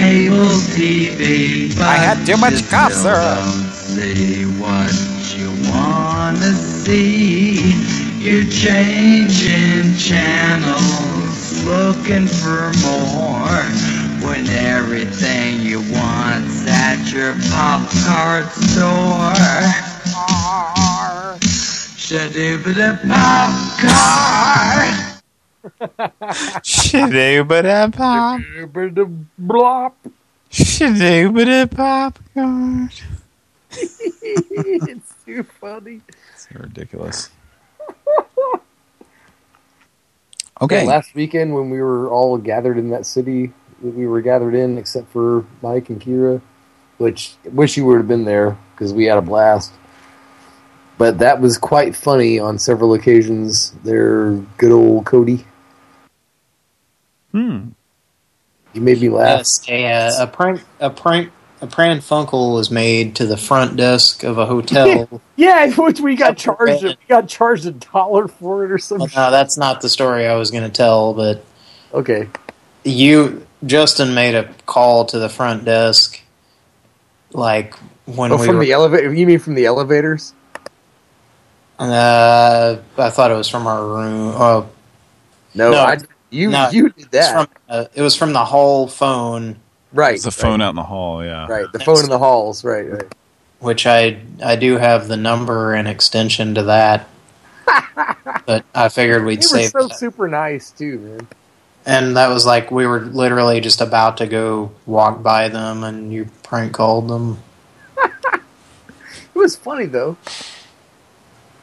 and cable TV. I had too much cough syrup. See what you wanna see. You're changing channels, looking for more. When everything you want's at your pop cart store. Shadooba pop cart. Shadooba pop. Blop. Shadooba popcorn. it's too funny. It's ridiculous. Yeah, Okay. last weekend when we were all gathered in that city that we were gathered in, except for Mike and Kira, which wish you would have been there because we had a blast. But that was quite funny on several occasions. There, good old Cody. Hmm. You made me laugh. Yes, a, a prank, a prank, a pran funkel was made to the front desk of a hotel. Yeah, which we got charged. We got charged a dollar for it or something. Well, no, that's not the story I was going to tell, but okay. You, Justin, made a call to the front desk, like when oh, we from were. the elevator? You mean from the elevators? uh, I thought it was from our room. Uh, No, I- you- you did It was, that. from, uh, it was from the hall phone, Right. It's the phone out in the hall, yeah. Right, the phone in the halls. Right, right. which I I do have the number and extension to that. but I figured we'd They were save so that. super nice too, man. And that was like we were literally just about to go walk by them, and you prank called them. It was funny though.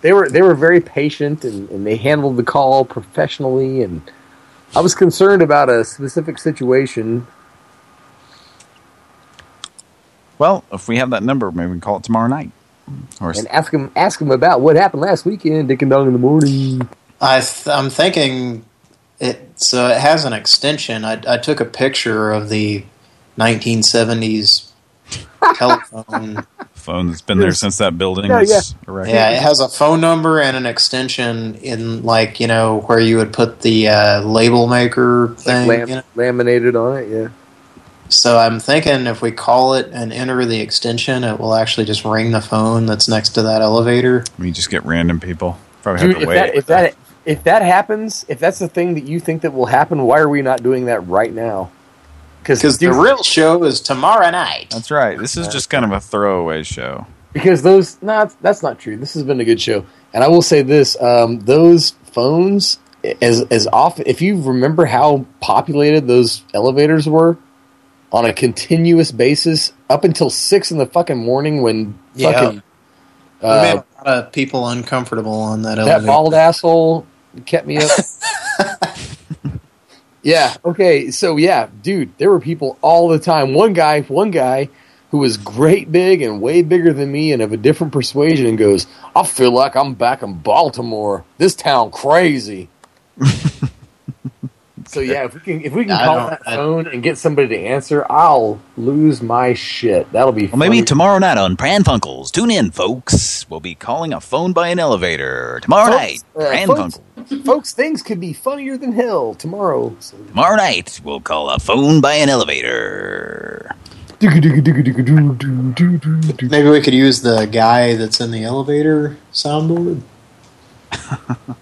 They were they were very patient and, and they handled the call professionally and I was concerned about a specific situation. Well, if we have that number, maybe we can call it tomorrow night. Or and ask him ask him about what happened last weekend, Dick and Dong in the morning. I th I'm thinking it. So it has an extension. I, I took a picture of the 1970s telephone. Phone that's been there since that building Yeah, was yeah. erected. Yeah, it has a phone number and an extension in like you know where you would put the uh, label maker thing. Lam- you know? laminated on it, yeah. So I'm thinking if we call it and enter the extension, it will actually just ring the phone that's next to that elevator. We just get random people. Probably Dude, have to if wait. that if that if that happens, if that's the thing that you think that will happen, why are we not doing that right now? Because the real show is tomorrow night. That's right. This is just kind of a throwaway show. Because those, no, nah, that's not true. This has been a good show, and I will say this: um, those phones, as as often, if you remember how populated those elevators were on a continuous basis up until six in the fucking morning, when Yeah. fucking we made uh, a lot of people uncomfortable on that, elevator. that bald asshole kept me up. yeah. Okay. So yeah, dude, there were people all the time. One guy, one guy who was great big and way bigger than me and of a different persuasion and goes, "I feel like I'm back in Baltimore. This town crazy." so yeah, if we can if we can I call that I- phone and get somebody to answer, I'll lose my shit. That'll be Well, maybe tomorrow night on Pran Funkels. Tune in, folks. We'll be calling a phone by an elevator tomorrow night. Folks, uh, Pran folks, folks, things could be funnier than hell tomorrow. So. Tomorrow night, we'll call a phone by an elevator. Maybe we could use the guy that's in the elevator soundboard.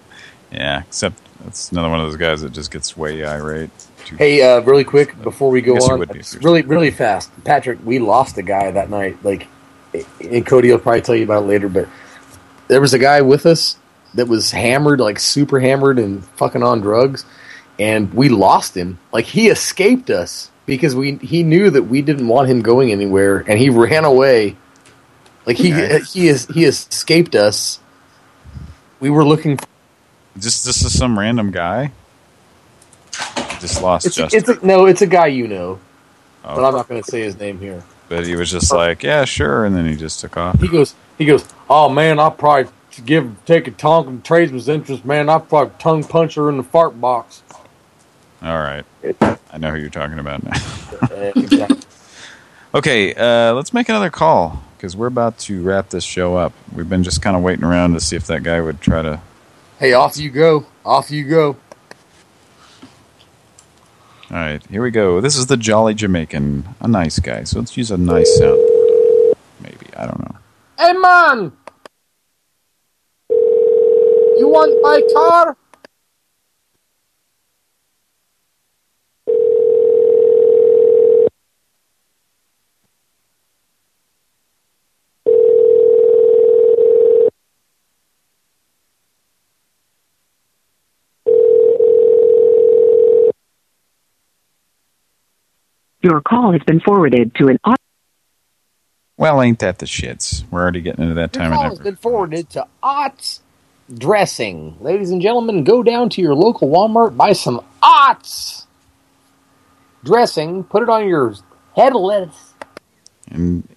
Yeah, except that's another one of those guys that just gets way irate. Hey, uh, really quick before we go on, be really, really fast, Patrick. We lost a guy that night. Like, and Cody will probably tell you about it later. But there was a guy with us that was hammered, like super hammered and fucking on drugs, and we lost him. Like he escaped us because we he knew that we didn't want him going anywhere, and he ran away. Like he Okay. he is he escaped us. We were looking. For, Just this is some random guy. Just lost it's, Justin, it's a, no, it's a guy you know, Oh. but I'm not going to say his name here. but he was just like, "Yeah, sure," and then he just took off. He goes, he goes, oh man, I'll probably give take a tongue tradesman's interest, man. I'll probably tongue punch her in the fart box. All right, I know who you're talking about now. Okay, uh, let's make another call because we're about to wrap this show up. We've been just kind of waiting around to see if that guy would try to. Hey, off you go, off you go. All right, here we go. This is the Jolly Jamaican, a nice guy. So let's use a nice sound. Maybe I don't know. Hey man, you want my car? Your call has been forwarded to an auto. Well, ain't that the shits? We're already getting into that Your time call has been forwarded to Ott's Dressing. Ladies and gentlemen, go down to your local Walmart, buy some Ott's Dressing, put it on your head of lettuce. And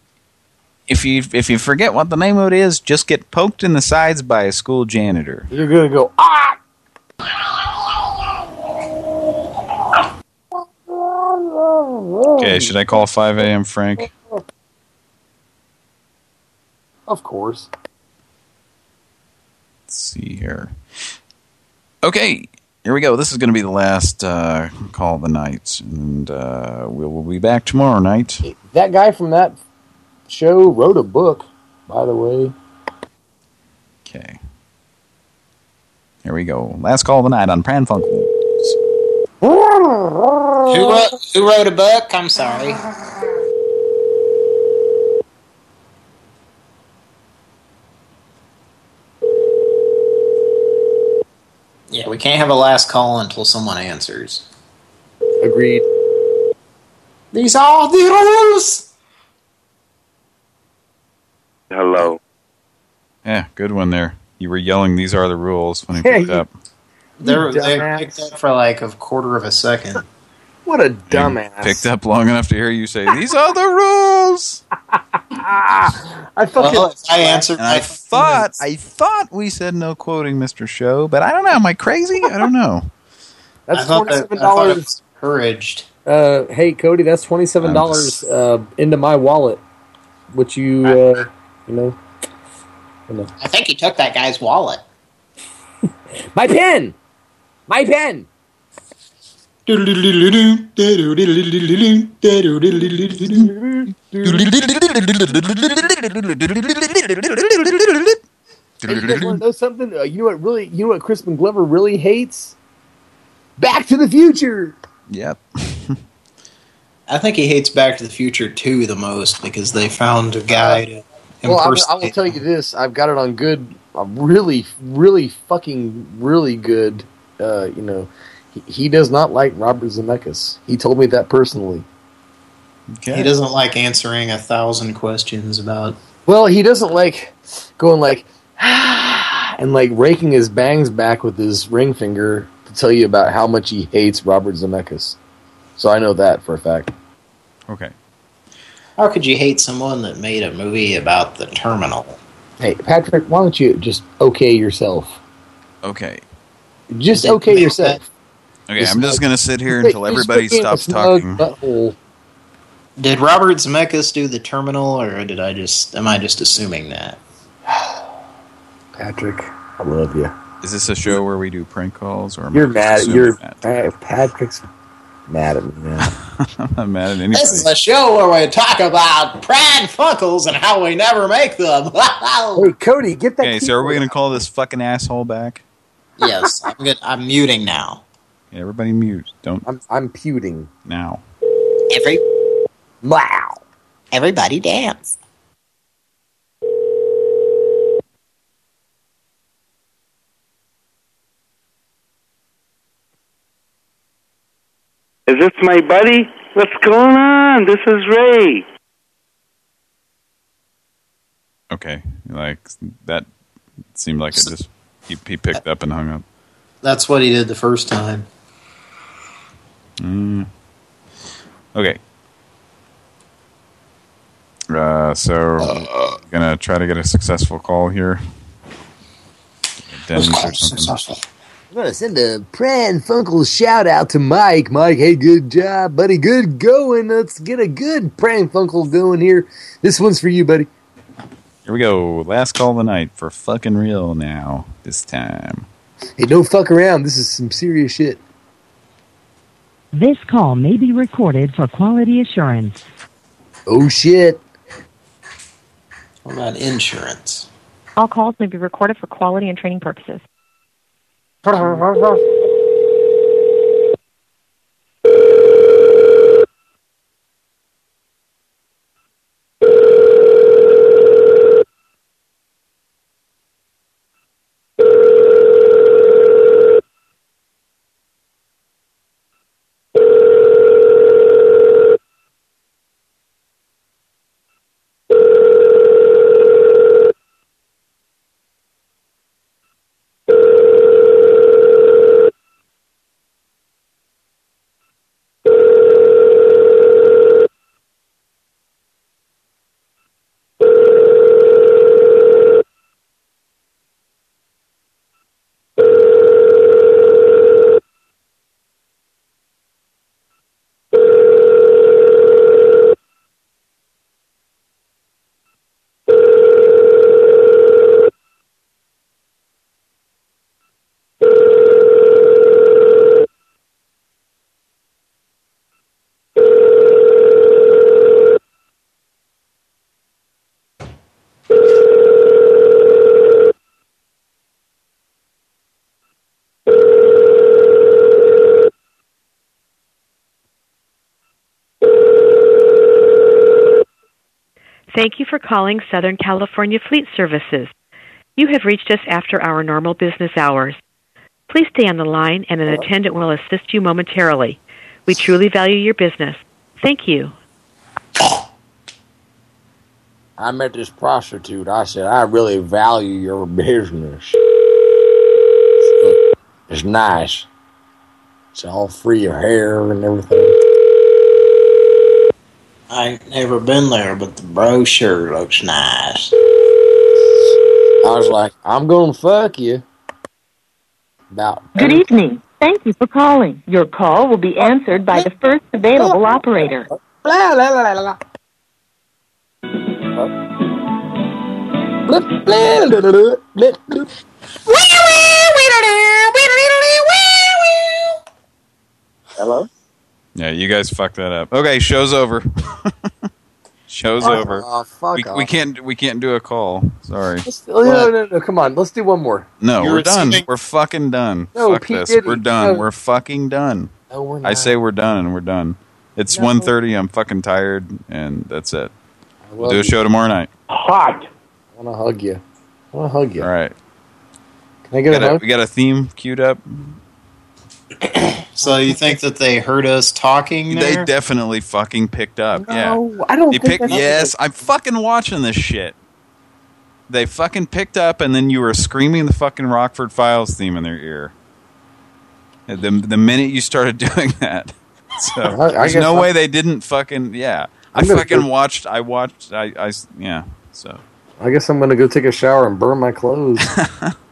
if you if you forget what the name of it is, just get poked in the sides by a school janitor. You're gonna go ah. Okay, should I call 5 a.m. Frank? Of course. Let's see here. Okay, here we go. This is going to be the last uh, call of the night, and uh, we'll, we'll be back tomorrow night. That guy from that show wrote a book, by the way. Okay. Here we go. Last call of the night on Pran Funkels. Who wrote, who wrote a book? I'm sorry. Yeah, we can't have a last call until someone answers. Agreed. These are the rules. Hello. Yeah, good one there. You were yelling, these are the rules, when he picked you- up. They're, they picked up for like a quarter of a second. What a You dumbass. Picked up long enough to hear you say, these are the rules! I fucking. Well, I answered And I thought, I thought we said no quoting Mr. Show, but I don't know. Am I crazy? I don't know. That's I thought that- twenty-seven I thought it dollars. was encouraged. Uh, hey Cody, that's twenty-seven dollars uh, into my wallet, which you, uh, you know, you know. I think he took that guy's wallet. My pen, my pen. Hey, you guys want to know something? Uh, you know what really? You know what Crispin Glover really hates? Back to the Future. Yep. I think he hates Back to the Future 2 the most because they found a guy to Well, I, I will impersonate. tell you this: I've got it on good, uh, really, really fucking, really good. Uh, you know, he, he does not like Robert Zemeckis. He told me that personally. Okay. He doesn't like answering a thousand questions about. Well, he doesn't like going like and like raking his bangs back with his ring finger to tell you about how much he hates Robert Zemeckis. So I know that for a fact. Okay. How could you hate someone that made a movie about the terminal? Hey, Patrick, why don't you just okay yourself? Okay. Just Did- okay yourself. Okay, Just I'm just like- going to sit here until everybody look in a stops talking. butthole. Did Robert Zemeckis do the terminal, or did I just am I just assuming that? Patrick, I love you. Is this a show where we do prank calls? or You're mad. You're that? Patrick's mad at me now. I'm not mad at anybody. This is a show where we talk about Pran Funkels and how we never make them. hey, Cody, get that. Okay, so are we going to call this fucking asshole back? Yes, I'm good. I'm muting now. Yeah, everybody mute. Don't I'm I'm puting. now. Every wow. Everybody dance. Is this my buddy? What's going on? This is Ray. Okay, like that seemed like it just he, he picked up and hung up. That's what he did the first time. Mm. Okay. Uh, so gonna try to get a successful call here. Denny's or something. I'm gonna send a Pran Funkel shout out to Mike. Mike, hey, good job, buddy. Good going. Let's get a good Pran Funkel going here. This one's for you, buddy. Here we go. Last call of the night for fucking real now. This time. Hey, don't fuck around. This is some serious shit. This call may be recorded for quality assurance. Oh shit. What about insurance? All calls may be recorded for quality and training purposes. calling Southern California Fleet Services. You have reached us after our normal business hours. Please stay on the line and an attendant will assist you momentarily. We truly value your business. Thank you. I met this prostitute. I said, I really value your business. It's nice. It's all free of hair and everything. I ain't never been there, but the brochure looks nice. I was like, I'm going to fuck you. About Good evening. Thank you for calling. Your call will be answered by the first available operator. Blah, blah, blah, blah. Hello? Yeah, you guys fucked that up. Okay, show's over. show's Fuck over. off, fuck we, off. we can't we can't do a call. Sorry. Let's- oh, No, no, no, no, come on. Let's do one more. No, You're we're done. receiving- We're fucking done. No, Fuck P. this. Diddy. We're done. No. We're fucking done. No, we're not. I say we're done and we're done. It's No. 1.30. I'm fucking tired and that's it. We'll do a you. show tomorrow night. Hot. I want to hug you. I want to hug you. All right. Can I get Got a a, we got a theme queued up. So you think that they heard us talking They definitely fucking picked up. yeah. I don't They think picked. that's- Yes, I'm fucking watching this shit. They fucking picked up, and then you were screaming the fucking Rockford Files theme in their ear. Uh, the the minute you started doing that, so I- I there's no I'm- way they didn't fucking yeah. I I'm gonna fucking go- watched. I watched. I I yeah. So I guess I'm going to go take a shower and burn my clothes.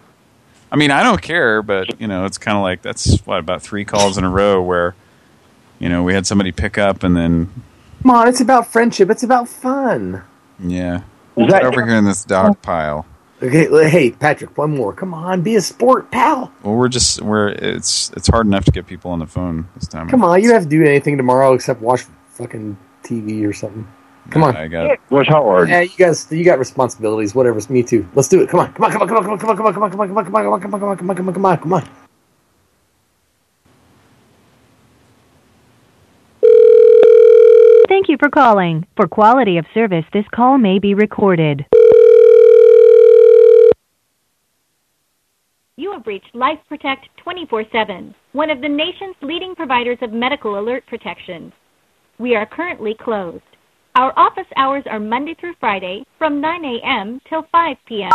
I mean, I don't care, but you know, it's kind of like that's what about three calls in a row where, you know, we had somebody pick up and then Come on, it's about friendship. It's about fun. yeah, Is that- over here in this dog pile. Okay, hey, Patrick, one more. Come on, be a sport, pal. Well, we're just we're it's it's hard enough to get people on the phone this time. Come on, you don't have to do anything tomorrow except watch fucking TV or something. Come on. I got What's hard? Yeah, you guys, you got responsibilities. Whatever. Me too. Let's do it. Come on. Come on. Come on. Come on. Come on. Come on. Come on. Come on. Come on. Come on. Come on. Come on. Come on. Come on. Come on. Come on. Come on. Thank you for calling. For quality of service, this call may be recorded. You have reached Life Protect 24 7, one of the nation's leading providers of medical alert protection. We are currently closed. Our office hours are Monday through Friday from 9 a.m. till 5 p.m.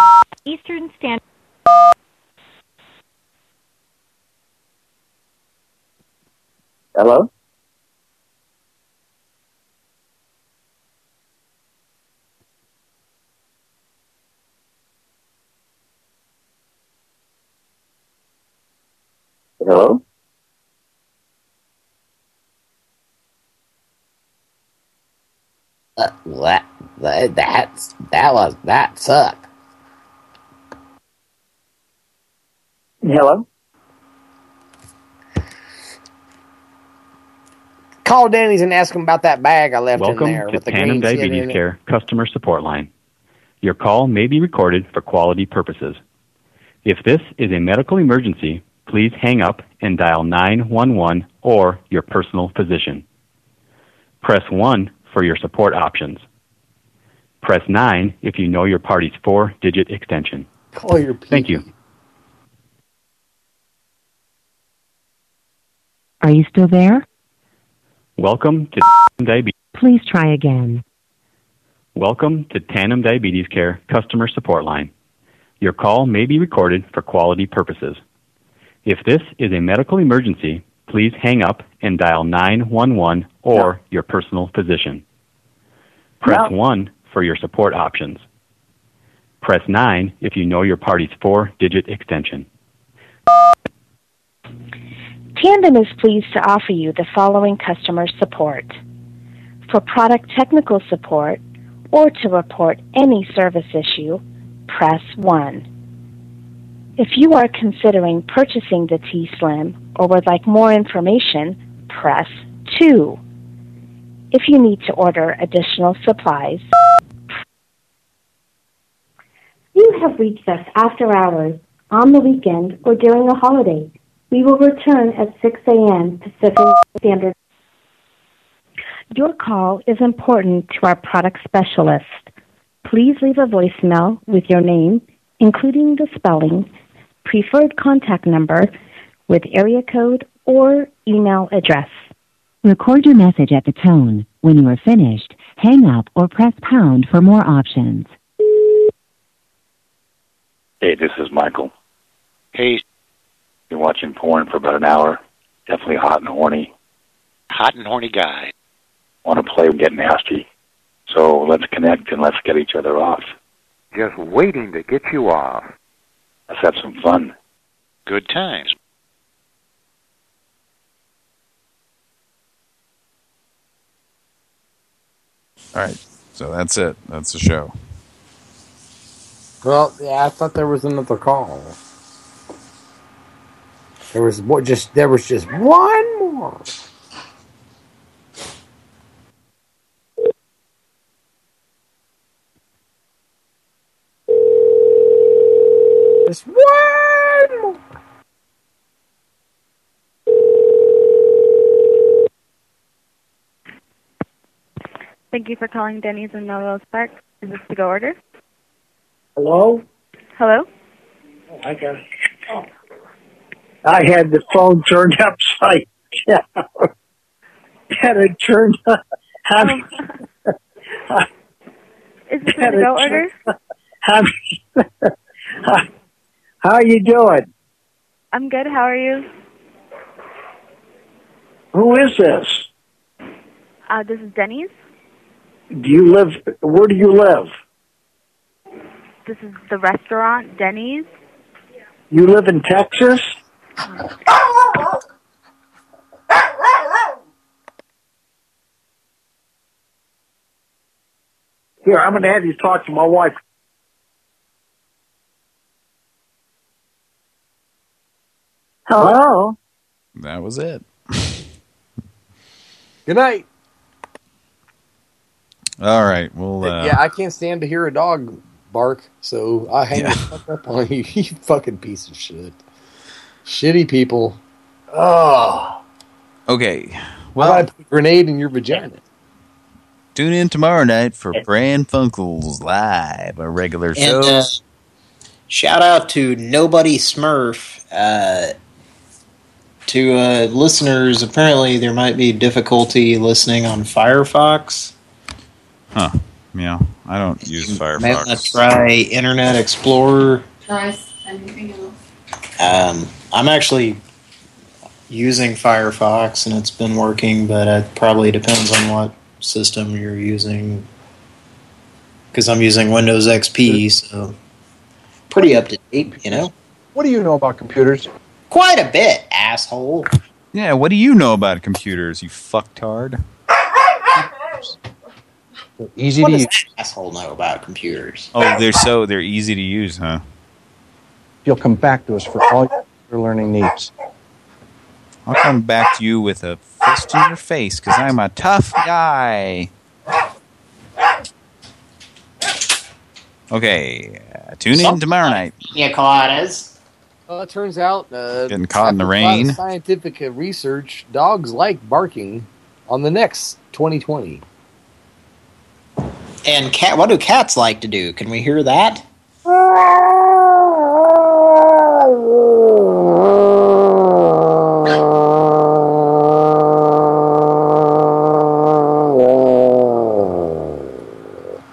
Eastern Standard. Hello? Hello? Uh, that that that's, that was that sucked. Hello? Call Danny's and ask him about that bag I left Welcome in there to with the Tandem green shit Diabetes in it. Care customer support line. Your call may be recorded for quality purposes. If this is a medical emergency, please hang up and dial 911 or your personal physician. Press 1 for your support options. Press 9 if you know your party's four-digit extension. Call your Thank you. Are you still there? Welcome to Diabetes. Please try again. Welcome to Tandem Diabetes Care customer support line. Your call may be recorded for quality purposes. If this is a medical emergency, please hang up and dial 911 or your personal physician. Press 1 for your support options. Press 9 if you know your party's four-digit extension. Tandem is pleased to offer you the following customer support. For product technical support or to report any service issue, press 1. If you are considering purchasing the T Slim or would like more information, press 2. If you need to order additional supplies, you have reached us after hours, on the weekend, or during a holiday. We will return at 6 a.m. Pacific Standard. Your call is important to our product specialist. Please leave a voicemail with your name, including the spelling, preferred contact number, with area code or email address. Record your message at the tone. When you are finished, hang up or press pound for more options. Hey, this is Michael. Hey, Been watching porn for about an hour. Definitely hot and horny. hot and horny guy. Want to play and get nasty. So let's connect and let's get each other off. Just waiting to get you off. Let's have some fun. Good times. All right. So that's it. That's the show. Well, yeah, I thought there was another call. There was what? Just there was just one more. Just one more. Thank you for calling Denny's in Melrose Park. Is this to go order? Hello? Hello? Oh, I got it. Oh. I had the phone turned upside down. had it turned up. Had, oh. Is this a to go it order? turned- How, how are you doing? I'm good. How are you? Who is this? Uh, this is Denny's. Do you live, where do you live? This is the restaurant, Denny's. You live in Texas? Here, I'm going to have you talk to my wife. Hello? That was it. Good night. All right. Well, uh, yeah, I can't stand to hear a dog bark, so I hang the fuck up on you, you fucking piece of shit. Shitty people. Oh. okay. Well, Well, I put a grenade in your vagina. tune in tomorrow night for Pran Funkels Live, a regular show. And uh, shout out to Nobody Smurf. Uh, to uh, listeners, apparently there might be difficulty listening on Firefox. Huh. Yeah. I don't use Might want to Firefox. try Internet Explorer. Try anything else. Um, I'm actually using Firefox and it's been working, but it probably depends on what system you're using. Because I'm using Windows XP, so pretty up to date, you know. What do you know about computers? Quite a bit, asshole. Yeah, what do you know about computers, you fucktard? Easy What to does use. that asshole know about computers? Oh, they're so they're easy to use, huh? You'll come back to us for all your learning needs. I'll come back to you with a fist in your face because I'm a tough guy. Okay, uh, tune in tomorrow night. Pina coladas. Well, it turns out, uh, Getting caught in the after a lot of rain. Scientific uh, research: dogs like barking on the next 2020. And cat, what do cats like to do? Can we hear that?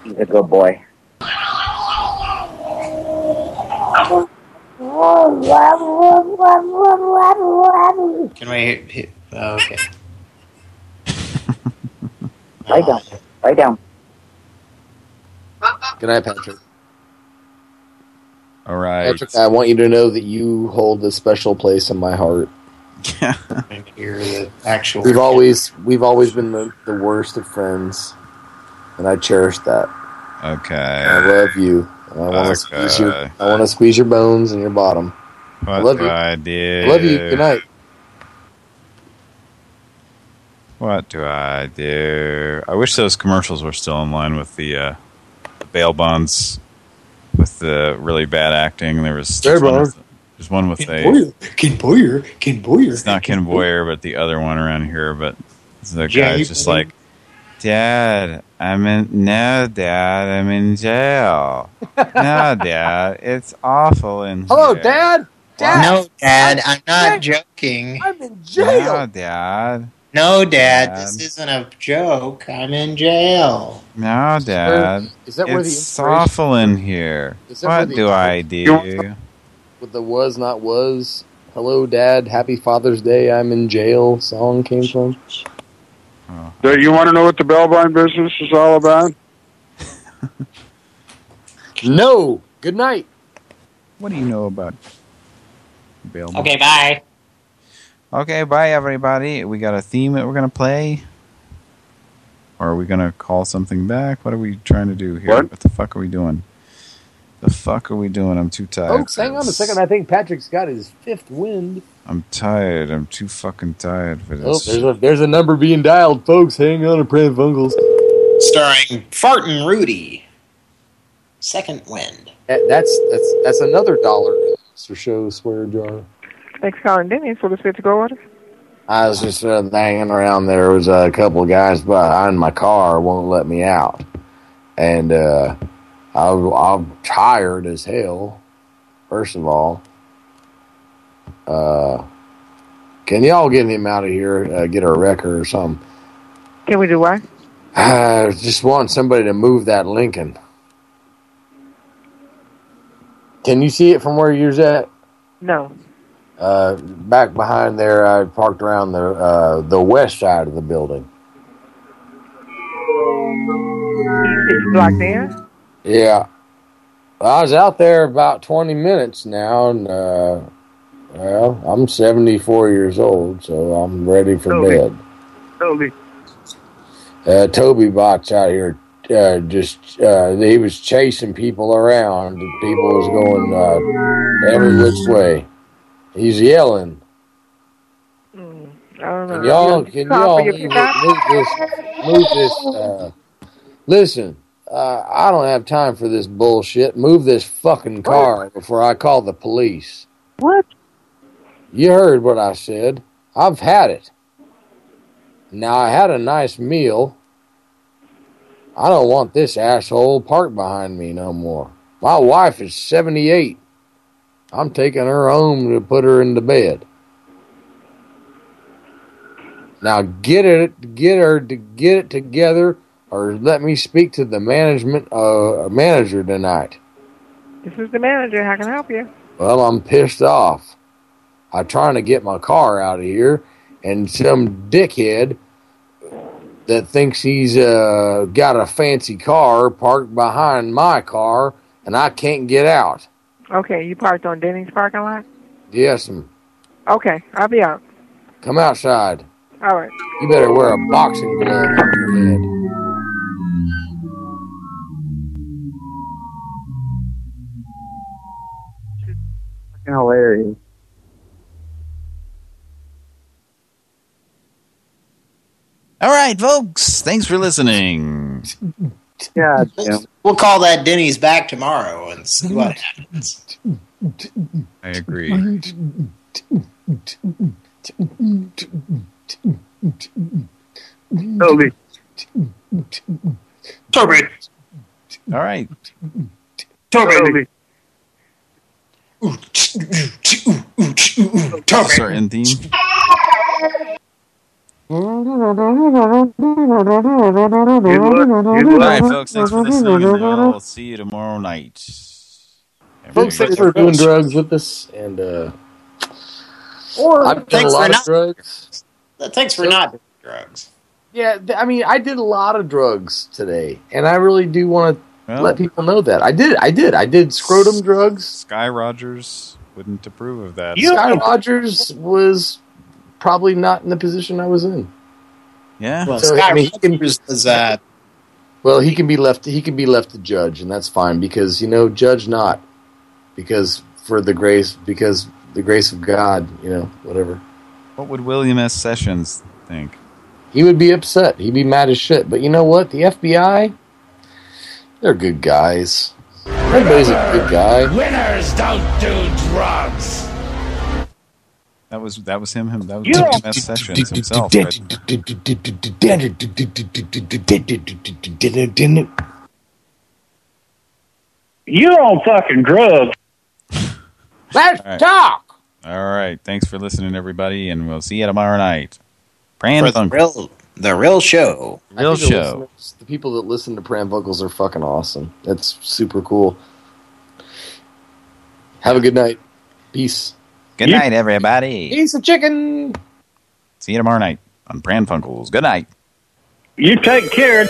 He's a good boy. Can we hear? hear oh, okay. Lie down. Lie down. Good night, Patrick. All right. Patrick, I want you to know that you hold a special place in my heart. Hear the actual. We've always we've always been the, the worst of friends, and I cherish that. Okay. I love you. I want to squeeze your I want to squeeze your bones and your bottom. What I love you. I do? I love you. Good night. What do I do? I wish those commercials were still in line with the, uh, the bail bonds with the really bad acting. There was Bail just one, with, there's one with Ken a Boyer. Ken Boyer. Ken Boyer. it's not Ken Boyer, but the other one around here. But the Yeah, guy's he- just like Dad, I'm in. No, Dad, I'm in jail. no, Dad, it's awful in Hello, here. Dad. Dad. No, Dad, I'm not Dad. joking. I'm in jail. No, Dad. No, Dad, Dad. this isn't a joke. I'm in jail. No, Dad. is that where the it's inspiration- awful in here. What do I do? With the was not was. Hello, Dad. Happy Father's Day. I'm in jail. Song came from. Oh. Do you want to know what the Bellbine business is all about? No. Good night. What do you know about Bill? Okay, bye. Okay, bye everybody. We got a theme that we're gonna play. Or are we gonna call something back? What are we trying to do here? What? the fuck are we doing? The fuck are we doing? I'm too tired. Folks, hang on a second. I think Patrick's got his fifth wind. I'm tired. I'm too fucking tired for Oh, this. there's a there's a number being dialed, folks. Hang on, a Pran Funkels. Starring Fartin Rudy. Second wind. That's that's that's another dollar for show swear jar. Thanks calling Denny's for the fit to go order. I was just uh, hanging around. There was a couple of guys behind my car won't let me out, and uh, I, I'm tired as hell. First of all, uh, can y'all get him out of here? Uh, get a wrecker or something. Can we do what? I just want somebody to move that Lincoln. Can you see it from where you're at? No. Uh, back behind there, I parked around the uh, the west side of the building. It's blocked in. Yeah. I was out there about 20 minutes now, and, uh, well, I'm 74 years old, so I'm ready for Toby. bed. Toby. Uh, Toby Bot's out here, uh, just, uh, he was chasing people around, people was going, uh, every which way. He's yelling. I don't know. Can y'all, can y'all move, this, move this, uh, listen, uh, I don't have time for this bullshit. Move this fucking car before I call the police. What? You heard what I said. I've had it. Now, I had a nice meal. I don't want this asshole parked behind me no more. My wife is 78. I'm taking her home to put her into bed. Now get it, get her to get it together, or let me speak to the management uh, manager tonight. This is the manager. How can I help you? Well, I'm pissed off. I'm trying to get my car out of here, and some dickhead that thinks he's uh, got a fancy car parked behind my car, and I can't get out. Okay, you parked on Denny's parking lot? Yes, m- Okay, I'll be out. come outside. All right. You better wear a boxing glove on your head. Fucking Hilarious. All right, folks. Thanks for listening. Yeah, We'll call that Denny's back tomorrow and see what happens. I agree. Toby. Toby. All right. Toby. Certain theme. All right, folks. Thanks for listening. and We'll see you tomorrow night. Folks, thanks for doing drugs with us, and uh, Or I've done a thanks for lot of not drugs. thanks for not doing drugs. Yeah, I mean, I did a lot of drugs today, and I really do want to Well- let people know that I did. I did. I did scrotum drugs. Sky Rogers wouldn't approve of that. Sky Rogers was probably not in the position I was in. Yeah. Well, So, Sky I mean, he can- Rogers was uh, Well, he can be left. He can be left to judge, and that's fine because you know, judge not, because for the grace, because the grace of God, you know, whatever. What would William S. Sessions think? He would be upset. He'd be mad as shit. But you know what? The FBI, they're good guys. Everybody's a good guy. Winners don't do drugs. That was that was him. him that was You don't- TMS Sessions himself. right? You on fucking drugs. Let's All right. talk. All right. Thanks for listening, everybody, and we'll see you tomorrow night. Pran For the real, the real show. Real think the show. The people that listen to Pran Funkels are fucking awesome. That's super cool. Have a good night. Peace. Good night, everybody. Piece of chicken. See you tomorrow night on Pran Funkels. Good night. You take care.